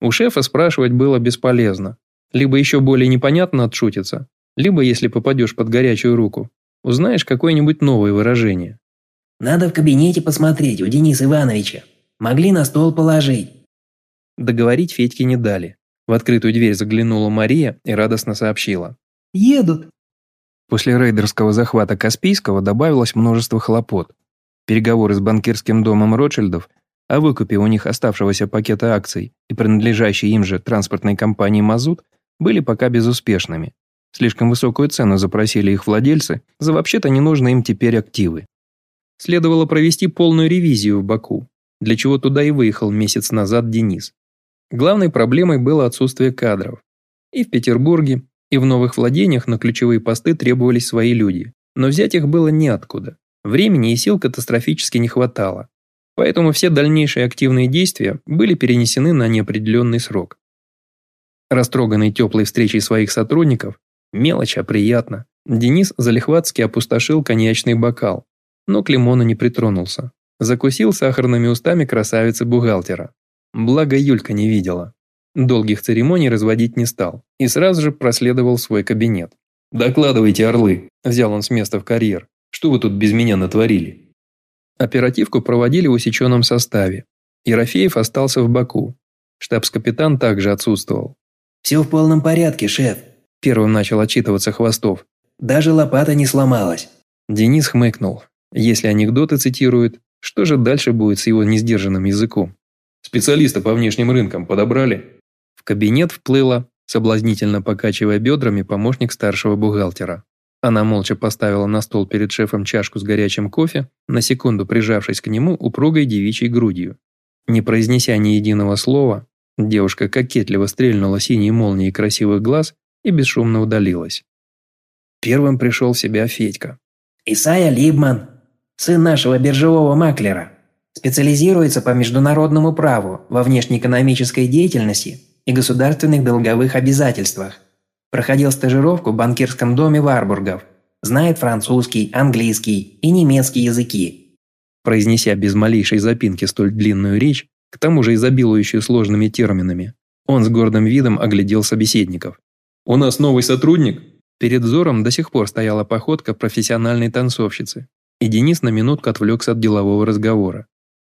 У шефа спрашивать было бесполезно. Либо еще более непонятно отшутиться, либо, если попадешь под горячую руку, узнаешь какое-нибудь новое выражение. «Надо в кабинете посмотреть у Дениса Ивановича. Могли на стол положить». Договорить Федьке не дали. В открытую дверь заглянула Мария и радостно сообщила. «Едут». После рейдерского захвата Каспийского добавилось множество хлопот. Переговоры с банкирским домом Ротшильдов о выкупе у них оставшегося пакета акций и принадлежащей им же транспортной компании «Мазут» были пока безуспешными. Слишком высокую цену запросили их владельцы за вообще-то ненужные им теперь активы. Следовало провести полную ревизию в Баку, для чего туда и выехал месяц назад Денис. Главной проблемой было отсутствие кадров. И в Петербурге, и в новых владениях на ключевые посты требовались свои люди, но взять их было неоткуда. Времени и сил катастрофически не хватало, поэтому все дальнейшие активные действия были перенесены на неопределенный срок. Растроганный теплой встречей своих сотрудников, мелочь, а приятно, Денис залихватски опустошил коньячный бокал, но к лимону не притронулся. Закусил сахарными устами красавицы-бухгалтера. Благо Юлька не видела. Долгих церемоний разводить не стал и сразу же проследовал в свой кабинет. «Докладывайте, орлы!» – взял он с места в карьер. «Что вы тут без меня натворили?» Оперативку проводили в усеченном составе. Ерофеев остался в Баку. Штабс-капитан также отсутствовал. «Все в полном порядке, шеф», – первым начал отчитываться Хвостов. «Даже лопата не сломалась». Денис хмыкнул. Если анекдоты цитируют, что же дальше будет с его несдержанным языком? «Специалиста по внешним рынкам подобрали?» В кабинет вплыла, соблазнительно покачивая бедрами, помощник старшего бухгалтера. Она молча поставила на стол перед шефом чашку с горячим кофе, на секунду прижавшись к нему упругой девичьей грудью. Не произнеся ни единого слова, девушка кокетливо стрельнула синей молнией красивых глаз и бесшумно удалилась. Первым пришел в себя Федька. «Исайя Либман, сын нашего биржевого маклера, специализируется по международному праву во внешнеэкономической деятельности и государственных долговых обязательствах. Проходил стажировку в банкирском доме Варбургов. Знает французский, английский и немецкий языки. Произнеся без малейшей запинки столь длинную речь, к тому же изобилующую сложными терминами, он с гордым видом оглядел собеседников. «У нас новый сотрудник?» Перед взором до сих пор стояла походка профессиональной танцовщицы, и Денис на минутку отвлекся от делового разговора.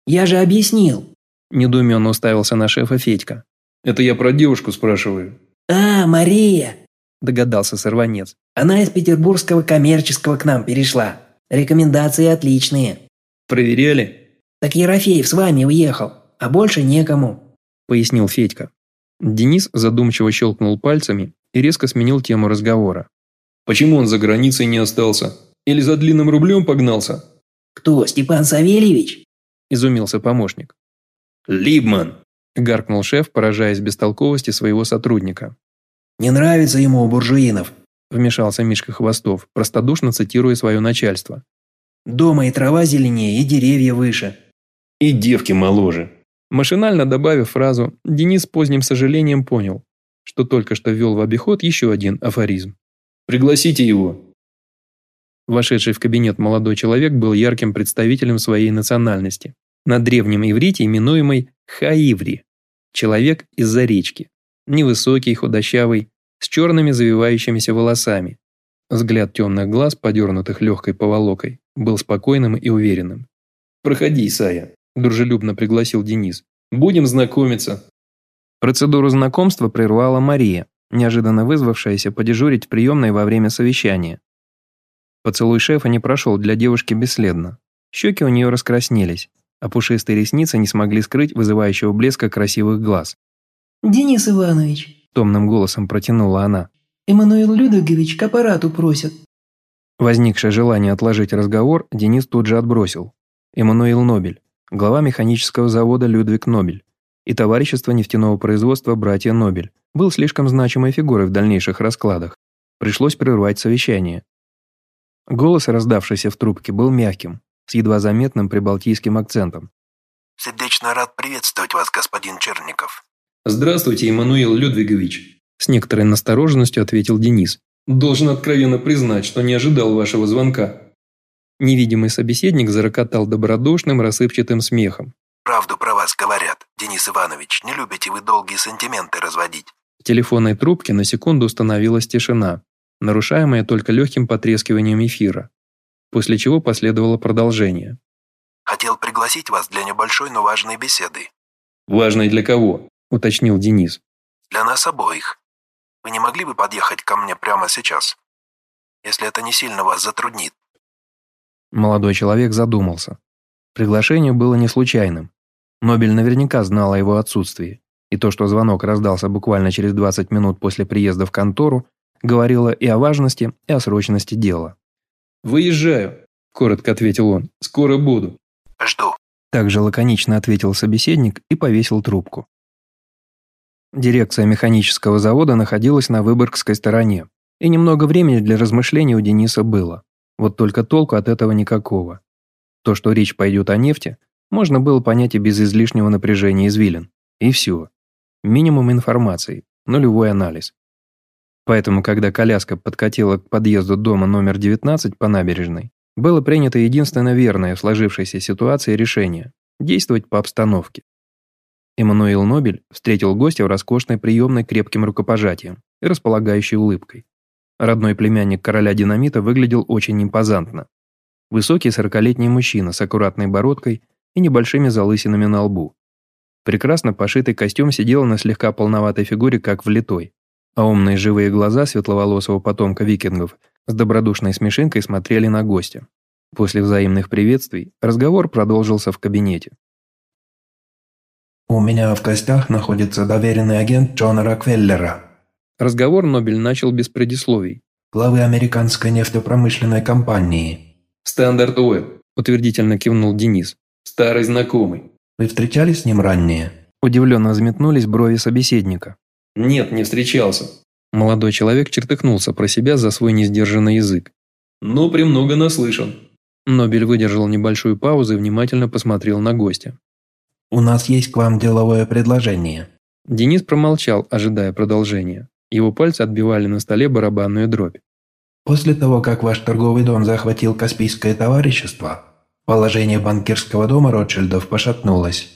«Я же объяснил!» Недоуменно уставился на шефа Федька. «Это я про девушку спрашиваю». «А, Мария!» догадался сорванец. «Она из петербургского коммерческого к нам перешла. Рекомендации отличные». «Проверяли?» «Так Ерофеев с вами уехал, а больше некому», – пояснил Федька. Денис задумчиво щелкнул пальцами и резко сменил тему разговора. «Почему он за границей не остался? Или за длинным рублем погнался?» «Кто, Степан Савельевич?» – изумился помощник. «Либман!» – гаркнул шеф, поражаясь бестолковости своего сотрудника. «Не нравится ему у буржуинов», – вмешался Мишка Хвостов, простодушно цитируя свое начальство. «Дома и трава зеленее, и деревья выше». «И девки моложе». Машинально добавив фразу, Денис с поздним сожалением понял, что только что ввел в обиход еще один афоризм. «Пригласите его». Вошедший в кабинет молодой человек был ярким представителем своей национальности. На древнем иврите именуемый Хаиври – человек из-за речки. Невысокий, худощавый, с черными завивающимися волосами. Взгляд темных глаз, подернутых легкой поволокой, был спокойным и уверенным. «Проходи, Сая», – дружелюбно пригласил Денис. «Будем знакомиться». Процедуру знакомства прервала Мария, неожиданно вызвавшаяся подежурить в приемной во время совещания. Поцелуй шефа не прошел для девушки бесследно. Щеки у нее раскраснелись, а пушистые ресницы не смогли скрыть вызывающего блеска красивых глаз. «Денис Иванович», – томным голосом протянула она. «Эммануил Людвигович к аппарату просит». Возникшее желание отложить разговор Денис тут же отбросил. Эммануил Нобель, глава механического завода Людвиг Нобель и товарищество нефтяного производства «Братья Нобель» был слишком значимой фигурой в дальнейших раскладах. Пришлось прервать совещание. Голос, раздавшийся в трубке, был мягким, с едва заметным прибалтийским акцентом. «Сердечно рад приветствовать вас, господин Черников». «Здравствуйте, Эммануил Людвигович», – с некоторой настороженностью ответил Денис. «Должен откровенно признать, что не ожидал вашего звонка». Невидимый собеседник зарокотал добродушным, рассыпчатым смехом. «Правду про вас говорят, Денис Иванович. Не любите вы долгие сантименты разводить». В телефонной трубке на секунду установилась тишина, нарушаемая только легким потрескиванием эфира, после чего последовало продолжение. «Хотел пригласить вас для небольшой, но важной беседы». «Важной для кого?» – уточнил Денис. «Для нас обоих. Вы не могли бы подъехать ко мне прямо сейчас? Если это не сильно вас затруднит». Молодой человек задумался. Приглашение было не случайным. Нобель наверняка знал о его отсутствии, и то, что звонок раздался буквально через 20 минут после приезда в контору, говорило и о важности, и о срочности дела. «Выезжаю», – коротко ответил он. «Скоро буду». «Жду». Также лаконично ответил собеседник и повесил трубку. Дирекция механического завода находилась на Выборгской стороне, и немного времени для размышлений у Дениса было. Вот только толку от этого никакого. То, что речь пойдет о нефти, можно было понять и без излишнего напряжения извилин. И все. Минимум информации, нулевой анализ. Поэтому, когда коляска подкатила к подъезду дома номер 19 по набережной, было принято единственно верное в сложившейся ситуации решение – действовать по обстановке. Эммануил Нобель встретил гостя в роскошной приемной крепким рукопожатием и располагающей улыбкой. Родной племянник короля динамита выглядел очень импозантно. Высокий сорокалетний мужчина с аккуратной бородкой и небольшими залысинами на лбу. Прекрасно пошитый костюм сидел на слегка полноватой фигуре, как влитой, а умные живые глаза светловолосого потомка викингов с добродушной смешинкой смотрели на гостя. После взаимных приветствий разговор продолжился в кабинете. «У меня в гостях находится доверенный агент Джона Рокфеллера», Разговор Нобель начал без предисловий. «Главы американской нефтепромышленной компании». «Стандарт Ойл», – утвердительно кивнул Денис. «Старый знакомый». «Вы встречались с ним ранее?» Удивленно взметнулись брови собеседника. «Нет, не встречался». Молодой человек чертыхнулся про себя за свой несдержанный язык. «Но премного наслышан». Нобель выдержал небольшую паузу и внимательно посмотрел на гостя. «У нас есть к вам деловое предложение». Денис промолчал, ожидая продолжения. Его пальцы отбивали на столе барабанную дробь. После того, как ваш торговый дом захватил Каспийское товарищество, положение банкирского дома Ротшильдов пошатнулось.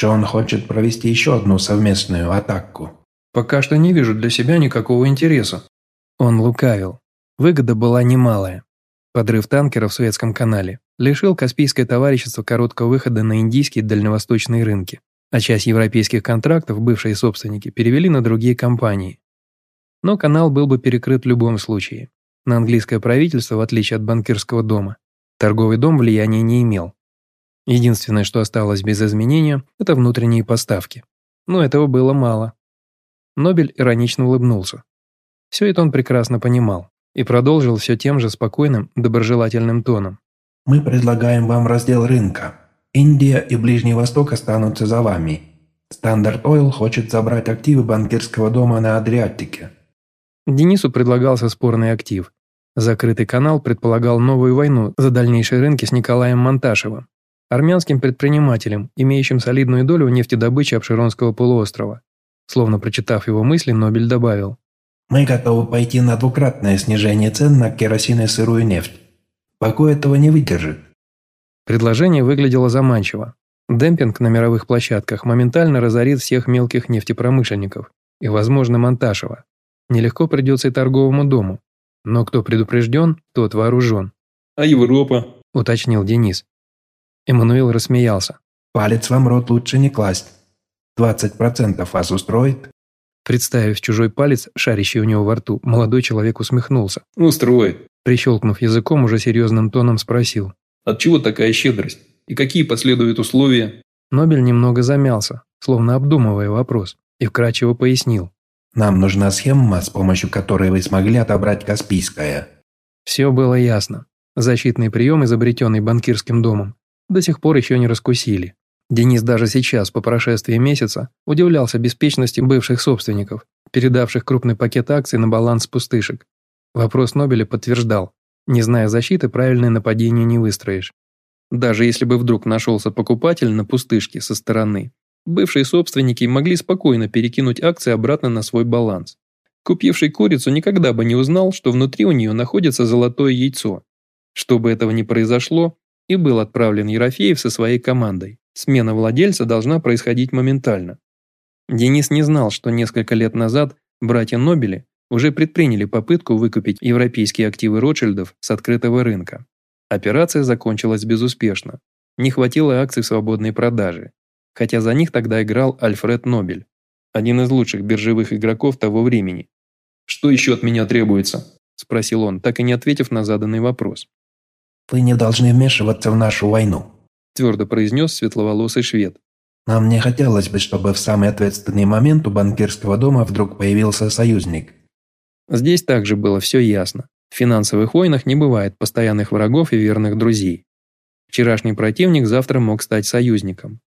Джон хочет провести еще одну совместную атаку. Пока что не вижу для себя никакого интереса. Он лукавил. Выгода была немалая. Подрыв танкера в Советском канале лишил Каспийское товарищество короткого выхода на индийские и дальневосточные рынки, а часть европейских контрактов бывшие собственники перевели на другие компании, но канал был бы перекрыт в любом случае. На английское правительство, в отличие от банкирского дома, торговый дом влияния не имел. Единственное, что осталось без изменения, это внутренние поставки. Но этого было мало. Нобель иронично улыбнулся. Все это он прекрасно понимал и продолжил все тем же спокойным, доброжелательным тоном. «Мы предлагаем вам раздел рынка. Индия и Ближний Восток останутся за вами. Стандарт Ойл хочет забрать активы банкирского дома на Адриатике. Денису предлагался спорный актив. Закрытый канал предполагал новую войну за дальнейшие рынки с Николаем Монташевым, армянским предпринимателем, имеющим солидную долю в нефтедобыче Обширонского полуострова. Словно прочитав его мысли, Нобель добавил. «Мы готовы пойти на двукратное снижение цен на керосин и сырую нефть. Покой этого не выдержит». Предложение выглядело заманчиво. Демпинг на мировых площадках моментально разорит всех мелких нефтепромышленников и, возможно, Монташева. Нелегко придется и торговому дому. Но кто предупрежден, тот вооружен. «А Европа?» – уточнил Денис. Эммануил рассмеялся. «Палец вам рот лучше не класть. 20% вас устроит?» Представив чужой палец, шарящий у него во рту, молодой человек усмехнулся. «Устроит». Прищелкнув языком, уже серьезным тоном спросил. «От чего такая щедрость? И какие последуют условия?» Нобель немного замялся, словно обдумывая вопрос, и вкратчиво пояснил. «Нам нужна схема, с помощью которой вы смогли отобрать Каспийское». Все было ясно. Защитный прием, изобретенный банкирским домом, до сих пор еще не раскусили. Денис даже сейчас, по прошествии месяца, удивлялся беспечности бывших собственников, передавших крупный пакет акций на баланс пустышек. Вопрос Нобеля подтверждал, не зная защиты, правильное нападение не выстроишь. Даже если бы вдруг нашелся покупатель на пустышке со стороны, бывшие собственники могли спокойно перекинуть акции обратно на свой баланс. Купивший курицу никогда бы не узнал, что внутри у нее находится золотое яйцо. Чтобы этого не произошло, и был отправлен Ерофеев со своей командой. Смена владельца должна происходить моментально. Денис не знал, что несколько лет назад братья Нобели уже предприняли попытку выкупить европейские активы Ротшильдов с открытого рынка. Операция закончилась безуспешно. Не хватило акций свободной продаже. Хотя за них тогда играл Альфред Нобель, один из лучших биржевых игроков того времени. «Что еще от меня требуется?» – спросил он, так и не ответив на заданный вопрос. «Вы не должны вмешиваться в нашу войну», твердо произнес светловолосый швед. «Нам не хотелось бы, чтобы в самый ответственный момент у банкирского дома вдруг появился союзник». Здесь также было все ясно. В финансовых войнах не бывает постоянных врагов и верных друзей. Вчерашний противник завтра мог стать союзником.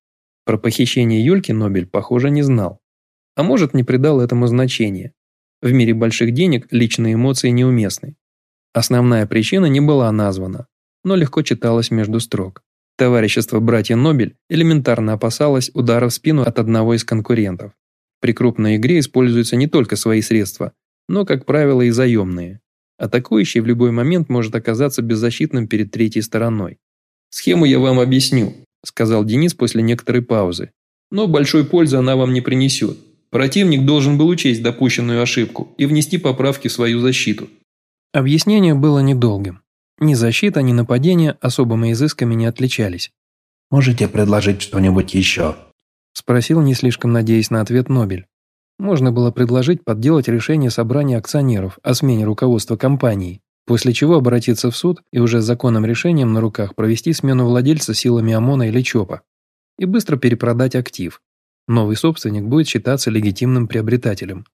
Про похищение Юльки Нобель, похоже, не знал. А может, не придал этому значения. В мире больших денег личные эмоции неуместны. Основная причина не была названа, но легко читалась между строк. Товарищество «Братья Нобель» элементарно опасалось удара в спину от одного из конкурентов. При крупной игре используются не только свои средства, но, как правило, и заемные. Атакующий в любой момент может оказаться беззащитным перед третьей стороной. «Схему я вам объясню», – сказал Денис после некоторой паузы. «Но большой пользы она вам не принесет. Противник должен был учесть допущенную ошибку и внести поправки в свою защиту». Объяснение было недолгим. Ни защита, ни нападение особыми изысками не отличались. «Можете предложить что-нибудь еще?» – спросил, не слишком надеясь на ответ Нобель. Можно было предложить подделать решение собрания акционеров о смене руководства компании, после чего обратиться в суд и уже с законным решением на руках провести смену владельца силами ОМОНа или ЧОПа и быстро перепродать актив. Новый собственник будет считаться легитимным приобретателем.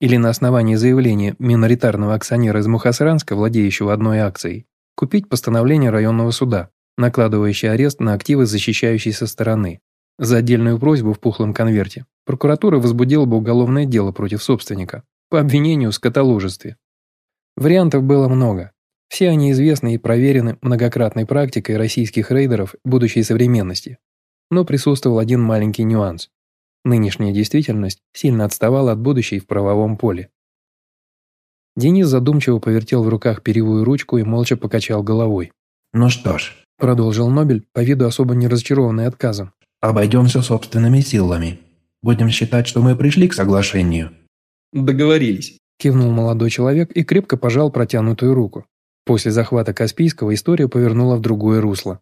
Или на основании заявления миноритарного акционера из Мухасранска, владеющего одной акцией, купить постановление районного суда, накладывающее арест на активы защищающейся стороны. За отдельную просьбу в пухлом конверте прокуратура возбудила бы уголовное дело против собственника по обвинению в скотоложестве. Вариантов было много. Все они известны и проверены многократной практикой российских рейдеров будущей современности. Но присутствовал один маленький нюанс. Нынешняя действительность сильно отставала от будущей в правовом поле. Денис задумчиво повертел в руках перьевую ручку и молча покачал головой. «Ну что ж», – продолжил Нобель, по виду особо не разочарованный отказом. «Обойдемся собственными силами. Будем считать, что мы пришли к соглашению». «Договорились», – кивнул молодой человек и крепко пожал протянутую руку. После захвата Каспийского история повернула в другое русло.